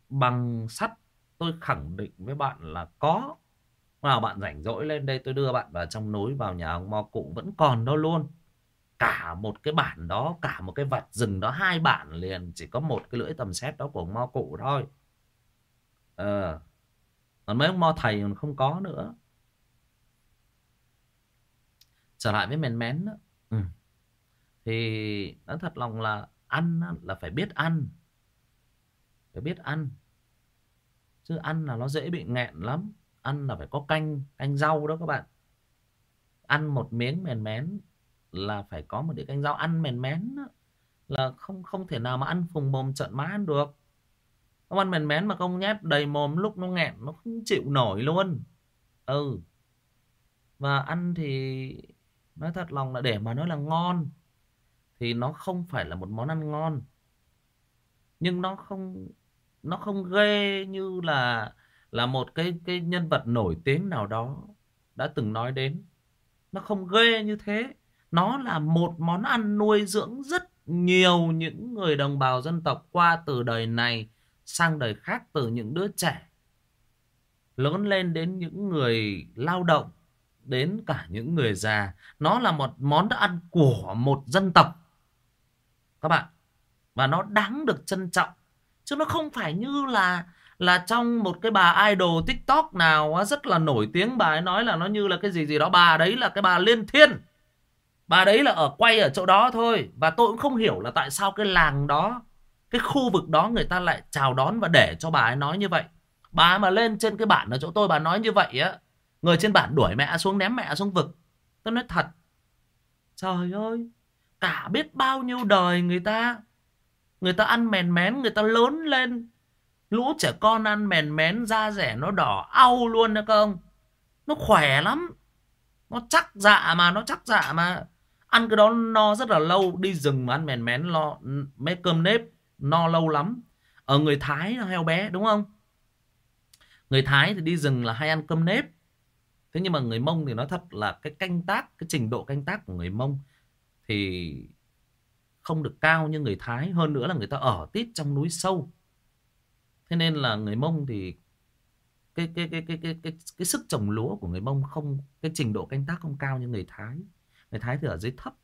bằng sắt tôi khẳng định với bạn là có. Nào bạn rảnh rỗi lên đây tôi đưa bạn vào trong núi vào nhà ông mo cụ vẫn còn đâu luôn cả một cái bản đó, cả một cái vật rừng đó hai bản liền, chỉ có một cái lưỡi tầm xét đó của mo cụ thôi. Ờ. Còn mấy ông mo thầy còn không có nữa. Trở lại với mèn mén đó. Ừ. thì nó thật lòng là ăn là phải biết ăn. Phải biết ăn. Chứ ăn là nó dễ bị nghẹn lắm. Ăn là phải có canh canh rau đó các bạn. Ăn một miếng mèn mén là phải có một đĩa canh rau ăn mèn mén đó, là không không thể nào mà ăn phùng mồm trận má ăn được. Không ăn mèn mén mà không nhét đầy mồm lúc nó nghẹn nó không chịu nổi luôn. Ừ. Và ăn thì nói thật lòng là để mà nói là ngon thì nó không phải là một món ăn ngon. Nhưng nó không nó không ghê như là là một cái cái nhân vật nổi tiếng nào đó đã từng nói đến. Nó không ghê như thế nó là một món ăn nuôi dưỡng rất nhiều những người đồng bào dân tộc qua từ đời này sang đời khác từ những đứa trẻ. Lớn lên đến những người lao động, đến cả những người già. Nó là một món ăn của một dân tộc. Các bạn, và nó đáng được trân trọng. Chứ nó không phải như là là trong một cái bà idol tiktok nào rất là nổi tiếng, bà ấy nói là nó như là cái gì gì đó, bà đấy là cái bà liên thiên bà đấy là ở quay ở chỗ đó thôi, và tôi cũng không hiểu là tại sao cái làng đó, cái khu vực đó người ta lại chào đón và để cho bà ấy nói như vậy. Bà mà lên trên cái bản ở chỗ tôi bà nói như vậy á, người trên bản đuổi mẹ xuống, ném mẹ xuống vực. Tôi nói thật, trời ơi, cả biết bao nhiêu đời người ta người ta ăn mèn mén, người ta lớn lên, lũ trẻ con ăn mèn mén, da rẻ nó đỏ au luôn đó không nó khỏe lắm, nó chắc dạ mà, nó chắc dạ mà ăn cái đó no rất là lâu đi rừng mà ăn mèn mén lo mấy cơm nếp no lâu lắm. Ở người thái là heo bé đúng không? Người thái thì đi rừng là hay ăn cơm nếp. Thế nhưng mà người mông thì nói thật là cái canh tác cái trình độ canh tác của người mông thì không được cao như người thái. Hơn nữa là người ta ở tít trong núi sâu. Thế nên là người mông thì cái cái cái cái cái cái, cái sức trồng lúa của người mông không cái trình độ canh tác không cao như người thái người thái thì ở dưới thấp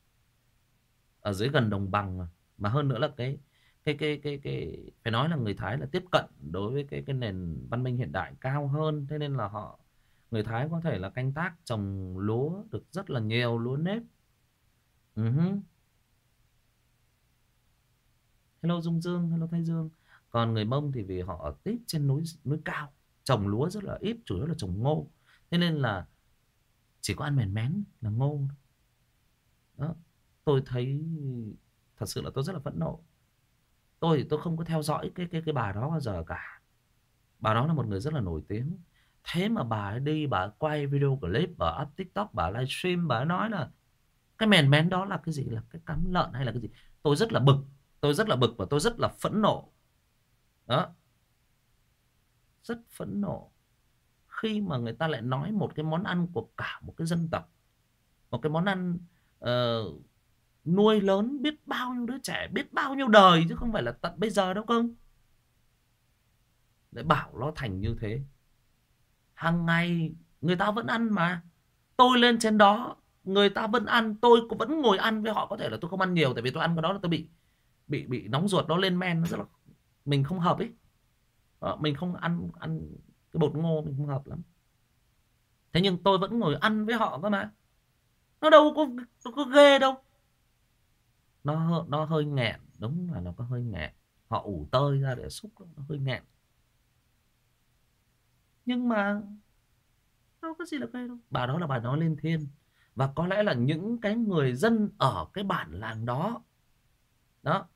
ở dưới gần đồng bằng mà, mà hơn nữa là cái cái cái cái cái phải nói là người thái là tiếp cận đối với cái cái nền văn minh hiện đại cao hơn. Thế nên là họ người thái có thể là canh tác trồng lúa được rất là nhiều lúa nếp. Uh-huh. hello dung dương hello thái dương. Còn người mông thì vì họ ở tít trên núi núi cao trồng lúa rất là ít chủ yếu là trồng ngô. Thế nên là chỉ có ăn mèn mén là ngô đó, tôi thấy thật sự là tôi rất là phẫn nộ. Tôi thì tôi không có theo dõi cái cái cái bà đó bao giờ cả. Bà đó là một người rất là nổi tiếng. Thế mà bà ấy đi, bà ấy quay video clip, bà up tiktok, bà livestream bà ấy nói là cái mèn mén đó là cái gì? Là cái cắm lợn hay là cái gì? Tôi rất là bực, tôi rất là bực và tôi rất là phẫn nộ. Đó. Rất phẫn nộ. Khi mà người ta lại nói một cái món ăn của cả một cái dân tộc, một cái món ăn uh, nuôi lớn biết bao nhiêu đứa trẻ biết bao nhiêu đời chứ không phải là tận bây giờ đâu không? Để bảo nó thành như thế. Hàng ngày người ta vẫn ăn mà. Tôi lên trên đó người ta vẫn ăn tôi cũng vẫn ngồi ăn với họ. Có thể là tôi không ăn nhiều tại vì tôi ăn cái đó là tôi bị bị bị nóng ruột nó lên men nó rất là mình không hợp ấy à, mình không ăn ăn cái bột ngô mình không hợp lắm. Thế nhưng tôi vẫn ngồi ăn với họ cơ mà nó đâu có nó có ghê đâu. Nó nó hơi nghẹn đúng là nó có hơi nghẹn. Họ ủ tơi ra để xúc nó hơi nghẹn. Nhưng mà đâu có gì là ghê đâu. Bà đó là bà nói lên thiên. Và có lẽ là những cái người dân ở cái bản làng đó đó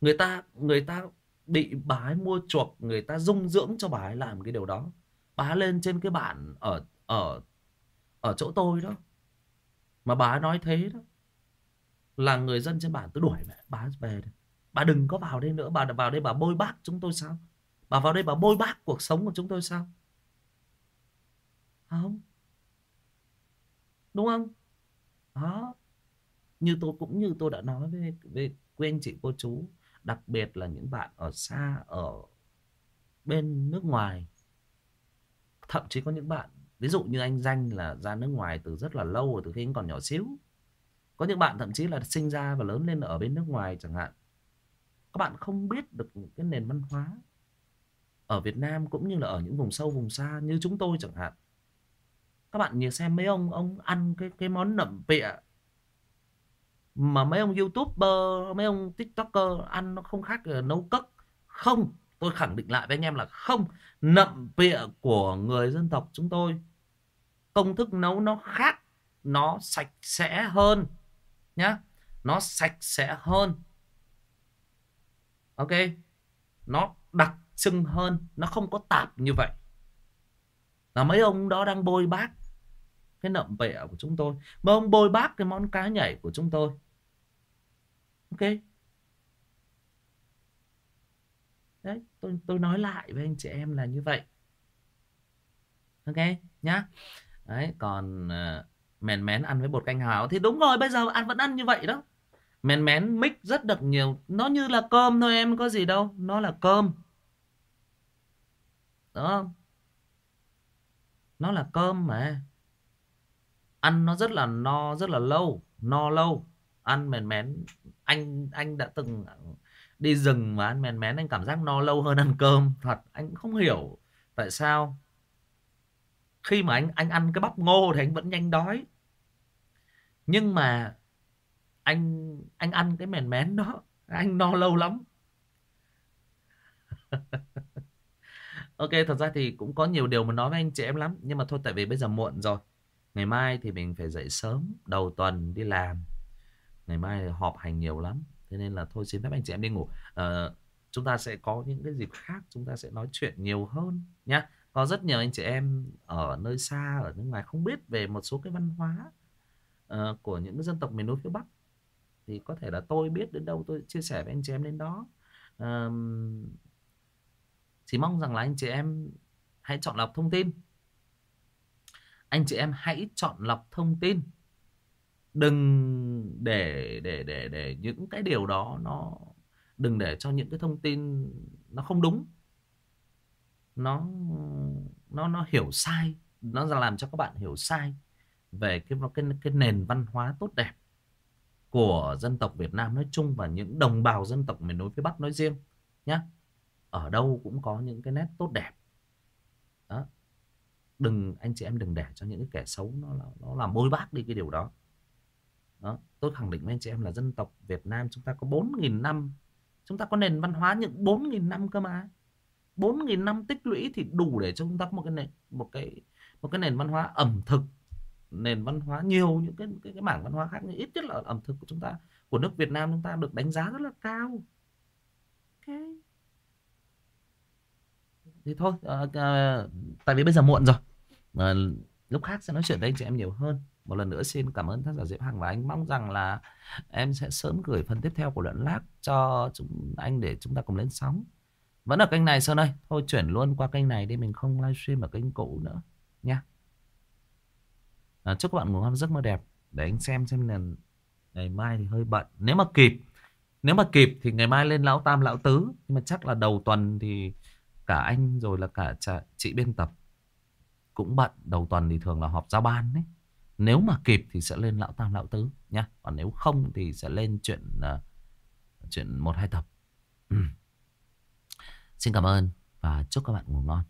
người ta người ta bị bà ấy mua chuộc người ta dung dưỡng cho bà ấy làm cái điều đó. Bà ấy lên trên cái bản ở ở ở chỗ tôi đó mà bà nói thế đó. Là người dân trên bản, tôi đuổi mẹ, bà về đây. bà đừng có vào đây nữa, bà, vào đây bà bôi bác chúng tôi sao? Bà vào đây bà bôi bác cuộc sống của chúng tôi sao? À, không. Đúng không? Đó. Như tôi, cũng như tôi đã nói với với quý anh chị cô chú, đặc biệt là những bạn ở xa, ở bên nước ngoài. Thậm chí có những bạn ví dụ như anh danh là ra nước ngoài từ rất là lâu rồi, từ khi anh còn nhỏ xíu. Có những bạn thậm chí là sinh ra và lớn lên ở bên nước ngoài chẳng hạn. Các bạn không biết được cái nền văn hóa ở Việt Nam cũng như là ở những vùng sâu, vùng xa như chúng tôi chẳng hạn. Các bạn nhìn xem mấy ông ông ăn cái cái món nậm pịa mà mấy ông youtuber, mấy ông tiktoker ăn nó không khác là nấu cất không! Tôi khẳng định lại với anh em là không, nậm pịa của người dân tộc chúng tôi. Công thức nấu nó khác, nó sạch sẽ hơn, nhá. Nó sạch sẽ hơn. Ok? Nó đặc trưng hơn, nó không có tạp như vậy. Là mấy ông đó đang bôi bác cái nậm bẹ của chúng tôi. Mấy ông bôi bác cái món cá nhảy của chúng tôi. Ok? Đấy tôi tôi nói lại với anh chị em là như vậy. Ok nhá. Đấy còn ờ, uh, mèn mén ăn với bột canh hào thì đúng rồi bây giờ ăn vẫn ăn như vậy đó. Mèn mén mix rất được nhiều nó như là cơm thôi em có gì đâu nó là cơm. Đúng không? Nó là cơm mà. Ăn nó rất là no rất là lâu no lâu. Ăn mèn mén anh anh đã từng đi rừng mà ăn mèn mén, anh cảm giác no lâu hơn ăn cơm. Thật, anh không hiểu tại sao khi mà anh anh ăn cái bắp ngô thì anh vẫn nhanh đói. Nhưng mà anh anh ăn cái mèn mén đó, anh no lâu lắm. Ok, thật ra thì cũng có nhiều điều mà nói với anh chị em lắm. Nhưng mà thôi, tại vì bây giờ muộn rồi. Ngày mai thì mình phải dậy sớm, đầu tuần đi làm. Ngày mai họp hành nhiều lắm thế nên là thôi xin phép anh chị em đi ngủ. À, chúng ta sẽ có những cái dịp khác chúng ta sẽ nói chuyện nhiều hơn nhá. Có rất nhiều anh chị em ở nơi xa ở nước ngoài không biết về một số cái văn hóa uh, của những cái dân tộc miền núi phía bắc. Thì có thể là tôi biết đến đâu tôi chia sẻ với anh chị em đến đó. Uh, chỉ mong rằng là anh chị em hãy chọn lọc thông tin. Anh chị em hãy chọn lọc thông tin đừng để để để để những cái điều đó nó đừng để cho những cái thông tin nó không đúng. Nó nó nó hiểu sai, nó ra làm cho các bạn hiểu sai về cái cái cái nền văn hóa tốt đẹp của dân tộc Việt Nam nói chung và những đồng bào dân tộc miền núi phía Bắc nói riêng nhé ở đâu cũng có những cái nét tốt đẹp. Đó. Đừng, anh chị em đừng để cho những cái kẻ xấu nó nó làm bôi bác đi cái điều đó đó tôi khẳng định với anh chị em là dân tộc Việt Nam chúng ta có 4.000 năm chúng ta có nền văn hóa những 4.000 năm cơ mà. 4.000 năm tích lũy thì đủ để cho chúng ta có một cái nền một cái một cái nền văn hóa ẩm thực. Nền văn hóa nhiều những cái cái, cái mảng văn hóa khác nhưng ít nhất là ẩm thực của chúng ta của nước Việt Nam chúng ta được đánh giá rất là cao. Ok. Thì thôi uh, uh, tại vì bây giờ muộn rồi. Uh, lúc khác sẽ nói chuyện với anh chị em nhiều hơn một lần nữa xin cảm ơn tác giả Diệp Hằng và anh mong rằng là em sẽ sớm gửi phần tiếp theo của luận lác cho chúng anh để chúng ta cùng lên sóng. Vẫn ở kênh này Sơn ơi thôi chuyển luôn qua kênh này đi mình không livestream ở kênh cũ nữa nha. À, chúc các bạn ngủ ngon giấc mơ đẹp. Để anh xem xem là ngày mai thì hơi bận. Nếu mà kịp nếu mà kịp thì ngày mai lên lão tam lão tứ. Nhưng mà chắc là đầu tuần thì cả anh rồi là cả chị biên tập cũng bận. Đầu tuần thì thường là họp giao ban đấy nếu mà kịp thì sẽ lên lão tam lão tứ nhá còn nếu không thì sẽ lên chuyện uh, chuyện một hai tập ừ. xin cảm ơn và chúc các bạn ngủ ngon